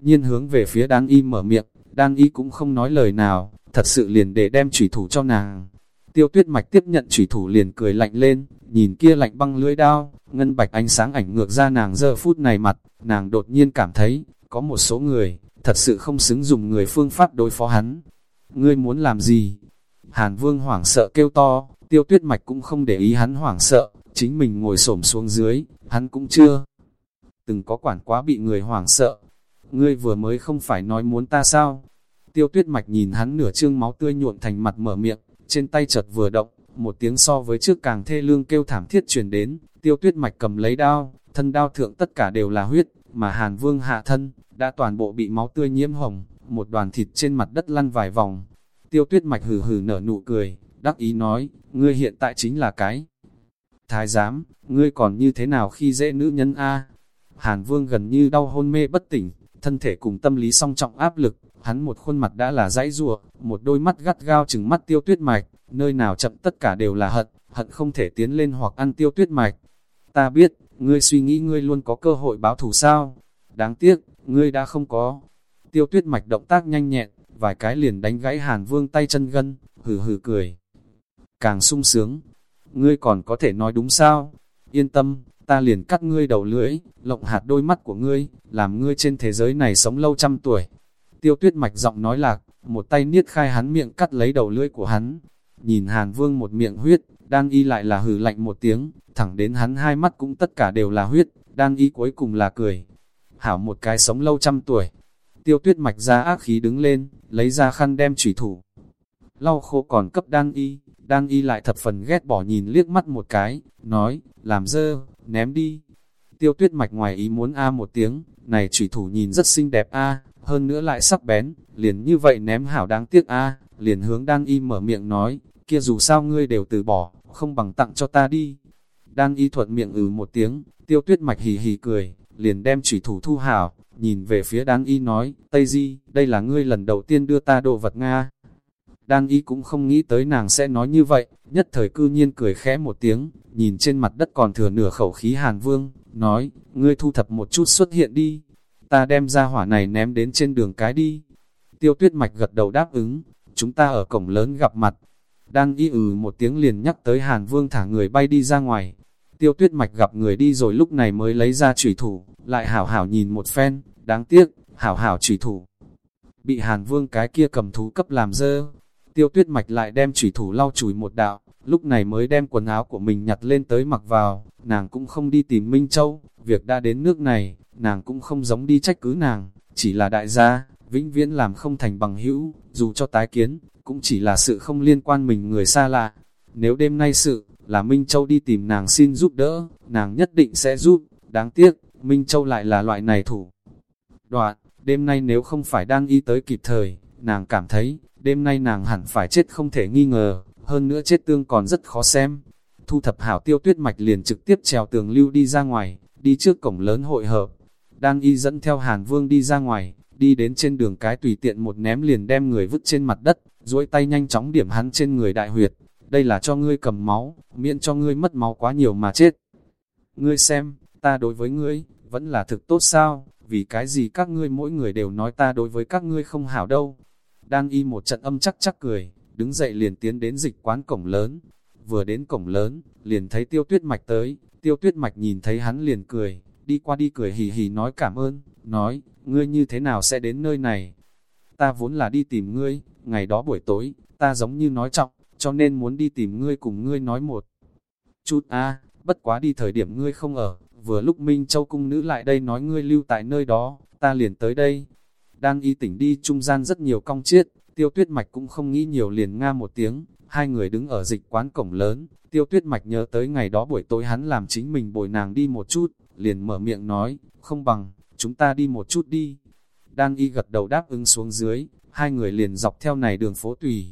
Nhiên hướng về phía đan y mở miệng, đan y cũng không nói lời nào, thật sự liền để đem chủy thủ cho nàng. Tiêu tuyết mạch tiếp nhận chủy thủ liền cười lạnh lên, nhìn kia lạnh băng lưỡi đao, ngân bạch ánh sáng ảnh ngược ra nàng giờ phút này mặt, nàng đột nhiên cảm thấy, có một số người, thật sự không xứng dùng người phương pháp đối phó hắn. Ngươi muốn làm gì? Hàn vương hoảng sợ kêu to, tiêu tuyết mạch cũng không để ý hắn hoảng sợ, chính mình ngồi xổm xuống dưới, hắn cũng chưa. Từng có quản quá bị người hoảng sợ. Ngươi vừa mới không phải nói muốn ta sao? Tiêu tuyết mạch nhìn hắn nửa trương máu tươi nhuộn thành mặt mở miệng, trên tay chợt vừa động, một tiếng so với trước càng thê lương kêu thảm thiết truyền đến, tiêu tuyết mạch cầm lấy đao, thân đao thượng tất cả đều là huyết, mà Hàn Vương hạ thân, đã toàn bộ bị máu tươi nhiễm hồng, một đoàn thịt trên mặt đất lăn vài vòng. Tiêu tuyết mạch hừ hừ nở nụ cười, đắc ý nói, ngươi hiện tại chính là cái. Thái giám, ngươi còn như thế nào khi dễ nữ nhân A? Hàn Vương gần như đau hôn mê bất tỉnh, thân thể cùng tâm lý song trọng áp lực, hắn một khuôn mặt đã là dãy rùa, một đôi mắt gắt gao chừng mắt tiêu tuyết mạch, nơi nào chậm tất cả đều là hận, hận không thể tiến lên hoặc ăn tiêu tuyết mạch. Ta biết, ngươi suy nghĩ ngươi luôn có cơ hội báo thù sao? Đáng tiếc, ngươi đã không có. Tiêu tuyết mạch động tác nhanh nhẹn, vài cái liền đánh gãy hàn vương tay chân gân, hừ hừ cười. Càng sung sướng, ngươi còn có thể nói đúng sao? Yên tâm, ta liền cắt ngươi đầu lưỡi, lộng hạt đôi mắt của ngươi, làm ngươi trên thế giới này sống lâu trăm tuổi. Tiêu tuyết mạch giọng nói lạc, một tay niết khai hắn miệng cắt lấy đầu lưỡi của hắn. Nhìn Hàn Vương một miệng huyết, đang y lại là hử lạnh một tiếng, thẳng đến hắn hai mắt cũng tất cả đều là huyết, đang y cuối cùng là cười. Hảo một cái sống lâu trăm tuổi. Tiêu tuyết mạch ra ác khí đứng lên, lấy ra khăn đem chủy thủ. Lau khô còn cấp đang y, đang y lại thập phần ghét bỏ nhìn liếc mắt một cái, nói, làm dơ, ném đi. Tiêu tuyết mạch ngoài ý muốn a một tiếng, này chủy thủ nhìn rất xinh đẹp a hơn nữa lại sắc bén, liền như vậy ném hảo đáng tiếc a liền hướng Đang y mở miệng nói, kia dù sao ngươi đều từ bỏ, không bằng tặng cho ta đi. Đang y thuận miệng ừ một tiếng, tiêu tuyết mạch hì hì cười, liền đem chủy thủ thu hảo, nhìn về phía Đang y nói, Tây Di, đây là ngươi lần đầu tiên đưa ta đồ vật Nga. Đan y cũng không nghĩ tới nàng sẽ nói như vậy, nhất thời cư nhiên cười khẽ một tiếng, nhìn trên mặt đất còn thừa nửa khẩu khí hàn vương, nói, ngươi thu thập một chút xuất hiện đi, ta đem ra hỏa này ném đến trên đường cái đi. Tiêu tuyết mạch gật đầu đáp ứng, chúng ta ở cổng lớn gặp mặt. Đan y ừ một tiếng liền nhắc tới Hàn Vương thả người bay đi ra ngoài. Tiêu tuyết mạch gặp người đi rồi lúc này mới lấy ra chủy thủ, lại hảo hảo nhìn một phen, đáng tiếc, hảo hảo chủy thủ. Bị Hàn Vương cái kia cầm thú cấp làm dơ. Tiêu tuyết mạch lại đem chủy thủ lau chùi một đạo, lúc này mới đem quần áo của mình nhặt lên tới mặc vào, nàng cũng không đi tìm Minh Châu, việc đã đến nước này, nàng cũng không giống đi trách cứ nàng, chỉ là đại gia, vĩnh viễn làm không thành bằng hữu, dù cho tái kiến, cũng chỉ là sự không liên quan mình người xa lạ. Nếu đêm nay sự, là Minh Châu đi tìm nàng xin giúp đỡ, nàng nhất định sẽ giúp, đáng tiếc, Minh Châu lại là loại này thủ. Đoạn, đêm nay nếu không phải đang y tới kịp thời, nàng cảm thấy, đêm nay nàng hẳn phải chết không thể nghi ngờ, hơn nữa chết tương còn rất khó xem. Thu thập hảo tiêu tuyết mạch liền trực tiếp trèo tường lưu đi ra ngoài, đi trước cổng lớn hội hợp. Đan y dẫn theo Hàn Vương đi ra ngoài, đi đến trên đường cái tùy tiện một ném liền đem người vứt trên mặt đất, duỗi tay nhanh chóng điểm hắn trên người đại huyệt. Đây là cho ngươi cầm máu, miễn cho ngươi mất máu quá nhiều mà chết. Ngươi xem, ta đối với ngươi, vẫn là thực tốt sao, vì cái gì các ngươi mỗi người đều nói ta đối với các ngươi không hảo đâu. Đan y một trận âm chắc chắc cười, đứng dậy liền tiến đến dịch quán cổng lớn. Vừa đến cổng lớn, liền thấy tiêu tuyết mạch tới, tiêu tuyết mạch nhìn thấy hắn liền cười, đi qua đi cười hì hì nói cảm ơn, nói, ngươi như thế nào sẽ đến nơi này? Ta vốn là đi tìm ngươi, ngày đó buổi tối, ta giống như nói trọng, cho nên muốn đi tìm ngươi cùng ngươi nói một chút a bất quá đi thời điểm ngươi không ở, vừa lúc Minh Châu cung nữ lại đây nói ngươi lưu tại nơi đó, ta liền tới đây. Đang y tỉnh đi trung gian rất nhiều cong chiết, tiêu tuyết mạch cũng không nghĩ nhiều liền nga một tiếng, hai người đứng ở dịch quán cổng lớn, tiêu tuyết mạch nhớ tới ngày đó buổi tối hắn làm chính mình bồi nàng đi một chút, liền mở miệng nói, không bằng, chúng ta đi một chút đi. Đan y gật đầu đáp ứng xuống dưới, hai người liền dọc theo này đường phố tùy.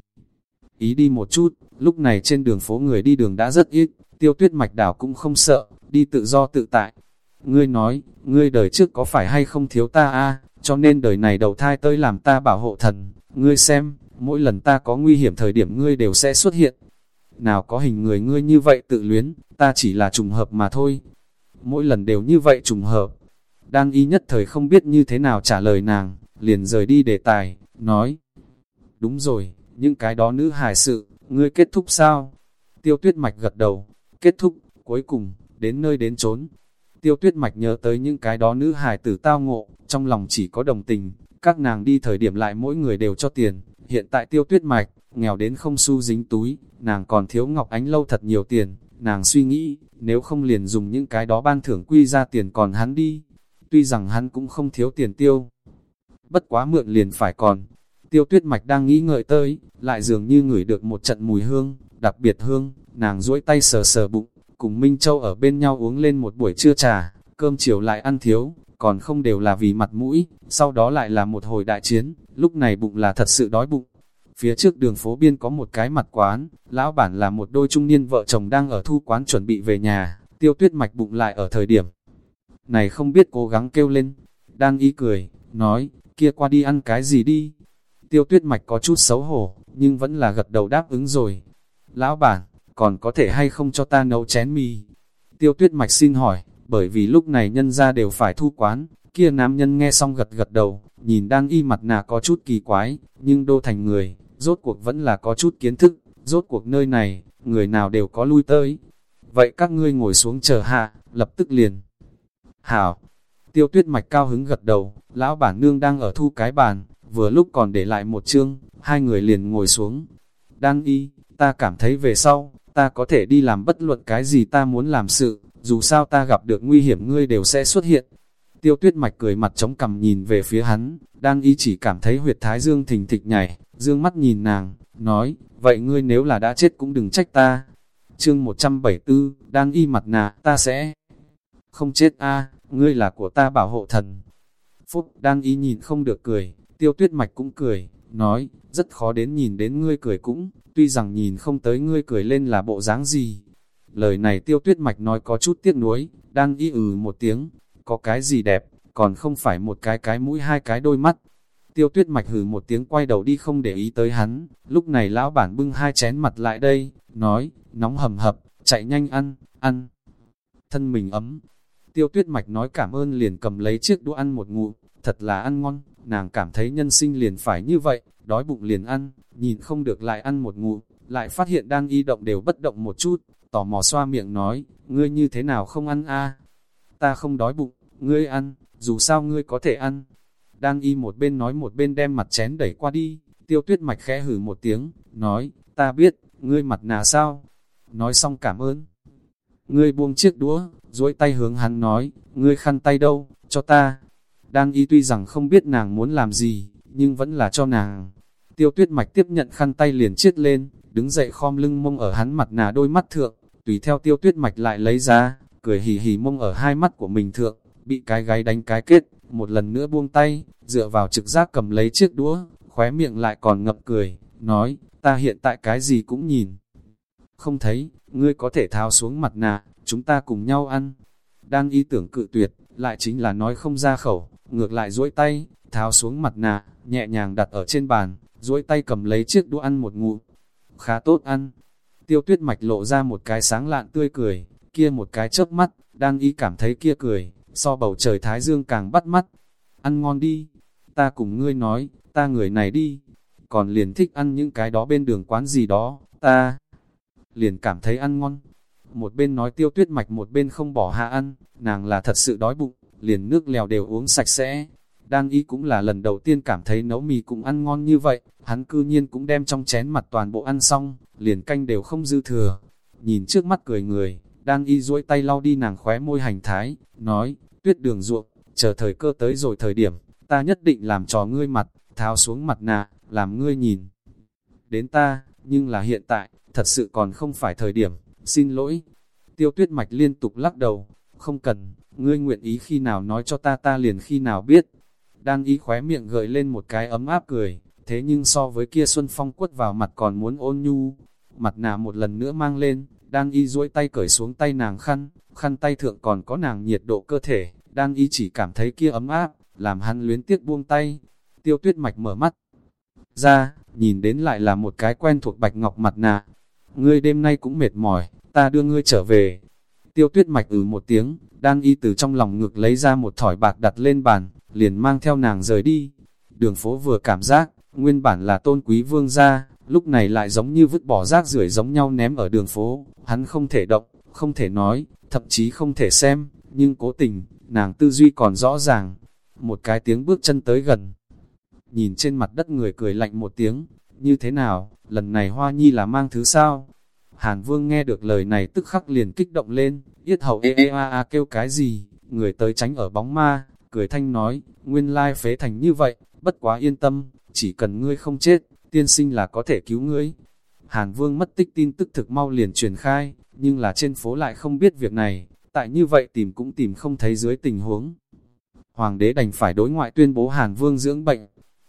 Ý đi một chút, lúc này trên đường phố người đi đường đã rất ít, tiêu tuyết mạch đảo cũng không sợ, đi tự do tự tại. Ngươi nói, ngươi đời trước có phải hay không thiếu ta a cho nên đời này đầu thai tới làm ta bảo hộ thần, ngươi xem, mỗi lần ta có nguy hiểm thời điểm ngươi đều sẽ xuất hiện. Nào có hình người ngươi như vậy tự luyến, ta chỉ là trùng hợp mà thôi. Mỗi lần đều như vậy trùng hợp. Đang y nhất thời không biết như thế nào trả lời nàng, liền rời đi đề tài, nói. Đúng rồi, những cái đó nữ hài sự, ngươi kết thúc sao? Tiêu tuyết mạch gật đầu, kết thúc, cuối cùng, đến nơi đến chốn. Tiêu tuyết mạch nhớ tới những cái đó nữ hài tử tao ngộ, trong lòng chỉ có đồng tình, các nàng đi thời điểm lại mỗi người đều cho tiền. Hiện tại tiêu tuyết mạch, nghèo đến không xu dính túi, nàng còn thiếu Ngọc Ánh Lâu thật nhiều tiền, nàng suy nghĩ, nếu không liền dùng những cái đó ban thưởng quy ra tiền còn hắn đi. Tuy rằng hắn cũng không thiếu tiền tiêu, bất quá mượn liền phải còn. Tiêu tuyết mạch đang nghĩ ngợi tới, lại dường như ngửi được một trận mùi hương, đặc biệt hương, nàng duỗi tay sờ sờ bụng, cùng Minh Châu ở bên nhau uống lên một buổi trưa trà, cơm chiều lại ăn thiếu, còn không đều là vì mặt mũi, sau đó lại là một hồi đại chiến, lúc này bụng là thật sự đói bụng. Phía trước đường phố biên có một cái mặt quán, lão bản là một đôi trung niên vợ chồng đang ở thu quán chuẩn bị về nhà, tiêu tuyết mạch bụng lại ở thời điểm. Này không biết cố gắng kêu lên, đang ý cười, nói, kia qua đi ăn cái gì đi. Tiêu tuyết mạch có chút xấu hổ, nhưng vẫn là gật đầu đáp ứng rồi. Lão bản, còn có thể hay không cho ta nấu chén mì? Tiêu tuyết mạch xin hỏi, bởi vì lúc này nhân ra đều phải thu quán, kia nam nhân nghe xong gật gật đầu, nhìn đang y mặt nà có chút kỳ quái, nhưng đô thành người, rốt cuộc vẫn là có chút kiến thức, rốt cuộc nơi này, người nào đều có lui tới. Vậy các ngươi ngồi xuống chờ hạ, lập tức liền. Hảo, tiêu tuyết mạch cao hứng gật đầu, lão bản nương đang ở thu cái bàn, vừa lúc còn để lại một chương, hai người liền ngồi xuống. Đan y, ta cảm thấy về sau, ta có thể đi làm bất luận cái gì ta muốn làm sự, dù sao ta gặp được nguy hiểm ngươi đều sẽ xuất hiện. Tiêu tuyết mạch cười mặt chống cằm nhìn về phía hắn, đang y chỉ cảm thấy huyệt thái dương thình thịch nhảy, dương mắt nhìn nàng, nói, vậy ngươi nếu là đã chết cũng đừng trách ta. Chương 174, đang y mặt nạ, ta sẽ không chết a ngươi là của ta bảo hộ thần. Phúc đang ý nhìn không được cười, tiêu tuyết mạch cũng cười, nói, rất khó đến nhìn đến ngươi cười cũng, tuy rằng nhìn không tới ngươi cười lên là bộ dáng gì. Lời này tiêu tuyết mạch nói có chút tiếc nuối, đang y ừ một tiếng, có cái gì đẹp, còn không phải một cái cái mũi hai cái đôi mắt. Tiêu tuyết mạch hừ một tiếng quay đầu đi không để ý tới hắn, lúc này lão bản bưng hai chén mặt lại đây, nói, nóng hầm hập, chạy nhanh ăn, ăn. Thân mình ấm. Tiêu tuyết mạch nói cảm ơn liền cầm lấy chiếc đũa ăn một ngụm, thật là ăn ngon, nàng cảm thấy nhân sinh liền phải như vậy, đói bụng liền ăn, nhìn không được lại ăn một ngụm, lại phát hiện đang y động đều bất động một chút, tò mò xoa miệng nói, ngươi như thế nào không ăn a? Ta không đói bụng, ngươi ăn, dù sao ngươi có thể ăn. Đang y một bên nói một bên đem mặt chén đẩy qua đi, tiêu tuyết mạch khẽ hử một tiếng, nói, ta biết, ngươi mặt nà sao? Nói xong cảm ơn. Ngươi buông chiếc đũa, duỗi tay hướng hắn nói, ngươi khăn tay đâu, cho ta. Đang y tuy rằng không biết nàng muốn làm gì, nhưng vẫn là cho nàng. Tiêu tuyết mạch tiếp nhận khăn tay liền chiết lên, đứng dậy khom lưng mông ở hắn mặt nà đôi mắt thượng, tùy theo tiêu tuyết mạch lại lấy ra, cười hì hì mông ở hai mắt của mình thượng, bị cái gáy đánh cái kết, một lần nữa buông tay, dựa vào trực giác cầm lấy chiếc đũa, khóe miệng lại còn ngập cười, nói, ta hiện tại cái gì cũng nhìn. Không thấy, ngươi có thể tháo xuống mặt nạ, chúng ta cùng nhau ăn. Đang ý tưởng cự tuyệt, lại chính là nói không ra khẩu, ngược lại duỗi tay, tháo xuống mặt nạ, nhẹ nhàng đặt ở trên bàn, duỗi tay cầm lấy chiếc đũa ăn một ngụm. Khá tốt ăn. Tiêu tuyết mạch lộ ra một cái sáng lạn tươi cười, kia một cái chớp mắt, đang ý cảm thấy kia cười, so bầu trời thái dương càng bắt mắt. Ăn ngon đi, ta cùng ngươi nói, ta người này đi, còn liền thích ăn những cái đó bên đường quán gì đó, ta liền cảm thấy ăn ngon. Một bên nói tiêu tuyết mạch một bên không bỏ hạ ăn, nàng là thật sự đói bụng, liền nước lèo đều uống sạch sẽ. Đan ý cũng là lần đầu tiên cảm thấy nấu mì cũng ăn ngon như vậy, hắn cư nhiên cũng đem trong chén mặt toàn bộ ăn xong, liền canh đều không dư thừa. Nhìn trước mắt cười người, Đan y duỗi tay lau đi nàng khóe môi hành thái, nói, tuyết đường ruộng, chờ thời cơ tới rồi thời điểm, ta nhất định làm trò ngươi mặt, tháo xuống mặt nạ, làm ngươi nhìn. Đến ta, nhưng là hiện tại, thật sự còn không phải thời điểm, xin lỗi. Tiêu tuyết mạch liên tục lắc đầu, không cần, ngươi nguyện ý khi nào nói cho ta ta liền khi nào biết. Đan y khóe miệng gợi lên một cái ấm áp cười, thế nhưng so với kia Xuân Phong quất vào mặt còn muốn ôn nhu. Mặt nạ một lần nữa mang lên, đang y duỗi tay cởi xuống tay nàng khăn, khăn tay thượng còn có nàng nhiệt độ cơ thể, đang y chỉ cảm thấy kia ấm áp, làm hắn luyến tiếc buông tay. Tiêu tuyết mạch mở mắt ra, nhìn đến lại là một cái quen thuộc bạch ngọc mặt nạ. Ngươi đêm nay cũng mệt mỏi, ta đưa ngươi trở về. Tiêu tuyết mạch ừ một tiếng, đang y từ trong lòng ngực lấy ra một thỏi bạc đặt lên bàn, liền mang theo nàng rời đi. Đường phố vừa cảm giác, nguyên bản là tôn quý vương gia, lúc này lại giống như vứt bỏ rác rưởi giống nhau ném ở đường phố, hắn không thể động, không thể nói, thậm chí không thể xem, nhưng cố tình, nàng tư duy còn rõ ràng. Một cái tiếng bước chân tới gần. Nhìn trên mặt đất người cười lạnh một tiếng, như thế nào, lần này Hoa Nhi là mang thứ sao? Hàn Vương nghe được lời này tức khắc liền kích động lên, yết hầu ê ê a a kêu cái gì, người tới tránh ở bóng ma, cười thanh nói, nguyên lai phế thành như vậy, bất quá yên tâm, chỉ cần ngươi không chết, tiên sinh là có thể cứu ngươi. Hàn Vương mất tích tin tức thực mau liền truyền khai, nhưng là trên phố lại không biết việc này, tại như vậy tìm cũng tìm không thấy dưới tình huống. Hoàng đế đành phải đối ngoại tuyên bố Hàn Vương dưỡng bệnh.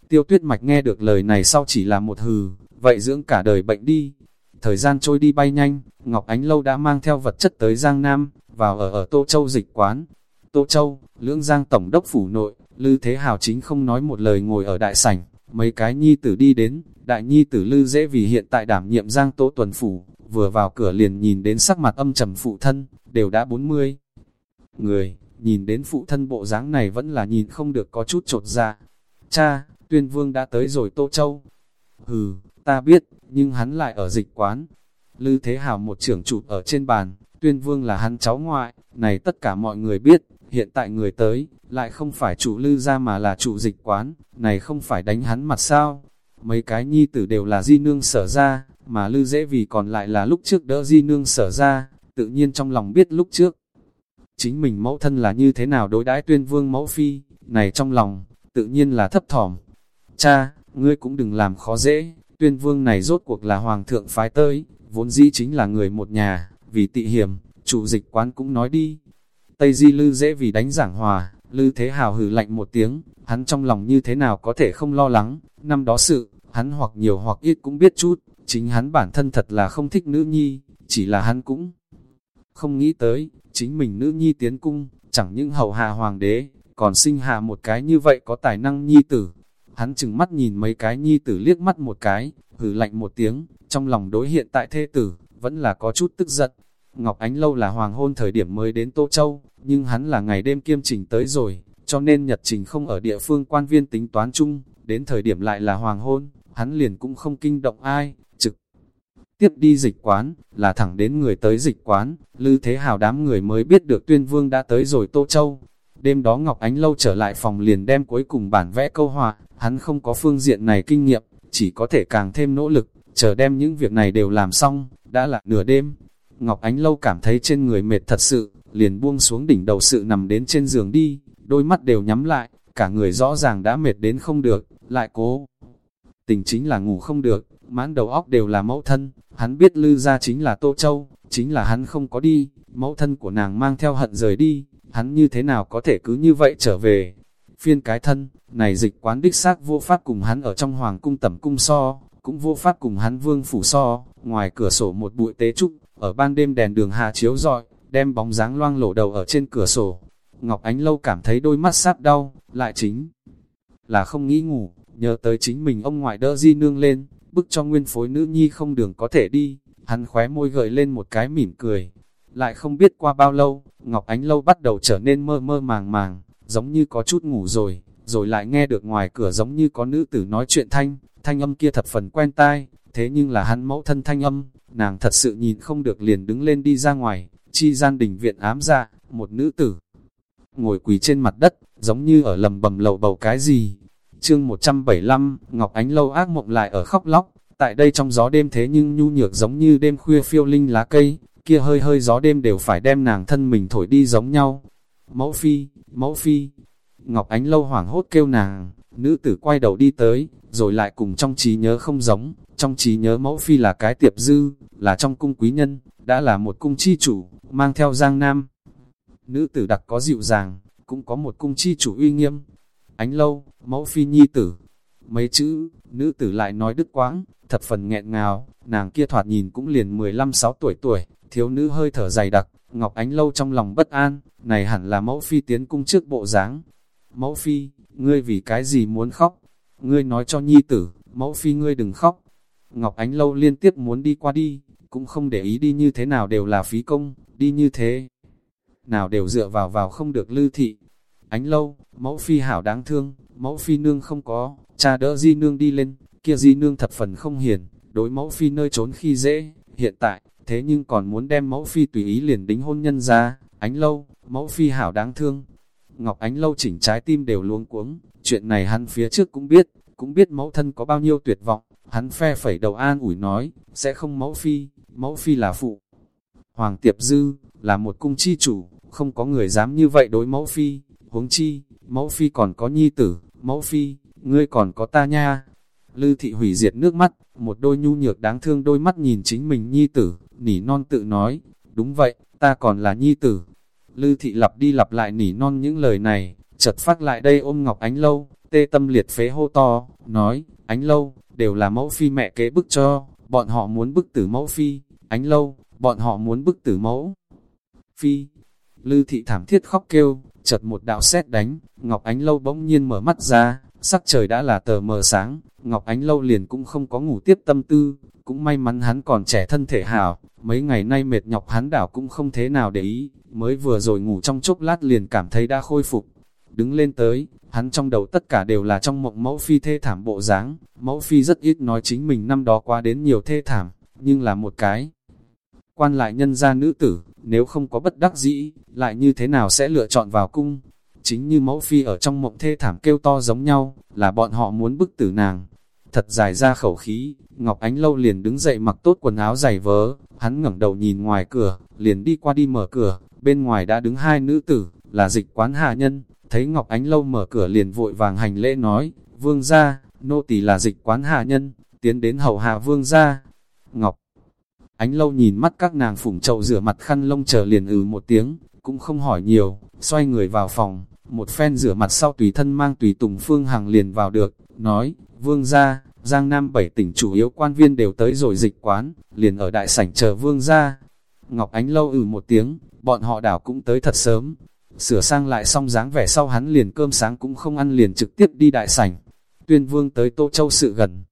Tiêu tuyết mạch nghe được lời này sau chỉ là một hừ, vậy dưỡng cả đời bệnh đi. Thời gian trôi đi bay nhanh, Ngọc Ánh Lâu đã mang theo vật chất tới Giang Nam, vào ở ở Tô Châu dịch quán. Tô Châu, lưỡng Giang Tổng đốc phủ nội, Lư Thế Hào chính không nói một lời ngồi ở đại sảnh, mấy cái nhi tử đi đến, đại nhi tử Lư dễ vì hiện tại đảm nhiệm Giang Tô Tuần Phủ, vừa vào cửa liền nhìn đến sắc mặt âm trầm phụ thân, đều đã 40. Người, nhìn đến phụ thân bộ dáng này vẫn là nhìn không được có chút trột ra. Dạ. Cha, tuyên vương đã tới rồi Tô Châu. Hừ, ta biết, nhưng hắn lại ở dịch quán. Lư Thế Hào một trưởng chụp ở trên bàn, tuyên vương là hắn cháu ngoại, này tất cả mọi người biết, hiện tại người tới, lại không phải chủ lư ra mà là chủ dịch quán, này không phải đánh hắn mặt sao. Mấy cái nhi tử đều là di nương sở ra, mà lư dễ vì còn lại là lúc trước đỡ di nương sở ra, tự nhiên trong lòng biết lúc trước. Chính mình mẫu thân là như thế nào đối đãi tuyên vương mẫu phi, này trong lòng, tự nhiên là thấp thỏm. Cha, ngươi cũng đừng làm khó dễ, tuyên vương này rốt cuộc là hoàng thượng phái tới, vốn dĩ chính là người một nhà, vì tị hiểm, chủ dịch quán cũng nói đi. Tây Di Lư dễ vì đánh giảng hòa, Lư Thế Hào hừ lạnh một tiếng, hắn trong lòng như thế nào có thể không lo lắng, năm đó sự, hắn hoặc nhiều hoặc ít cũng biết chút, chính hắn bản thân thật là không thích nữ nhi, chỉ là hắn cũng không nghĩ tới, chính mình nữ nhi tiến cung, chẳng những hậu hạ hoàng đế, còn sinh hạ một cái như vậy có tài năng nhi tử. Hắn chừng mắt nhìn mấy cái nhi tử liếc mắt một cái, hử lạnh một tiếng, trong lòng đối hiện tại thê tử, vẫn là có chút tức giận. Ngọc Ánh Lâu là hoàng hôn thời điểm mới đến Tô Châu, nhưng hắn là ngày đêm kiêm trình tới rồi, cho nên nhật trình không ở địa phương quan viên tính toán chung, đến thời điểm lại là hoàng hôn, hắn liền cũng không kinh động ai, trực tiếp đi dịch quán, là thẳng đến người tới dịch quán, lư thế hào đám người mới biết được tuyên vương đã tới rồi Tô Châu. Đêm đó Ngọc Ánh Lâu trở lại phòng liền đem cuối cùng bản vẽ câu họa, hắn không có phương diện này kinh nghiệm, chỉ có thể càng thêm nỗ lực, chờ đem những việc này đều làm xong, đã là nửa đêm. Ngọc Ánh Lâu cảm thấy trên người mệt thật sự, liền buông xuống đỉnh đầu sự nằm đến trên giường đi, đôi mắt đều nhắm lại, cả người rõ ràng đã mệt đến không được, lại cố. Tình chính là ngủ không được, mãn đầu óc đều là mẫu thân, hắn biết lư ra chính là Tô Châu, chính là hắn không có đi, mẫu thân của nàng mang theo hận rời đi, hắn như thế nào có thể cứ như vậy trở về. Phiên cái thân, này dịch quán đích xác vô pháp cùng hắn ở trong hoàng cung tẩm cung so, cũng vô pháp cùng hắn vương phủ so, ngoài cửa sổ một bụi tế trúc, ở ban đêm đèn đường hạ chiếu rọi, đem bóng dáng loang lổ đầu ở trên cửa sổ. Ngọc Ánh Lâu cảm thấy đôi mắt sát đau, lại chính là không nghĩ ngủ, nhớ tới chính mình ông ngoại đỡ di nương lên, bức cho nguyên phối nữ nhi không đường có thể đi, hắn khóe môi gợi lên một cái mỉm cười. Lại không biết qua bao lâu, Ngọc Ánh Lâu bắt đầu trở nên mơ mơ màng màng, giống như có chút ngủ rồi, rồi lại nghe được ngoài cửa giống như có nữ tử nói chuyện thanh, thanh âm kia thật phần quen tai, thế nhưng là hắn mẫu thân thanh âm, nàng thật sự nhìn không được liền đứng lên đi ra ngoài, chi gian đình viện ám ra, một nữ tử. Ngồi quỳ trên mặt đất, giống như ở lầm bầm lầu bầu cái gì. Chương 175, Ngọc Ánh lâu ác mộng lại ở khóc lóc, tại đây trong gió đêm thế nhưng nhu nhược giống như đêm khuya phiêu linh lá cây, kia hơi hơi gió đêm đều phải đem nàng thân mình thổi đi giống nhau. Mẫu phi, mẫu phi, Ngọc Ánh lâu hoảng hốt kêu nàng, nữ tử quay đầu đi tới, rồi lại cùng trong trí nhớ không giống, trong trí nhớ mẫu phi là cái tiệp dư, là trong cung quý nhân, đã là một cung chi chủ, mang theo giang nam. Nữ tử đặc có dịu dàng, cũng có một cung chi chủ uy nghiêm. Ánh lâu, mẫu phi nhi tử. Mấy chữ, nữ tử lại nói đứt quãng, thập phần nghẹn ngào, nàng kia thoạt nhìn cũng liền 15-6 tuổi tuổi, thiếu nữ hơi thở dày đặc, Ngọc Ánh lâu trong lòng bất an, này hẳn là mẫu phi tiến cung trước bộ dáng. Mẫu phi, ngươi vì cái gì muốn khóc? Ngươi nói cho nhi tử, mẫu phi ngươi đừng khóc. Ngọc Ánh lâu liên tiếp muốn đi qua đi, cũng không để ý đi như thế nào đều là phí công, đi như thế. Nào đều dựa vào vào không được lưu thị. Ánh lâu, mẫu phi hảo đáng thương, mẫu phi nương không có, cha đỡ di nương đi lên, kia di nương thập phần không hiền, đối mẫu phi nơi trốn khi dễ, hiện tại, thế nhưng còn muốn đem mẫu phi tùy ý liền đính hôn nhân ra, ánh lâu, mẫu phi hảo đáng thương. Ngọc Ánh lâu chỉnh trái tim đều luống cuống, chuyện này hắn phía trước cũng biết, cũng biết mẫu thân có bao nhiêu tuyệt vọng, hắn phe phẩy đầu an ủi nói, sẽ không mẫu phi, mẫu phi là phụ. Hoàng Tiệp Dư, là một cung chi chủ, không có người dám như vậy đối mẫu phi, huống chi, mẫu phi còn có nhi tử, mẫu phi, ngươi còn có ta nha. Lư thị hủy diệt nước mắt, một đôi nhu nhược đáng thương đôi mắt nhìn chính mình nhi tử, nỉ non tự nói, đúng vậy, ta còn là nhi tử. Lư thị lặp đi lặp lại nỉ non những lời này, chợt phát lại đây ôm Ngọc Ánh Lâu, tê tâm liệt phế hô to, nói, Ánh Lâu, đều là mẫu phi mẹ kế bức cho, bọn họ muốn bức tử mẫu phi, Ánh Lâu, bọn họ muốn bức tử mẫu. Phi, Lư thị thảm thiết khóc kêu, chợt một đạo sét đánh, Ngọc Ánh Lâu bỗng nhiên mở mắt ra, sắc trời đã là tờ mờ sáng, Ngọc Ánh Lâu liền cũng không có ngủ tiếp tâm tư, cũng may mắn hắn còn trẻ thân thể hảo, mấy ngày nay mệt nhọc hắn đảo cũng không thế nào để ý, mới vừa rồi ngủ trong chốc lát liền cảm thấy đã khôi phục. Đứng lên tới, hắn trong đầu tất cả đều là trong mộng mẫu phi thê thảm bộ dáng mẫu phi rất ít nói chính mình năm đó qua đến nhiều thê thảm, nhưng là một cái. Quan lại nhân gia nữ tử, nếu không có bất đắc dĩ, lại như thế nào sẽ lựa chọn vào cung? Chính như mẫu phi ở trong mộng thê thảm kêu to giống nhau, là bọn họ muốn bức tử nàng. Thật dài ra khẩu khí, Ngọc Ánh Lâu liền đứng dậy mặc tốt quần áo dày vớ, hắn ngẩng đầu nhìn ngoài cửa, liền đi qua đi mở cửa, bên ngoài đã đứng hai nữ tử, là dịch quán hạ nhân, thấy Ngọc Ánh Lâu mở cửa liền vội vàng hành lễ nói, vương gia, nô tỳ là dịch quán hạ nhân, tiến đến hầu hạ vương gia. Ngọc Ánh Lâu nhìn mắt các nàng phủng chậu rửa mặt khăn lông chờ liền ừ một tiếng, cũng không hỏi nhiều, xoay người vào phòng, một phen rửa mặt sau tùy thân mang tùy tùng Phương hàng liền vào được, nói, vương gia, Giang Nam bảy tỉnh chủ yếu quan viên đều tới rồi dịch quán, liền ở đại sảnh chờ vương gia. Ngọc Ánh lâu ừ một tiếng, bọn họ đảo cũng tới thật sớm. Sửa sang lại xong dáng vẻ sau hắn liền cơm sáng cũng không ăn liền trực tiếp đi đại sảnh. Tuyên vương tới Tô Châu sự gần.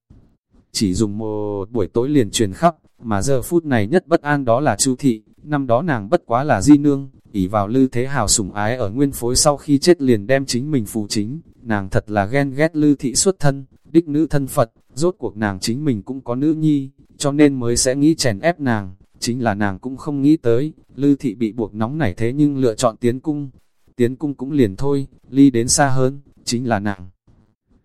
Chỉ dùng một buổi tối liền truyền khắp, mà giờ phút này nhất bất an đó là Chu Thị, năm đó nàng bất quá là di nương, ỉ vào lư thế hào sủng ái ở nguyên phối sau khi chết liền đem chính mình phù chính, nàng thật là ghen ghét lư thị xuất thân, đích nữ thân Phật, rốt cuộc nàng chính mình cũng có nữ nhi, cho nên mới sẽ nghĩ chèn ép nàng, chính là nàng cũng không nghĩ tới, lư thị bị buộc nóng nảy thế nhưng lựa chọn tiến cung, tiến cung cũng liền thôi, ly đến xa hơn, chính là nàng.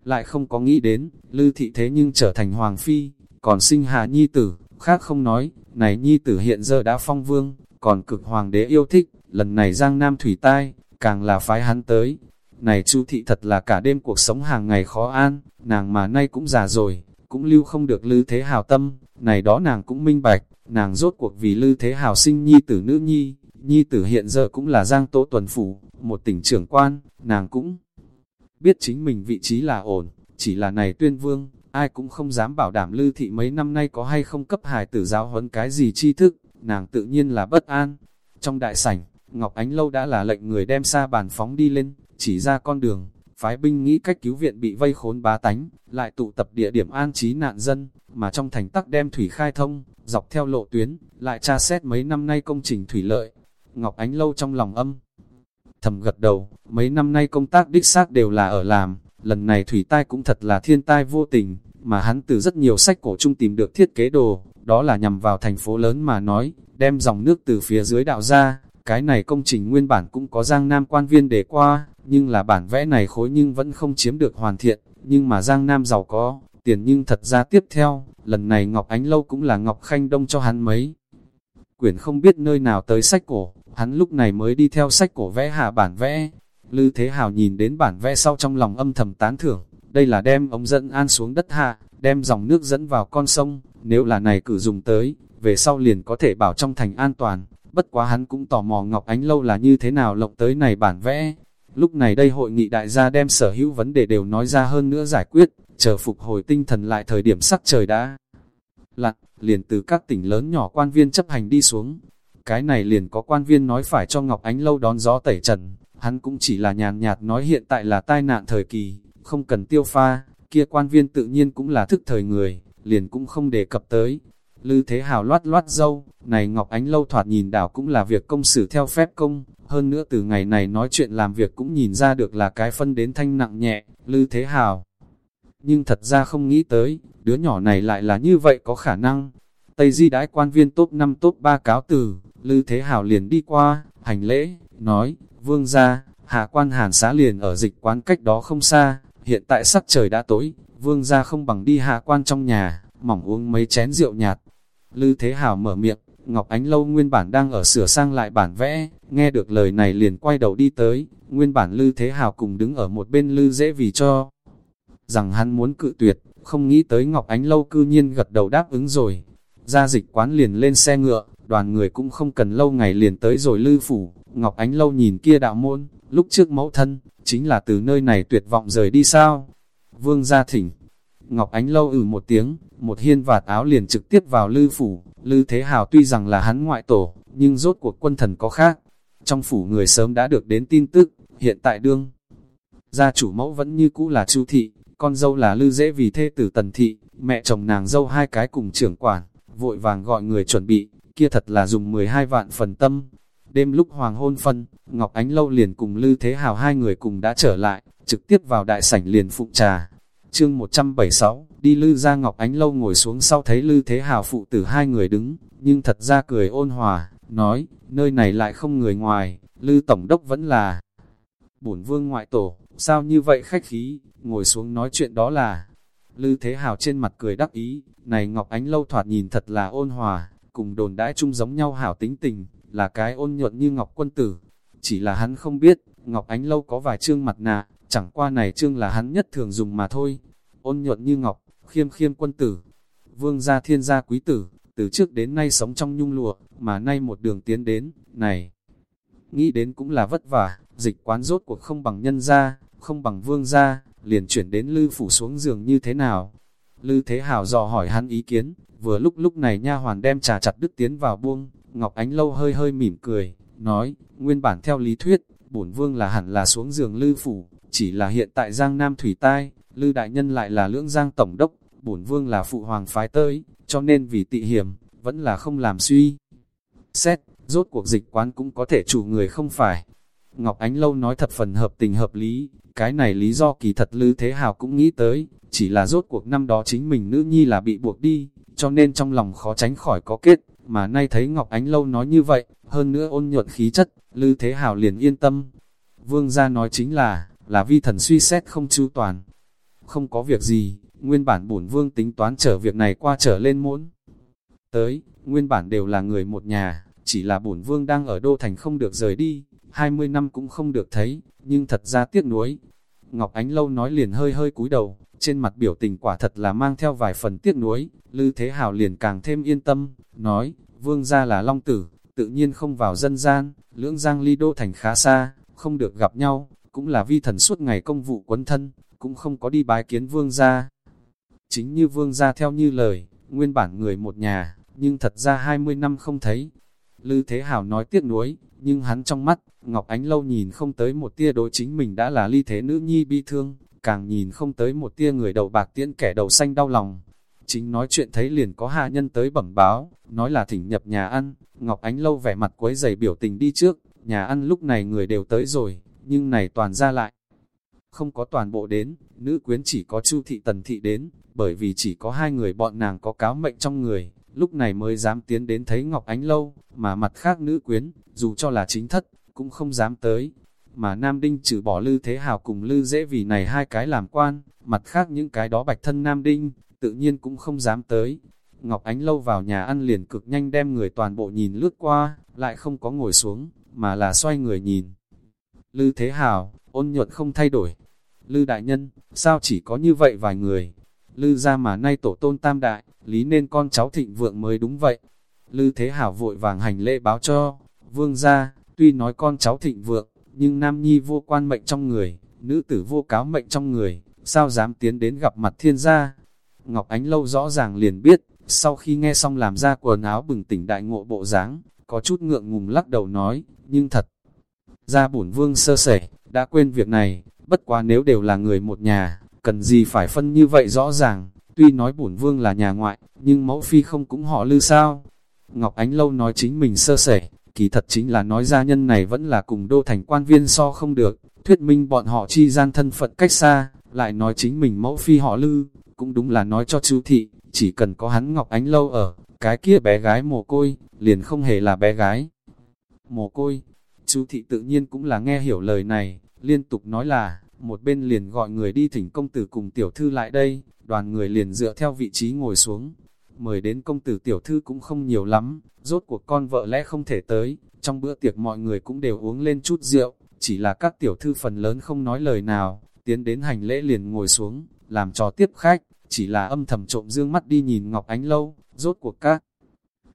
Lại không có nghĩ đến, lư thị thế nhưng trở thành hoàng phi, còn sinh hạ nhi tử, khác không nói, này nhi tử hiện giờ đã phong vương, còn cực hoàng đế yêu thích, lần này giang nam thủy tai, càng là phái hắn tới. Này chu thị thật là cả đêm cuộc sống hàng ngày khó an, nàng mà nay cũng già rồi, cũng lưu không được lư thế hào tâm, này đó nàng cũng minh bạch, nàng rốt cuộc vì lư thế hào sinh nhi tử nữ nhi, nhi tử hiện giờ cũng là giang tố tuần phủ, một tỉnh trưởng quan, nàng cũng biết chính mình vị trí là ổn, chỉ là này tuyên vương, ai cũng không dám bảo đảm lư thị mấy năm nay có hay không cấp hài tử giáo huấn cái gì tri thức, nàng tự nhiên là bất an. Trong đại sảnh, Ngọc Ánh Lâu đã là lệnh người đem xa bàn phóng đi lên, chỉ ra con đường, phái binh nghĩ cách cứu viện bị vây khốn bá tánh, lại tụ tập địa điểm an trí nạn dân, mà trong thành tắc đem thủy khai thông, dọc theo lộ tuyến, lại tra xét mấy năm nay công trình thủy lợi. Ngọc Ánh Lâu trong lòng âm, thầm gật đầu, mấy năm nay công tác đích xác đều là ở làm, lần này thủy tai cũng thật là thiên tai vô tình, mà hắn từ rất nhiều sách cổ chung tìm được thiết kế đồ, đó là nhằm vào thành phố lớn mà nói, đem dòng nước từ phía dưới đạo ra, cái này công trình nguyên bản cũng có Giang Nam quan viên để qua, nhưng là bản vẽ này khối nhưng vẫn không chiếm được hoàn thiện, nhưng mà Giang Nam giàu có, tiền nhưng thật ra tiếp theo, lần này Ngọc Ánh Lâu cũng là Ngọc Khanh Đông cho hắn mấy. Quyển không biết nơi nào tới sách cổ, hắn lúc này mới đi theo sách cổ vẽ hạ bản vẽ. Lư Thế Hào nhìn đến bản vẽ sau trong lòng âm thầm tán thưởng, đây là đem ống dẫn an xuống đất hạ, đem dòng nước dẫn vào con sông, nếu là này cử dùng tới, về sau liền có thể bảo trong thành an toàn, bất quá hắn cũng tò mò Ngọc Ánh Lâu là như thế nào lộng tới này bản vẽ. Lúc này đây hội nghị đại gia đem sở hữu vấn đề đều nói ra hơn nữa giải quyết, chờ phục hồi tinh thần lại thời điểm sắc trời đã lặn, liền từ các tỉnh lớn nhỏ quan viên chấp hành đi xuống. Cái này liền có quan viên nói phải cho Ngọc Ánh Lâu đón gió tẩy trần, hắn cũng chỉ là nhàn nhạt nói hiện tại là tai nạn thời kỳ, không cần tiêu pha, kia quan viên tự nhiên cũng là thức thời người, liền cũng không đề cập tới. Lư Thế Hào loát loát dâu, này Ngọc Ánh lâu thoạt nhìn đảo cũng là việc công xử theo phép công, hơn nữa từ ngày này nói chuyện làm việc cũng nhìn ra được là cái phân đến thanh nặng nhẹ, Lư Thế Hào. Nhưng thật ra không nghĩ tới, đứa nhỏ này lại là như vậy có khả năng. Tây Di đãi quan viên top 5 top 3 cáo từ, Lư Thế Hào liền đi qua, hành lễ, nói, vương gia, hạ quan hàn xá liền ở dịch quán cách đó không xa, hiện tại sắc trời đã tối, vương gia không bằng đi hạ quan trong nhà, mỏng uống mấy chén rượu nhạt. Lư Thế Hào mở miệng, Ngọc Ánh Lâu nguyên bản đang ở sửa sang lại bản vẽ, nghe được lời này liền quay đầu đi tới, nguyên bản Lư Thế Hào cùng đứng ở một bên Lư dễ vì cho, rằng hắn muốn cự tuyệt, không nghĩ tới Ngọc Ánh Lâu cư nhiên gật đầu đáp ứng rồi. Ra dịch quán liền lên xe ngựa, đoàn người cũng không cần lâu ngày liền tới rồi Lư Phủ, Ngọc Ánh Lâu nhìn kia đạo môn, lúc trước mẫu thân, chính là từ nơi này tuyệt vọng rời đi sao? Vương gia thỉnh, Ngọc Ánh lâu ử ừ một tiếng, một hiên vạt áo liền trực tiếp vào lư phủ, lư thế hào tuy rằng là hắn ngoại tổ, nhưng rốt cuộc quân thần có khác. Trong phủ người sớm đã được đến tin tức, hiện tại đương. Gia chủ mẫu vẫn như cũ là chu thị, con dâu là lư dễ vì thê tử tần thị, mẹ chồng nàng dâu hai cái cùng trưởng quản, vội vàng gọi người chuẩn bị, kia thật là dùng 12 vạn phần tâm. Đêm lúc hoàng hôn phân, Ngọc Ánh Lâu liền cùng Lư Thế Hào hai người cùng đã trở lại, trực tiếp vào đại sảnh liền phụng trà, Chương 176, đi Lư ra Ngọc Ánh Lâu ngồi xuống sau thấy Lư Thế Hào phụ tử hai người đứng, nhưng thật ra cười ôn hòa, nói, nơi này lại không người ngoài, Lư Tổng Đốc vẫn là bổn vương ngoại tổ, sao như vậy khách khí, ngồi xuống nói chuyện đó là. Lư Thế Hào trên mặt cười đắc ý, này Ngọc Ánh Lâu thoạt nhìn thật là ôn hòa, cùng đồn đãi chung giống nhau hảo tính tình, là cái ôn nhuận như Ngọc Quân Tử. Chỉ là hắn không biết, Ngọc Ánh Lâu có vài trương mặt nạ, chẳng qua này trương là hắn nhất thường dùng mà thôi. Ôn nhuận như ngọc, khiêm khiêm quân tử, vương gia thiên gia quý tử, từ trước đến nay sống trong nhung lụa, mà nay một đường tiến đến, này. nghĩ đến cũng là vất vả, dịch quán rốt cuộc không bằng nhân gia không bằng vương gia liền chuyển đến lư phủ xuống giường như thế nào. Lư Thế Hảo dò hỏi hắn ý kiến, vừa lúc lúc này nha hoàn đem trà chặt đứt tiến vào buông, Ngọc Ánh Lâu hơi hơi mỉm cười, nói, nguyên bản theo lý thuyết, bổn vương là hẳn là xuống giường lư phủ, chỉ là hiện tại Giang Nam Thủy Tai, lư đại nhân lại là lưỡng Giang Tổng Đốc, bổn vương là phụ hoàng phái tới, cho nên vì tị hiểm, vẫn là không làm suy. Xét, rốt cuộc dịch quán cũng có thể chủ người không phải. Ngọc Ánh Lâu nói thật phần hợp tình hợp lý, cái này lý do kỳ thật Lư Thế Hào cũng nghĩ tới, chỉ là rốt cuộc năm đó chính mình nữ nhi là bị buộc đi, cho nên trong lòng khó tránh khỏi có kết, mà nay thấy Ngọc Ánh Lâu nói như vậy, hơn nữa ôn nhuận khí chất, Lư Thế Hào liền yên tâm. Vương gia nói chính là, là vi thần suy xét không chu toàn. Không có việc gì, nguyên bản bổn vương tính toán trở việc này qua trở lên muốn. Tới, nguyên bản đều là người một nhà, chỉ là bổn vương đang ở đô thành không được rời đi, 20 năm cũng không được thấy, nhưng thật ra tiếc nuối. Ngọc Ánh Lâu nói liền hơi hơi cúi đầu, trên mặt biểu tình quả thật là mang theo vài phần tiếc nuối, Lư Thế Hào liền càng thêm yên tâm, nói, vương gia là long tử, tự nhiên không vào dân gian, lưỡng giang ly đô thành khá xa, không được gặp nhau, cũng là vi thần suốt ngày công vụ quấn thân, cũng không có đi bái kiến vương gia. Chính như vương gia theo như lời, nguyên bản người một nhà, nhưng thật ra 20 năm không thấy. Lư Thế hảo nói tiếc nuối, nhưng hắn trong mắt, Ngọc Ánh Lâu nhìn không tới một tia đối chính mình đã là ly thế nữ nhi bi thương, càng nhìn không tới một tia người đầu bạc tiễn kẻ đầu xanh đau lòng. Chính nói chuyện thấy liền có hạ nhân tới bẩm báo, nói là thỉnh nhập nhà ăn, Ngọc Ánh Lâu vẻ mặt quấy giày biểu tình đi trước, nhà ăn lúc này người đều tới rồi, nhưng này toàn ra lại. Không có toàn bộ đến, nữ quyến chỉ có chu thị tần thị đến, bởi vì chỉ có hai người bọn nàng có cáo mệnh trong người, lúc này mới dám tiến đến thấy Ngọc Ánh Lâu, mà mặt khác nữ quyến, dù cho là chính thất, cũng không dám tới. Mà Nam Đinh trừ bỏ Lư Thế Hào cùng Lư Dễ vì này hai cái làm quan, mặt khác những cái đó bạch thân Nam Đinh, tự nhiên cũng không dám tới. Ngọc Ánh Lâu vào nhà ăn liền cực nhanh đem người toàn bộ nhìn lướt qua, lại không có ngồi xuống, mà là xoay người nhìn. Lư Thế Hào, ôn nhuận không thay đổi. Lư Đại Nhân, sao chỉ có như vậy vài người? Lư ra mà nay tổ tôn tam đại, lý nên con cháu thịnh vượng mới đúng vậy. Lư Thế Hảo vội vàng hành lễ báo cho, vương gia, tuy nói con cháu thịnh vượng, nhưng nam nhi vô quan mệnh trong người, nữ tử vô cáo mệnh trong người, sao dám tiến đến gặp mặt thiên gia. Ngọc Ánh Lâu rõ ràng liền biết, sau khi nghe xong làm ra quần áo bừng tỉnh đại ngộ bộ dáng, có chút ngượng ngùng lắc đầu nói, nhưng thật, ra bổn vương sơ sẩy, đã quên việc này, bất quá nếu đều là người một nhà, cần gì phải phân như vậy rõ ràng, tuy nói bổn vương là nhà ngoại, nhưng mẫu phi không cũng họ lư sao. Ngọc Ánh Lâu nói chính mình sơ sẩy, kỳ thật chính là nói gia nhân này vẫn là cùng đô thành quan viên so không được, thuyết minh bọn họ chi gian thân phận cách xa, lại nói chính mình mẫu phi họ lư, cũng đúng là nói cho chú thị, chỉ cần có hắn Ngọc Ánh Lâu ở, cái kia bé gái mồ côi, liền không hề là bé gái. Mồ côi, chú thị tự nhiên cũng là nghe hiểu lời này, liên tục nói là, một bên liền gọi người đi thỉnh công tử cùng tiểu thư lại đây, đoàn người liền dựa theo vị trí ngồi xuống. Mời đến công tử tiểu thư cũng không nhiều lắm, rốt cuộc con vợ lẽ không thể tới, trong bữa tiệc mọi người cũng đều uống lên chút rượu, chỉ là các tiểu thư phần lớn không nói lời nào, tiến đến hành lễ liền ngồi xuống, làm trò tiếp khách, chỉ là âm thầm trộm dương mắt đi nhìn Ngọc Ánh Lâu, rốt cuộc các.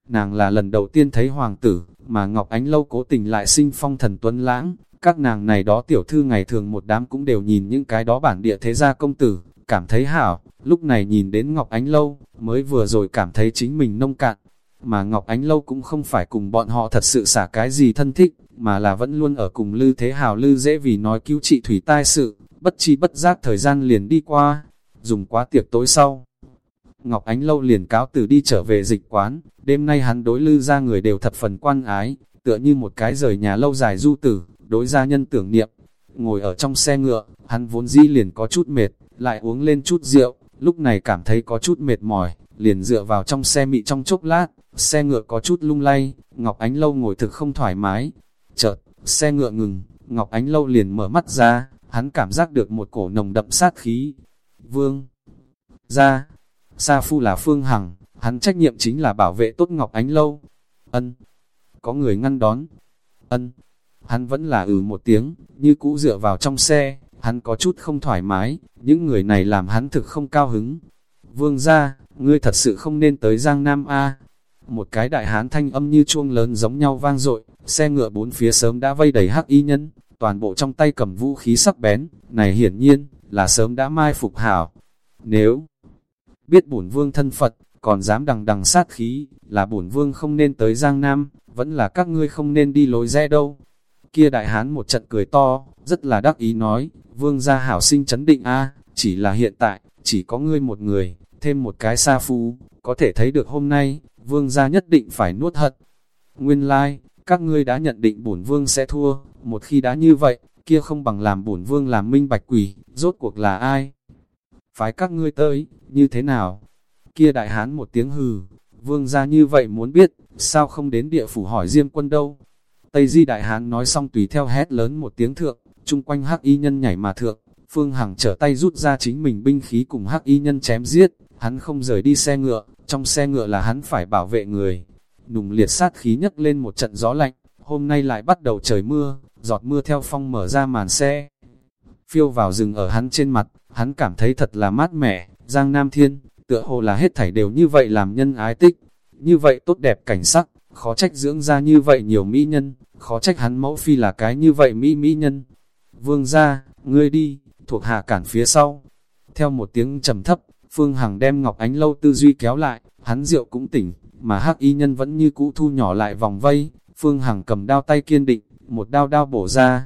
Nàng là lần đầu tiên thấy hoàng tử, mà Ngọc Ánh Lâu cố tình lại sinh phong thần tuấn lãng, các nàng này đó tiểu thư ngày thường một đám cũng đều nhìn những cái đó bản địa thế gia công tử, cảm thấy hảo, lúc này nhìn đến Ngọc Ánh Lâu, mới vừa rồi cảm thấy chính mình nông cạn. Mà Ngọc Ánh Lâu cũng không phải cùng bọn họ thật sự xả cái gì thân thích, mà là vẫn luôn ở cùng Lư Thế Hào Lư dễ vì nói cứu trị thủy tai sự, bất chi bất giác thời gian liền đi qua, dùng quá tiệc tối sau. Ngọc Ánh Lâu liền cáo từ đi trở về dịch quán, đêm nay hắn đối Lư ra người đều thật phần quan ái, tựa như một cái rời nhà lâu dài du tử, đối gia nhân tưởng niệm. Ngồi ở trong xe ngựa, hắn vốn dĩ liền có chút mệt, lại uống lên chút rượu, lúc này cảm thấy có chút mệt mỏi, liền dựa vào trong xe mị trong chốc lát, xe ngựa có chút lung lay, Ngọc Ánh Lâu ngồi thực không thoải mái. Chợt, xe ngựa ngừng, Ngọc Ánh Lâu liền mở mắt ra, hắn cảm giác được một cổ nồng đậm sát khí. Vương ra, Sa Phu là Phương Hằng, hắn trách nhiệm chính là bảo vệ tốt Ngọc Ánh Lâu. Ân, có người ngăn đón. Ân, Hắn vẫn là ừ một tiếng, như cũ dựa vào trong xe, hắn có chút không thoải mái, những người này làm hắn thực không cao hứng. Vương ra, ngươi thật sự không nên tới Giang Nam A. một cái đại hán thanh âm như chuông lớn giống nhau vang dội xe ngựa bốn phía sớm đã vây đầy hắc y nhân, toàn bộ trong tay cầm vũ khí sắc bén, này hiển nhiên, là sớm đã mai phục hảo. Nếu biết bổn vương thân Phật, còn dám đằng đằng sát khí, là bổn vương không nên tới Giang Nam, vẫn là các ngươi không nên đi lối rẽ đâu. Kia đại hán một trận cười to, rất là đắc ý nói, vương gia hảo sinh chấn định a chỉ là hiện tại, chỉ có ngươi một người, thêm một cái sa phu, có thể thấy được hôm nay, vương gia nhất định phải nuốt hận. Nguyên lai, like, các ngươi đã nhận định bổn vương sẽ thua, một khi đã như vậy, kia không bằng làm bổn vương làm minh bạch quỷ, rốt cuộc là ai? Phái các ngươi tới, như thế nào? Kia đại hán một tiếng hừ, vương ra như vậy muốn biết, sao không đến địa phủ hỏi riêng quân đâu? Tây di đại hán nói xong tùy theo hét lớn một tiếng thượng, chung quanh hắc y nhân nhảy mà thượng, phương hằng trở tay rút ra chính mình binh khí cùng hắc y nhân chém giết, hắn không rời đi xe ngựa, trong xe ngựa là hắn phải bảo vệ người, nùng liệt sát khí nhấc lên một trận gió lạnh, hôm nay lại bắt đầu trời mưa, giọt mưa theo phong mở ra màn xe. Phiêu vào rừng ở hắn trên mặt, hắn cảm thấy thật là mát mẻ, Giang Nam Thiên, tựa hồ là hết thảy đều như vậy làm nhân ái tích. Như vậy tốt đẹp cảnh sắc, khó trách dưỡng ra như vậy nhiều mỹ nhân, khó trách hắn mẫu phi là cái như vậy mỹ mỹ nhân. Vương ra, ngươi đi, thuộc hạ cản phía sau. Theo một tiếng trầm thấp, Phương Hằng đem Ngọc Ánh Lâu tư duy kéo lại, hắn rượu cũng tỉnh, mà hắc y nhân vẫn như cũ thu nhỏ lại vòng vây, Phương Hằng cầm đao tay kiên định, một đao đao bổ ra.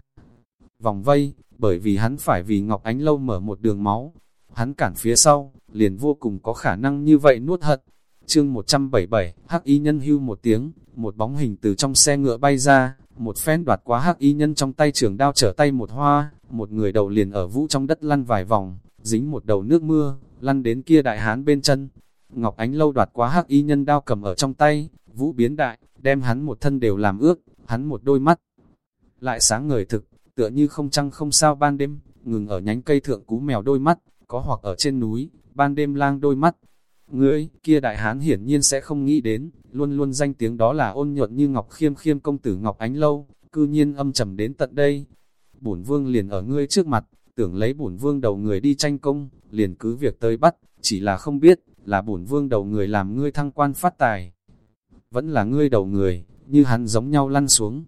Vòng vây, bởi vì hắn phải vì Ngọc Ánh Lâu mở một đường máu, hắn cản phía sau, liền vô cùng có khả năng như vậy nuốt hận. Chương 177, hắc y nhân hưu một tiếng, một bóng hình từ trong xe ngựa bay ra, một phen đoạt quá hắc y nhân trong tay trường đao trở tay một hoa, một người đầu liền ở vũ trong đất lăn vài vòng, dính một đầu nước mưa, lăn đến kia đại hán bên chân, Ngọc Ánh lâu đoạt quá hắc y nhân đao cầm ở trong tay, vũ biến đại, đem hắn một thân đều làm ước, hắn một đôi mắt. Lại sáng ngời thực, tựa như không trăng không sao ban đêm, ngừng ở nhánh cây thượng cú mèo đôi mắt, có hoặc ở trên núi, ban đêm lang đôi mắt. Ngươi, kia đại hán hiển nhiên sẽ không nghĩ đến, luôn luôn danh tiếng đó là ôn nhuận như Ngọc Khiêm Khiêm công tử Ngọc Ánh Lâu, cư nhiên âm trầm đến tận đây. Bổn vương liền ở ngươi trước mặt, tưởng lấy bổn vương đầu người đi tranh công, liền cứ việc tới bắt, chỉ là không biết, là bổn vương đầu người làm ngươi thăng quan phát tài. Vẫn là ngươi đầu người, như hắn giống nhau lăn xuống.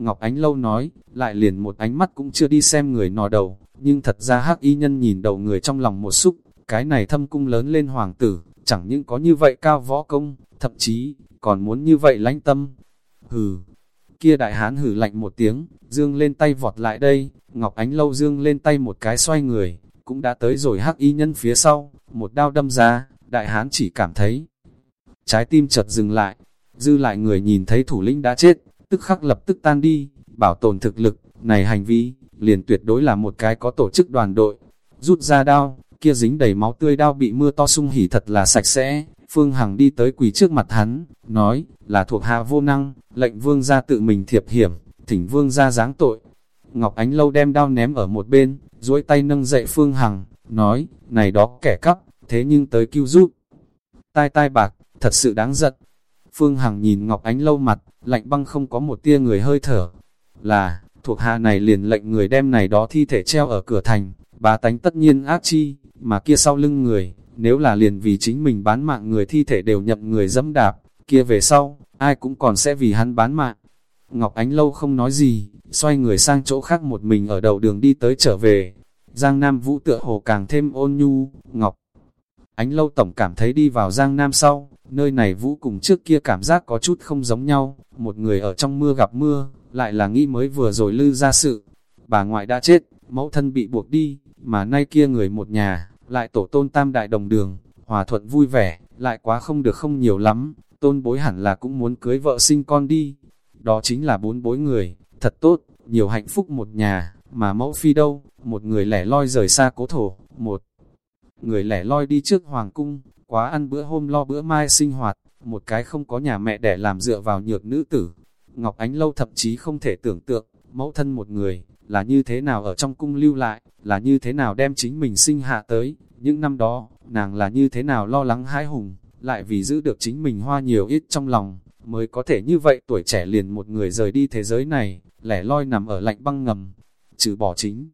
Ngọc Ánh Lâu nói, lại liền một ánh mắt cũng chưa đi xem người nọ đầu, nhưng thật ra hắc y nhân nhìn đầu người trong lòng một xúc, cái này thâm cung lớn lên hoàng tử, chẳng những có như vậy cao võ công, thậm chí, còn muốn như vậy lãnh tâm. Hừ, kia đại hán hử lạnh một tiếng, dương lên tay vọt lại đây, Ngọc Ánh Lâu dương lên tay một cái xoay người, cũng đã tới rồi hắc y nhân phía sau, một đao đâm ra, đại hán chỉ cảm thấy trái tim chợt dừng lại, dư lại người nhìn thấy thủ lĩnh đã chết, tức khắc lập tức tan đi, bảo tồn thực lực, này hành vi, liền tuyệt đối là một cái có tổ chức đoàn đội, rút ra đao, kia dính đầy máu tươi đao bị mưa to sung hỉ thật là sạch sẽ, Phương Hằng đi tới quỳ trước mặt hắn, nói, là thuộc hạ vô năng, lệnh vương ra tự mình thiệp hiểm, thỉnh vương ra giáng tội. Ngọc Ánh Lâu đem đao ném ở một bên, duỗi tay nâng dậy Phương Hằng, nói, này đó kẻ cắp, thế nhưng tới cứu giúp. Tai tai bạc, thật sự đáng giận. Phương Hằng nhìn Ngọc Ánh lâu mặt, lạnh băng không có một tia người hơi thở. Là, thuộc hạ này liền lệnh người đem này đó thi thể treo ở cửa thành, bá tánh tất nhiên ác chi, mà kia sau lưng người, nếu là liền vì chính mình bán mạng người thi thể đều nhậm người dẫm đạp, kia về sau, ai cũng còn sẽ vì hắn bán mạng. Ngọc Ánh lâu không nói gì, xoay người sang chỗ khác một mình ở đầu đường đi tới trở về. Giang Nam Vũ tựa hồ càng thêm ôn nhu, Ngọc Ánh lâu tổng cảm thấy đi vào Giang Nam sau, nơi này vũ cùng trước kia cảm giác có chút không giống nhau, một người ở trong mưa gặp mưa, lại là nghĩ mới vừa rồi lư ra sự. Bà ngoại đã chết, mẫu thân bị buộc đi, mà nay kia người một nhà, lại tổ tôn tam đại đồng đường, hòa thuận vui vẻ, lại quá không được không nhiều lắm, tôn bối hẳn là cũng muốn cưới vợ sinh con đi. Đó chính là bốn bối người, thật tốt, nhiều hạnh phúc một nhà, mà mẫu phi đâu, một người lẻ loi rời xa cố thổ, một người lẻ loi đi trước hoàng cung, quá ăn bữa hôm lo bữa mai sinh hoạt, một cái không có nhà mẹ để làm dựa vào nhược nữ tử. Ngọc Ánh Lâu thậm chí không thể tưởng tượng, mẫu thân một người, là như thế nào ở trong cung lưu lại, là như thế nào đem chính mình sinh hạ tới. Những năm đó, nàng là như thế nào lo lắng hãi hùng, lại vì giữ được chính mình hoa nhiều ít trong lòng, mới có thể như vậy tuổi trẻ liền một người rời đi thế giới này, lẻ loi nằm ở lạnh băng ngầm, trừ bỏ chính.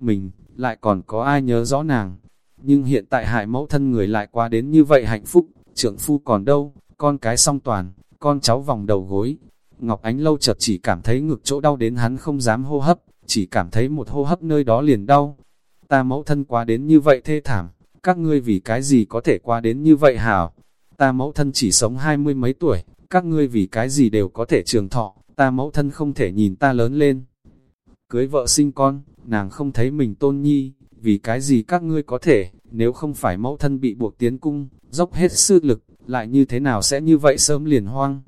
Mình, lại còn có ai nhớ rõ nàng, nhưng hiện tại hại mẫu thân người lại qua đến như vậy hạnh phúc, trưởng phu còn đâu, con cái song toàn, con cháu vòng đầu gối. Ngọc Ánh lâu chợt chỉ cảm thấy ngực chỗ đau đến hắn không dám hô hấp, chỉ cảm thấy một hô hấp nơi đó liền đau. Ta mẫu thân quá đến như vậy thê thảm, các ngươi vì cái gì có thể qua đến như vậy hảo. Ta mẫu thân chỉ sống hai mươi mấy tuổi, các ngươi vì cái gì đều có thể trường thọ, ta mẫu thân không thể nhìn ta lớn lên. Cưới vợ sinh con, nàng không thấy mình tôn nhi, vì cái gì các ngươi có thể, nếu không phải mẫu thân bị buộc tiến cung, dốc hết sức lực, lại như thế nào sẽ như vậy sớm liền hoang.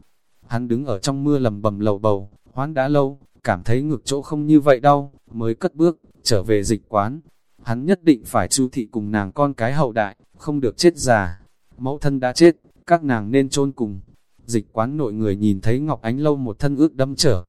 Hắn đứng ở trong mưa lầm bầm lầu bầu, hoán đã lâu, cảm thấy ngực chỗ không như vậy đâu, mới cất bước, trở về dịch quán. Hắn nhất định phải chu thị cùng nàng con cái hậu đại, không được chết già. Mẫu thân đã chết, các nàng nên chôn cùng. Dịch quán nội người nhìn thấy Ngọc Ánh Lâu một thân ước đâm trở.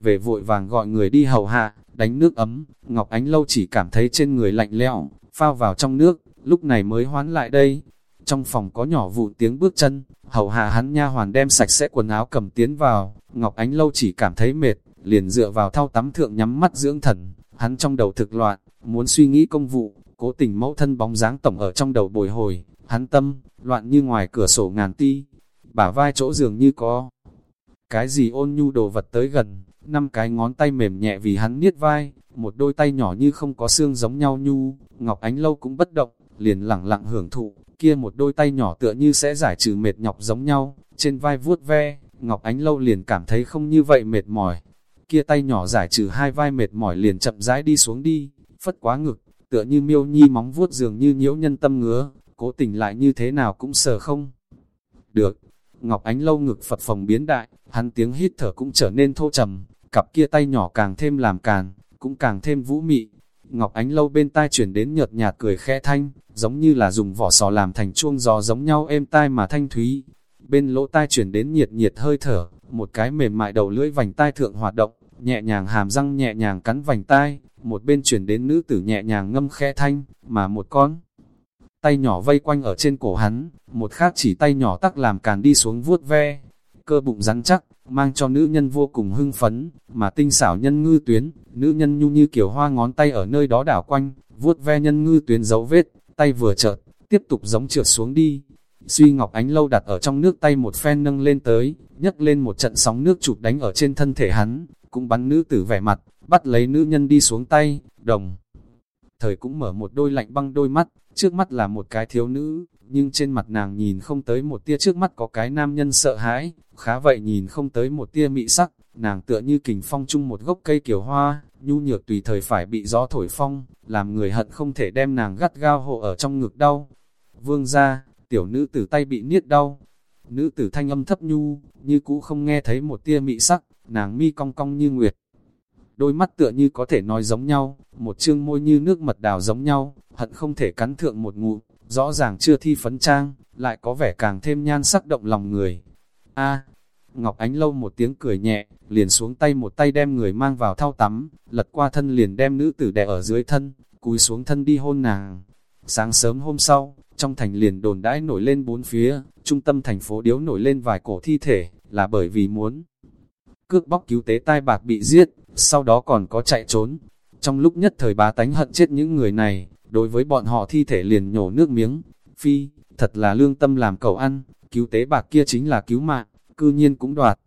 Về vội vàng gọi người đi hầu hạ, đánh nước ấm, Ngọc Ánh Lâu chỉ cảm thấy trên người lạnh lẽo, phao vào trong nước, lúc này mới hoán lại đây. Trong phòng có nhỏ vụ tiếng bước chân, hầu hạ hắn nha hoàn đem sạch sẽ quần áo cầm tiến vào, Ngọc Ánh Lâu chỉ cảm thấy mệt, liền dựa vào thao tắm thượng nhắm mắt dưỡng thần, hắn trong đầu thực loạn, muốn suy nghĩ công vụ, cố tình mẫu thân bóng dáng tổng ở trong đầu bồi hồi, hắn tâm, loạn như ngoài cửa sổ ngàn ti, bả vai chỗ giường như có cái gì ôn nhu đồ vật tới gần, năm cái ngón tay mềm nhẹ vì hắn niết vai, một đôi tay nhỏ như không có xương giống nhau nhu, Ngọc Ánh Lâu cũng bất động, liền lặng lặng hưởng thụ, kia một đôi tay nhỏ tựa như sẽ giải trừ mệt nhọc giống nhau, trên vai vuốt ve, Ngọc Ánh Lâu liền cảm thấy không như vậy mệt mỏi. Kia tay nhỏ giải trừ hai vai mệt mỏi liền chậm rãi đi xuống đi, phất quá ngực, tựa như miêu nhi móng vuốt dường như nhiễu nhân tâm ngứa, cố tình lại như thế nào cũng sờ không. Được, Ngọc Ánh Lâu ngực Phật phòng biến đại, hắn tiếng hít thở cũng trở nên thô trầm, cặp kia tay nhỏ càng thêm làm càn, cũng càng thêm vũ mị. Ngọc Ánh Lâu bên tai chuyển đến nhợt nhạt cười khẽ thanh, giống như là dùng vỏ sò làm thành chuông gió giống nhau êm tai mà thanh thúy. Bên lỗ tai chuyển đến nhiệt nhiệt hơi thở, một cái mềm mại đầu lưỡi vành tai thượng hoạt động, nhẹ nhàng hàm răng nhẹ nhàng cắn vành tai, một bên chuyển đến nữ tử nhẹ nhàng ngâm khẽ thanh, mà một con tay nhỏ vây quanh ở trên cổ hắn, một khác chỉ tay nhỏ tắc làm càn đi xuống vuốt ve, cơ bụng rắn chắc, mang cho nữ nhân vô cùng hưng phấn, mà tinh xảo nhân ngư tuyến, nữ nhân nhu như kiểu hoa ngón tay ở nơi đó đảo quanh, vuốt ve nhân ngư tuyến dấu vết, tay vừa chợt, tiếp tục giống trượt xuống đi. Suy Ngọc Ánh lâu đặt ở trong nước tay một phen nâng lên tới, nhấc lên một trận sóng nước chụp đánh ở trên thân thể hắn, cũng bắn nữ tử vẻ mặt, bắt lấy nữ nhân đi xuống tay, đồng. Thời cũng mở một đôi lạnh băng đôi mắt, trước mắt là một cái thiếu nữ, nhưng trên mặt nàng nhìn không tới một tia trước mắt có cái nam nhân sợ hãi, khá vậy nhìn không tới một tia mị sắc, nàng tựa như kình phong chung một gốc cây kiểu hoa, nhu nhược tùy thời phải bị gió thổi phong, làm người hận không thể đem nàng gắt gao hộ ở trong ngực đau. Vương ra, tiểu nữ tử tay bị niết đau, nữ tử thanh âm thấp nhu, như cũ không nghe thấy một tia mị sắc, nàng mi cong cong như nguyệt. Đôi mắt tựa như có thể nói giống nhau, một chương môi như nước mật đào giống nhau, hận không thể cắn thượng một ngụ, rõ ràng chưa thi phấn trang, lại có vẻ càng thêm nhan sắc động lòng người. A, Ngọc Ánh Lâu một tiếng cười nhẹ, liền xuống tay một tay đem người mang vào thao tắm, lật qua thân liền đem nữ tử đè ở dưới thân, cúi xuống thân đi hôn nàng. Sáng sớm hôm sau, trong thành liền đồn đãi nổi lên bốn phía, trung tâm thành phố điếu nổi lên vài cổ thi thể, là bởi vì muốn cước bóc cứu tế tai bạc bị giết, sau đó còn có chạy trốn. Trong lúc nhất thời bá tánh hận chết những người này, đối với bọn họ thi thể liền nhổ nước miếng. Phi, thật là lương tâm làm cầu ăn, cứu tế bạc kia chính là cứu mạng, cư nhiên cũng đoạt.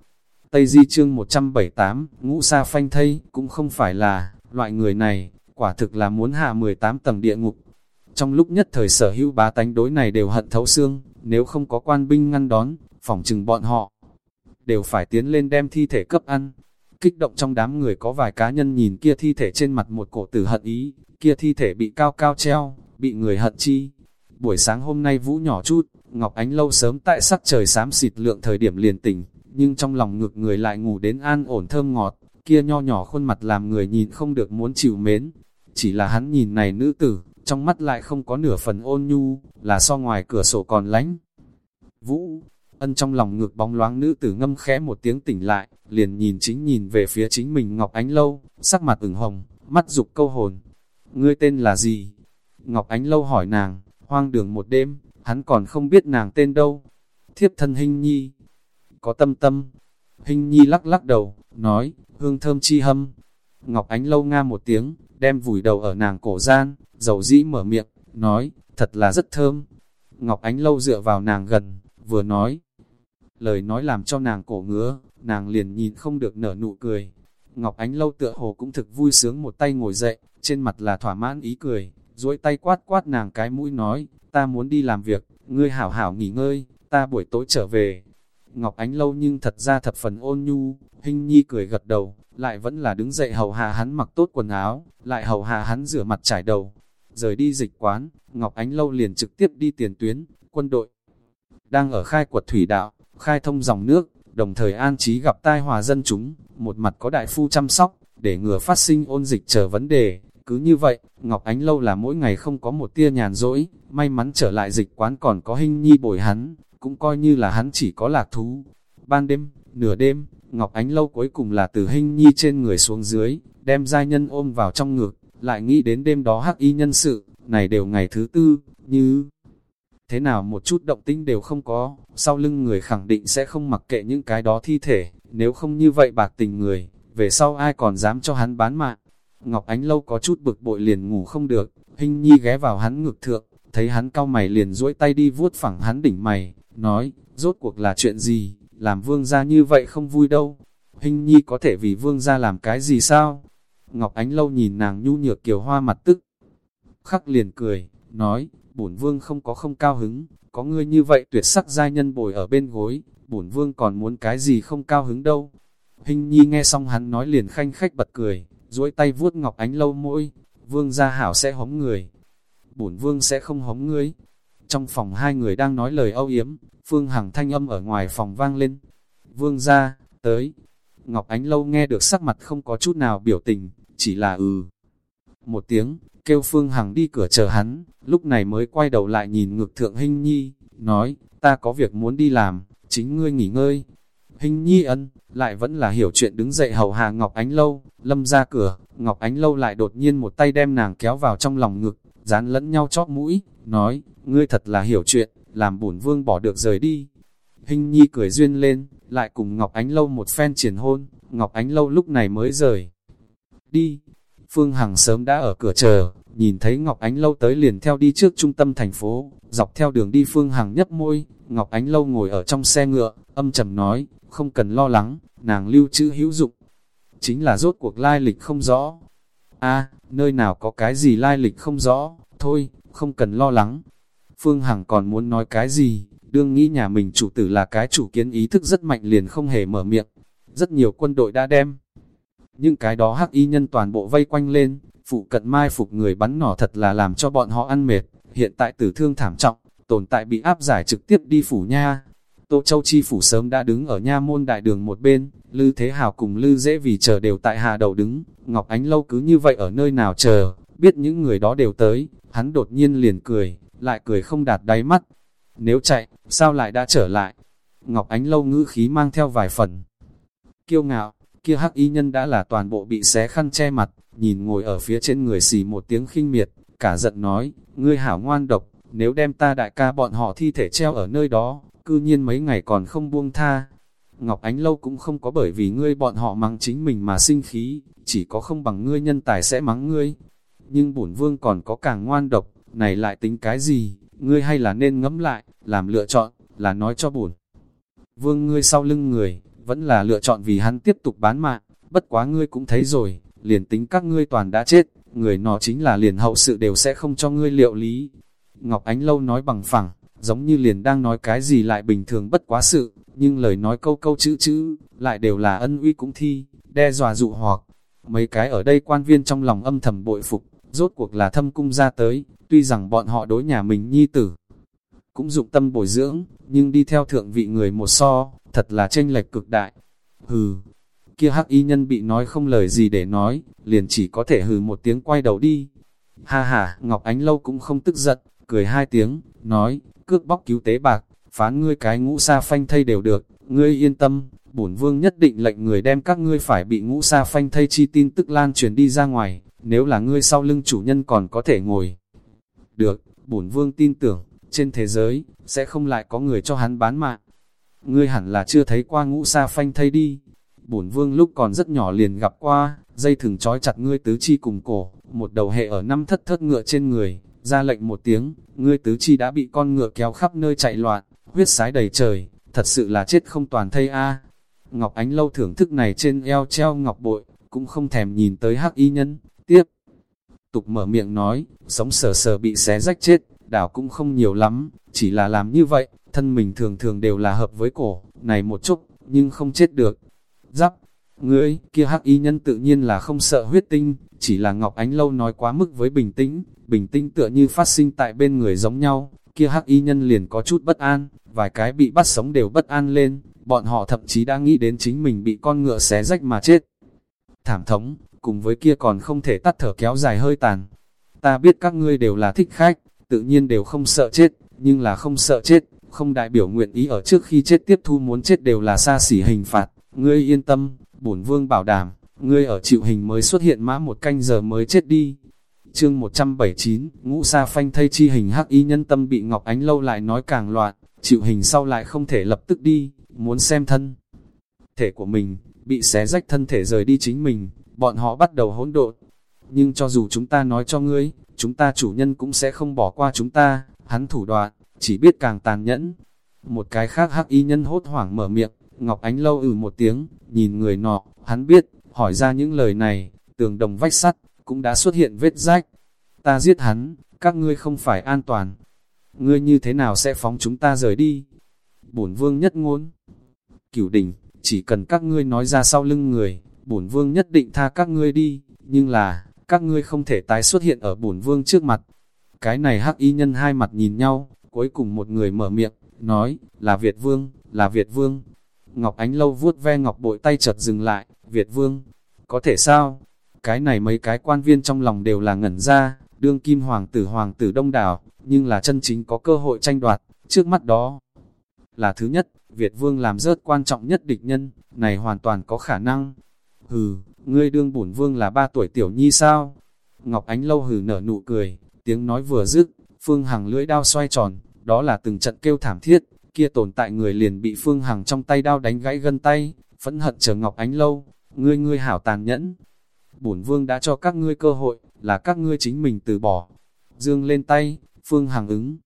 Tây Di chương 178, ngũ sa phanh thây, cũng không phải là, loại người này, quả thực là muốn hạ 18 tầng địa ngục. Trong lúc nhất thời sở hữu bá tánh đối này đều hận thấu xương, nếu không có quan binh ngăn đón, phỏng chừng bọn họ, đều phải tiến lên đem thi thể cấp ăn. Kích động trong đám người có vài cá nhân nhìn kia thi thể trên mặt một cổ tử hận ý, kia thi thể bị cao cao treo, bị người hận chi. Buổi sáng hôm nay vũ nhỏ chút, Ngọc Ánh lâu sớm tại sắc trời xám xịt lượng thời điểm liền tỉnh, nhưng trong lòng ngược người lại ngủ đến an ổn thơm ngọt, kia nho nhỏ khuôn mặt làm người nhìn không được muốn chịu mến. Chỉ là hắn nhìn này nữ tử, trong mắt lại không có nửa phần ôn nhu, là so ngoài cửa sổ còn lánh. Vũ, ân trong lòng ngực bóng loáng nữ tử ngâm khẽ một tiếng tỉnh lại, liền nhìn chính nhìn về phía chính mình Ngọc Ánh Lâu, sắc mặt ửng hồng, mắt dục câu hồn. Ngươi tên là gì? Ngọc Ánh Lâu hỏi nàng, hoang đường một đêm, hắn còn không biết nàng tên đâu. Thiếp thân Hinh Nhi. Có tâm tâm. Hinh Nhi lắc lắc đầu, nói, hương thơm chi hâm. Ngọc Ánh Lâu nga một tiếng, đem vùi đầu ở nàng cổ gian, dầu dĩ mở miệng, nói, thật là rất thơm. Ngọc Ánh Lâu dựa vào nàng gần, vừa nói, Lời nói làm cho nàng cổ ngứa, nàng liền nhìn không được nở nụ cười. Ngọc Ánh lâu tựa hồ cũng thực vui sướng một tay ngồi dậy, trên mặt là thỏa mãn ý cười, duỗi tay quát quát nàng cái mũi nói, ta muốn đi làm việc, ngươi hảo hảo nghỉ ngơi, ta buổi tối trở về. Ngọc Ánh lâu nhưng thật ra thập phần ôn nhu, hình nhi cười gật đầu, lại vẫn là đứng dậy hầu hạ hắn mặc tốt quần áo, lại hầu hạ hắn rửa mặt trải đầu. Rời đi dịch quán, Ngọc Ánh lâu liền trực tiếp đi tiền tuyến, quân đội. Đang ở khai quật thủy đạo, khai thông dòng nước, đồng thời an trí gặp tai hòa dân chúng, một mặt có đại phu chăm sóc, để ngừa phát sinh ôn dịch chờ vấn đề. Cứ như vậy, Ngọc Ánh Lâu là mỗi ngày không có một tia nhàn rỗi, may mắn trở lại dịch quán còn có hình nhi bồi hắn, cũng coi như là hắn chỉ có lạc thú. Ban đêm, nửa đêm, Ngọc Ánh Lâu cuối cùng là từ hình nhi trên người xuống dưới, đem giai nhân ôm vào trong ngực, lại nghĩ đến đêm đó hắc y nhân sự, này đều ngày thứ tư, như thế nào một chút động tĩnh đều không có, sau lưng người khẳng định sẽ không mặc kệ những cái đó thi thể, nếu không như vậy bạc tình người, về sau ai còn dám cho hắn bán mạng. Ngọc Ánh Lâu có chút bực bội liền ngủ không được, hình nhi ghé vào hắn ngực thượng, thấy hắn cao mày liền duỗi tay đi vuốt phẳng hắn đỉnh mày, nói, rốt cuộc là chuyện gì, làm vương gia như vậy không vui đâu. Hình nhi có thể vì vương gia làm cái gì sao? Ngọc Ánh Lâu nhìn nàng nhu nhược kiều hoa mặt tức. Khắc liền cười, nói, bổn vương không có không cao hứng, có ngươi như vậy tuyệt sắc giai nhân bồi ở bên gối, bổn vương còn muốn cái gì không cao hứng đâu. Hình nhi nghe xong hắn nói liền khanh khách bật cười, duỗi tay vuốt Ngọc Ánh lâu mỗi, vương gia hảo sẽ hóng người. Bổn vương sẽ không hóng ngươi. Trong phòng hai người đang nói lời âu yếm, Phương Hằng thanh âm ở ngoài phòng vang lên. Vương gia, tới. Ngọc Ánh lâu nghe được sắc mặt không có chút nào biểu tình, chỉ là ừ. Một tiếng, kêu Phương Hằng đi cửa chờ hắn, lúc này mới quay đầu lại nhìn ngược thượng Hinh Nhi, nói, ta có việc muốn đi làm, chính ngươi nghỉ ngơi. Hinh Nhi ân, lại vẫn là hiểu chuyện đứng dậy hầu hạ Ngọc Ánh Lâu, lâm ra cửa, Ngọc Ánh Lâu lại đột nhiên một tay đem nàng kéo vào trong lòng ngực, dán lẫn nhau chóp mũi, nói, ngươi thật là hiểu chuyện, làm bổn vương bỏ được rời đi. Hinh Nhi cười duyên lên, lại cùng Ngọc Ánh Lâu một phen triển hôn, Ngọc Ánh Lâu lúc này mới rời. Đi, Phương Hằng sớm đã ở cửa chờ, nhìn thấy Ngọc Ánh Lâu tới liền theo đi trước trung tâm thành phố, dọc theo đường đi Phương Hằng nhấp môi, Ngọc Ánh Lâu ngồi ở trong xe ngựa, âm trầm nói, không cần lo lắng, nàng lưu trữ hữu dụng. Chính là rốt cuộc lai lịch không rõ. a nơi nào có cái gì lai lịch không rõ, thôi, không cần lo lắng. Phương Hằng còn muốn nói cái gì, đương nghĩ nhà mình chủ tử là cái chủ kiến ý thức rất mạnh liền không hề mở miệng. Rất nhiều quân đội đã đem những cái đó hắc y nhân toàn bộ vây quanh lên, phụ cận mai phục người bắn nỏ thật là làm cho bọn họ ăn mệt, hiện tại tử thương thảm trọng, tồn tại bị áp giải trực tiếp đi phủ nha. Tô Châu Chi phủ sớm đã đứng ở nha môn đại đường một bên, Lư Thế Hào cùng Lư Dễ vì chờ đều tại hà đầu đứng, Ngọc Ánh Lâu cứ như vậy ở nơi nào chờ, biết những người đó đều tới, hắn đột nhiên liền cười, lại cười không đạt đáy mắt. Nếu chạy, sao lại đã trở lại? Ngọc Ánh Lâu ngữ khí mang theo vài phần. Kiêu ngạo, kia hắc y nhân đã là toàn bộ bị xé khăn che mặt, nhìn ngồi ở phía trên người xì một tiếng khinh miệt, cả giận nói, ngươi hảo ngoan độc, nếu đem ta đại ca bọn họ thi thể treo ở nơi đó, cư nhiên mấy ngày còn không buông tha. Ngọc Ánh Lâu cũng không có bởi vì ngươi bọn họ mắng chính mình mà sinh khí, chỉ có không bằng ngươi nhân tài sẽ mắng ngươi. Nhưng bổn vương còn có càng ngoan độc, này lại tính cái gì, ngươi hay là nên ngẫm lại, làm lựa chọn, là nói cho bổn. Vương ngươi sau lưng người, vẫn là lựa chọn vì hắn tiếp tục bán mạng, bất quá ngươi cũng thấy rồi, liền tính các ngươi toàn đã chết, người nó chính là liền hậu sự đều sẽ không cho ngươi liệu lý. Ngọc Ánh Lâu nói bằng phẳng, giống như liền đang nói cái gì lại bình thường bất quá sự, nhưng lời nói câu câu chữ chữ, lại đều là ân uy cũng thi, đe dọa dụ hoặc. Mấy cái ở đây quan viên trong lòng âm thầm bội phục, rốt cuộc là thâm cung ra tới, tuy rằng bọn họ đối nhà mình nhi tử, cũng dụng tâm bồi dưỡng, nhưng đi theo thượng vị người một so, thật là tranh lệch cực đại. Hừ, kia hắc y nhân bị nói không lời gì để nói, liền chỉ có thể hừ một tiếng quay đầu đi. Ha ha, Ngọc Ánh Lâu cũng không tức giận, cười hai tiếng, nói, cước bóc cứu tế bạc, phán ngươi cái ngũ sa phanh thây đều được, ngươi yên tâm, bổn vương nhất định lệnh người đem các ngươi phải bị ngũ sa phanh thây chi tin tức lan truyền đi ra ngoài, nếu là ngươi sau lưng chủ nhân còn có thể ngồi. Được, bổn vương tin tưởng, trên thế giới, sẽ không lại có người cho hắn bán mạng. Ngươi hẳn là chưa thấy qua ngũ sa phanh thây đi. Bổn vương lúc còn rất nhỏ liền gặp qua, dây thừng trói chặt ngươi tứ chi cùng cổ, một đầu hệ ở năm thất thất ngựa trên người, ra lệnh một tiếng, ngươi tứ chi đã bị con ngựa kéo khắp nơi chạy loạn, huyết sái đầy trời, thật sự là chết không toàn thây a. Ngọc Ánh lâu thưởng thức này trên eo treo ngọc bội, cũng không thèm nhìn tới hắc y nhân, tiếp. Tục mở miệng nói, sống sờ sờ bị xé rách chết, đảo cũng không nhiều lắm, chỉ là làm như vậy, thân mình thường thường đều là hợp với cổ, này một chút, nhưng không chết được. Giáp, ngươi, kia hắc y nhân tự nhiên là không sợ huyết tinh, chỉ là Ngọc Ánh Lâu nói quá mức với bình tĩnh, bình tĩnh tựa như phát sinh tại bên người giống nhau, kia hắc y nhân liền có chút bất an, vài cái bị bắt sống đều bất an lên, bọn họ thậm chí đã nghĩ đến chính mình bị con ngựa xé rách mà chết. Thảm thống, cùng với kia còn không thể tắt thở kéo dài hơi tàn. Ta biết các ngươi đều là thích khách, tự nhiên đều không sợ chết, nhưng là không sợ chết, không đại biểu nguyện ý ở trước khi chết tiếp thu muốn chết đều là xa xỉ hình phạt. Ngươi yên tâm, bổn vương bảo đảm, ngươi ở chịu hình mới xuất hiện mã một canh giờ mới chết đi. Chương 179, ngũ sa phanh thây chi hình hắc y nhân tâm bị Ngọc Ánh lâu lại nói càng loạn, chịu hình sau lại không thể lập tức đi, muốn xem thân. Thể của mình, bị xé rách thân thể rời đi chính mình, bọn họ bắt đầu hỗn độn. Nhưng cho dù chúng ta nói cho ngươi, chúng ta chủ nhân cũng sẽ không bỏ qua chúng ta, hắn thủ đoạn, chỉ biết càng tàn nhẫn. Một cái khác hắc y nhân hốt hoảng mở miệng, Ngọc Ánh lâu ừ một tiếng, nhìn người nọ, hắn biết, hỏi ra những lời này, tường đồng vách sắt, cũng đã xuất hiện vết rách. Ta giết hắn, các ngươi không phải an toàn. Ngươi như thế nào sẽ phóng chúng ta rời đi? Bổn vương nhất ngôn. Cửu đỉnh, chỉ cần các ngươi nói ra sau lưng người, bổn vương nhất định tha các ngươi đi, nhưng là, các ngươi không thể tái xuất hiện ở bổn vương trước mặt. Cái này hắc y nhân hai mặt nhìn nhau, cuối cùng một người mở miệng, nói, là Việt vương, là Việt vương. Ngọc Ánh Lâu vuốt ve ngọc bội tay chợt dừng lại, Việt vương, có thể sao? Cái này mấy cái quan viên trong lòng đều là ngẩn ra, đương kim hoàng tử hoàng tử đông đảo, nhưng là chân chính có cơ hội tranh đoạt, trước mắt đó. Là thứ nhất, Việt vương làm rớt quan trọng nhất địch nhân, này hoàn toàn có khả năng. Hừ, ngươi đương bổn vương là ba tuổi tiểu nhi sao? Ngọc Ánh lâu hừ nở nụ cười, tiếng nói vừa dứt, Phương Hằng lưỡi đao xoay tròn, đó là từng trận kêu thảm thiết, kia tồn tại người liền bị Phương Hằng trong tay đao đánh gãy gân tay, phẫn hận chờ Ngọc Ánh lâu, ngươi ngươi hảo tàn nhẫn. Bổn vương đã cho các ngươi cơ hội, là các ngươi chính mình từ bỏ. Dương lên tay, Phương Hằng ứng.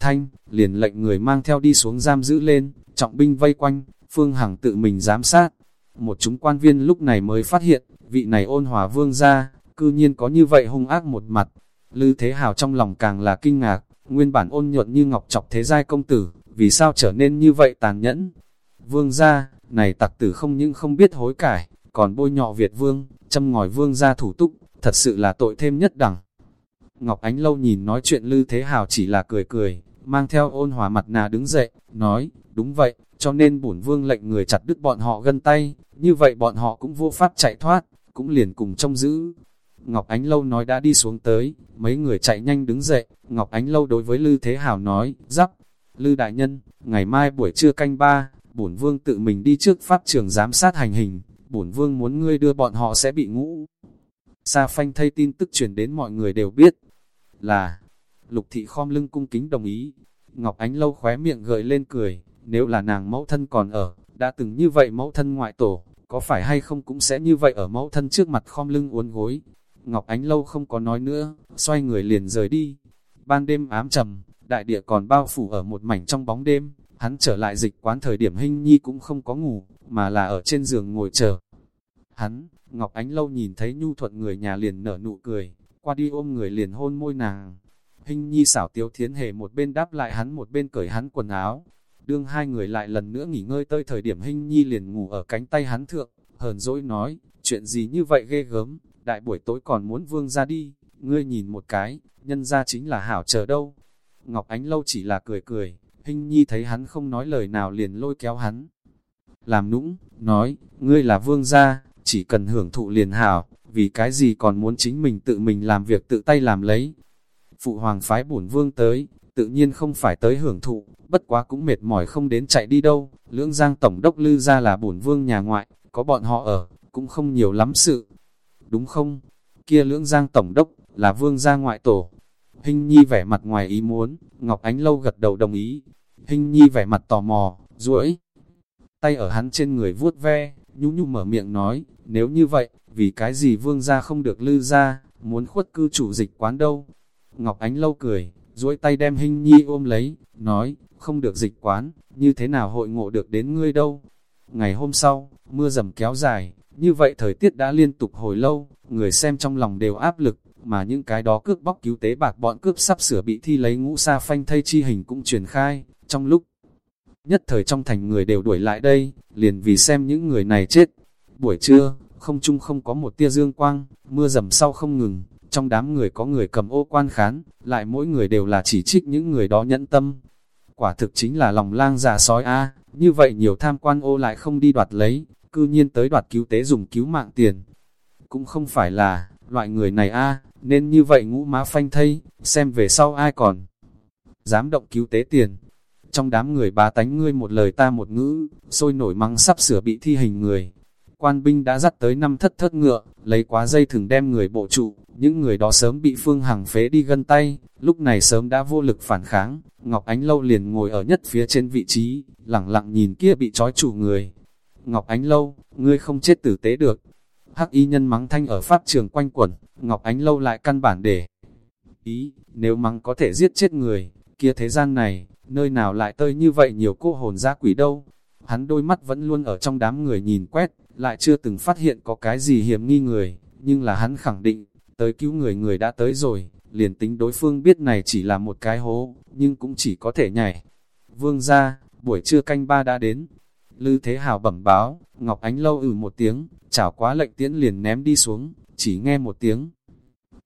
Thanh, liền lệnh người mang theo đi xuống giam giữ lên, trọng binh vây quanh, Phương Hằng tự mình giám sát. Một chúng quan viên lúc này mới phát hiện, vị này ôn hòa vương ra, cư nhiên có như vậy hung ác một mặt. Lư Thế Hào trong lòng càng là kinh ngạc, nguyên bản ôn nhuận như ngọc chọc thế giai công tử, vì sao trở nên như vậy tàn nhẫn? Vương gia, này tặc tử không những không biết hối cải, còn bôi nhọ Việt vương, châm ngòi vương gia thủ túc, thật sự là tội thêm nhất đẳng. Ngọc Ánh Lâu nhìn nói chuyện Lư Thế Hào chỉ là cười cười, mang theo ôn hòa mặt nà đứng dậy, nói, đúng vậy, cho nên bổn vương lệnh người chặt đứt bọn họ gân tay, như vậy bọn họ cũng vô pháp chạy thoát, cũng liền cùng trông giữ. Ngọc Ánh Lâu nói đã đi xuống tới, mấy người chạy nhanh đứng dậy, Ngọc Ánh Lâu đối với Lư Thế Hào nói, giáp, Lư Đại Nhân, ngày mai buổi trưa canh ba, bổn vương tự mình đi trước pháp trường giám sát hành hình, bổn vương muốn ngươi đưa bọn họ sẽ bị ngũ. Sa phanh thay tin tức truyền đến mọi người đều biết, là, lục thị khom lưng cung kính đồng ý, Ngọc Ánh Lâu khóe miệng gợi lên cười, nếu là nàng mẫu thân còn ở, đã từng như vậy mẫu thân ngoại tổ, có phải hay không cũng sẽ như vậy ở mẫu thân trước mặt khom lưng uốn gối. Ngọc Ánh Lâu không có nói nữa, xoay người liền rời đi. Ban đêm ám trầm, đại địa còn bao phủ ở một mảnh trong bóng đêm, hắn trở lại dịch quán thời điểm hình nhi cũng không có ngủ, mà là ở trên giường ngồi chờ. Hắn, Ngọc Ánh Lâu nhìn thấy nhu thuận người nhà liền nở nụ cười, qua đi ôm người liền hôn môi nàng. Hình nhi xảo tiếu thiến hề một bên đáp lại hắn một bên cởi hắn quần áo, Đương hai người lại lần nữa nghỉ ngơi tới thời điểm hình nhi liền ngủ ở cánh tay hắn thượng, hờn dỗi nói, chuyện gì như vậy ghê gớm, đại buổi tối còn muốn vương ra đi, ngươi nhìn một cái, nhân ra chính là hảo chờ đâu. Ngọc Ánh Lâu chỉ là cười cười, hình nhi thấy hắn không nói lời nào liền lôi kéo hắn. Làm nũng, nói, ngươi là vương gia, chỉ cần hưởng thụ liền hảo, vì cái gì còn muốn chính mình tự mình làm việc tự tay làm lấy. Phụ hoàng phái bổn vương tới, tự nhiên không phải tới hưởng thụ, bất quá cũng mệt mỏi không đến chạy đi đâu, lưỡng giang tổng đốc lư ra là bổn vương nhà ngoại, có bọn họ ở, cũng không nhiều lắm sự. Đúng không? Kia lưỡng giang tổng đốc, là vương gia ngoại tổ. Hình nhi vẻ mặt ngoài ý muốn, Ngọc Ánh Lâu gật đầu đồng ý. Hình nhi vẻ mặt tò mò, duỗi tay ở hắn trên người vuốt ve, nhu nhu mở miệng nói, nếu như vậy, vì cái gì vương gia không được lư ra, muốn khuất cư chủ dịch quán đâu. Ngọc Ánh Lâu cười, duỗi tay đem hình nhi ôm lấy, nói, không được dịch quán, như thế nào hội ngộ được đến ngươi đâu. Ngày hôm sau, mưa dầm kéo dài, như vậy thời tiết đã liên tục hồi lâu, người xem trong lòng đều áp lực, mà những cái đó cướp bóc cứu tế bạc bọn cướp sắp sửa bị thi lấy ngũ sa phanh thây chi hình cũng truyền khai, trong lúc nhất thời trong thành người đều đuổi lại đây, liền vì xem những người này chết. Buổi trưa, không chung không có một tia dương quang, mưa dầm sau không ngừng, trong đám người có người cầm ô quan khán, lại mỗi người đều là chỉ trích những người đó nhẫn tâm. Quả thực chính là lòng lang giả sói a như vậy nhiều tham quan ô lại không đi đoạt lấy, cư nhiên tới đoạt cứu tế dùng cứu mạng tiền. Cũng không phải là, loại người này a nên như vậy ngũ má phanh thây, xem về sau ai còn. Dám động cứu tế tiền. Trong đám người bá tánh ngươi một lời ta một ngữ, sôi nổi mắng sắp sửa bị thi hình người. Quan binh đã dắt tới năm thất thất ngựa, lấy quá dây thừng đem người bộ trụ, những người đó sớm bị Phương Hằng phế đi gân tay, lúc này sớm đã vô lực phản kháng, Ngọc Ánh Lâu liền ngồi ở nhất phía trên vị trí, lặng lặng nhìn kia bị trói chủ người. Ngọc Ánh Lâu, ngươi không chết tử tế được. Hắc y nhân mắng thanh ở pháp trường quanh quẩn, Ngọc Ánh Lâu lại căn bản để. Ý, nếu mắng có thể giết chết người, kia thế gian này, nơi nào lại tơi như vậy nhiều cô hồn ra quỷ đâu. Hắn đôi mắt vẫn luôn ở trong đám người nhìn quét, lại chưa từng phát hiện có cái gì hiểm nghi người, nhưng là hắn khẳng định, tới cứu người người đã tới rồi, liền tính đối phương biết này chỉ là một cái hố, nhưng cũng chỉ có thể nhảy. Vương ra, buổi trưa canh ba đã đến. Lư Thế Hào bẩm báo, Ngọc Ánh lâu ử ừ một tiếng, chảo quá lệnh tiễn liền ném đi xuống, chỉ nghe một tiếng.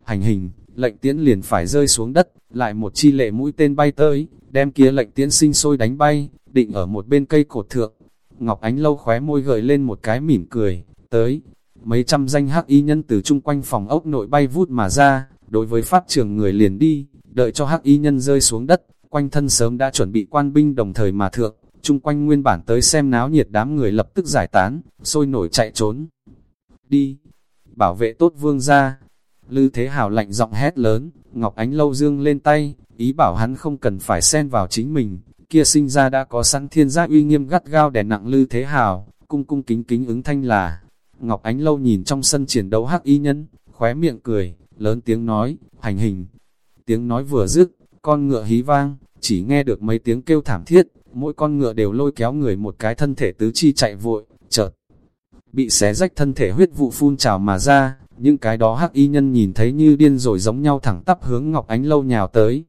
Hành hình, lệnh tiễn liền phải rơi xuống đất, lại một chi lệ mũi tên bay tới, đem kia lệnh tiễn sinh sôi đánh bay, định ở một bên cây cột thượng. Ngọc Ánh lâu khóe môi gợi lên một cái mỉm cười, tới, mấy trăm danh hắc y nhân từ chung quanh phòng ốc nội bay vút mà ra, đối với pháp trường người liền đi, đợi cho hắc y nhân rơi xuống đất, quanh thân sớm đã chuẩn bị quan binh đồng thời mà thượng, chung quanh nguyên bản tới xem náo nhiệt đám người lập tức giải tán, sôi nổi chạy trốn. Đi, bảo vệ tốt vương ra. Lư Thế Hảo lạnh giọng hét lớn, Ngọc Ánh lâu dương lên tay, ý bảo hắn không cần phải xen vào chính mình, kia sinh ra đã có sẵn thiên gia uy nghiêm gắt gao đè nặng Lư Thế Hảo, cung cung kính kính ứng thanh là. Ngọc Ánh lâu nhìn trong sân chiến đấu hắc y nhân, khóe miệng cười, lớn tiếng nói, hành hình. Tiếng nói vừa dứt, con ngựa hí vang, chỉ nghe được mấy tiếng kêu thảm thiết, mỗi con ngựa đều lôi kéo người một cái thân thể tứ chi chạy vội, chợt bị xé rách thân thể huyết vụ phun trào mà ra, những cái đó hắc y nhân nhìn thấy như điên rồi giống nhau thẳng tắp hướng Ngọc Ánh Lâu nhào tới.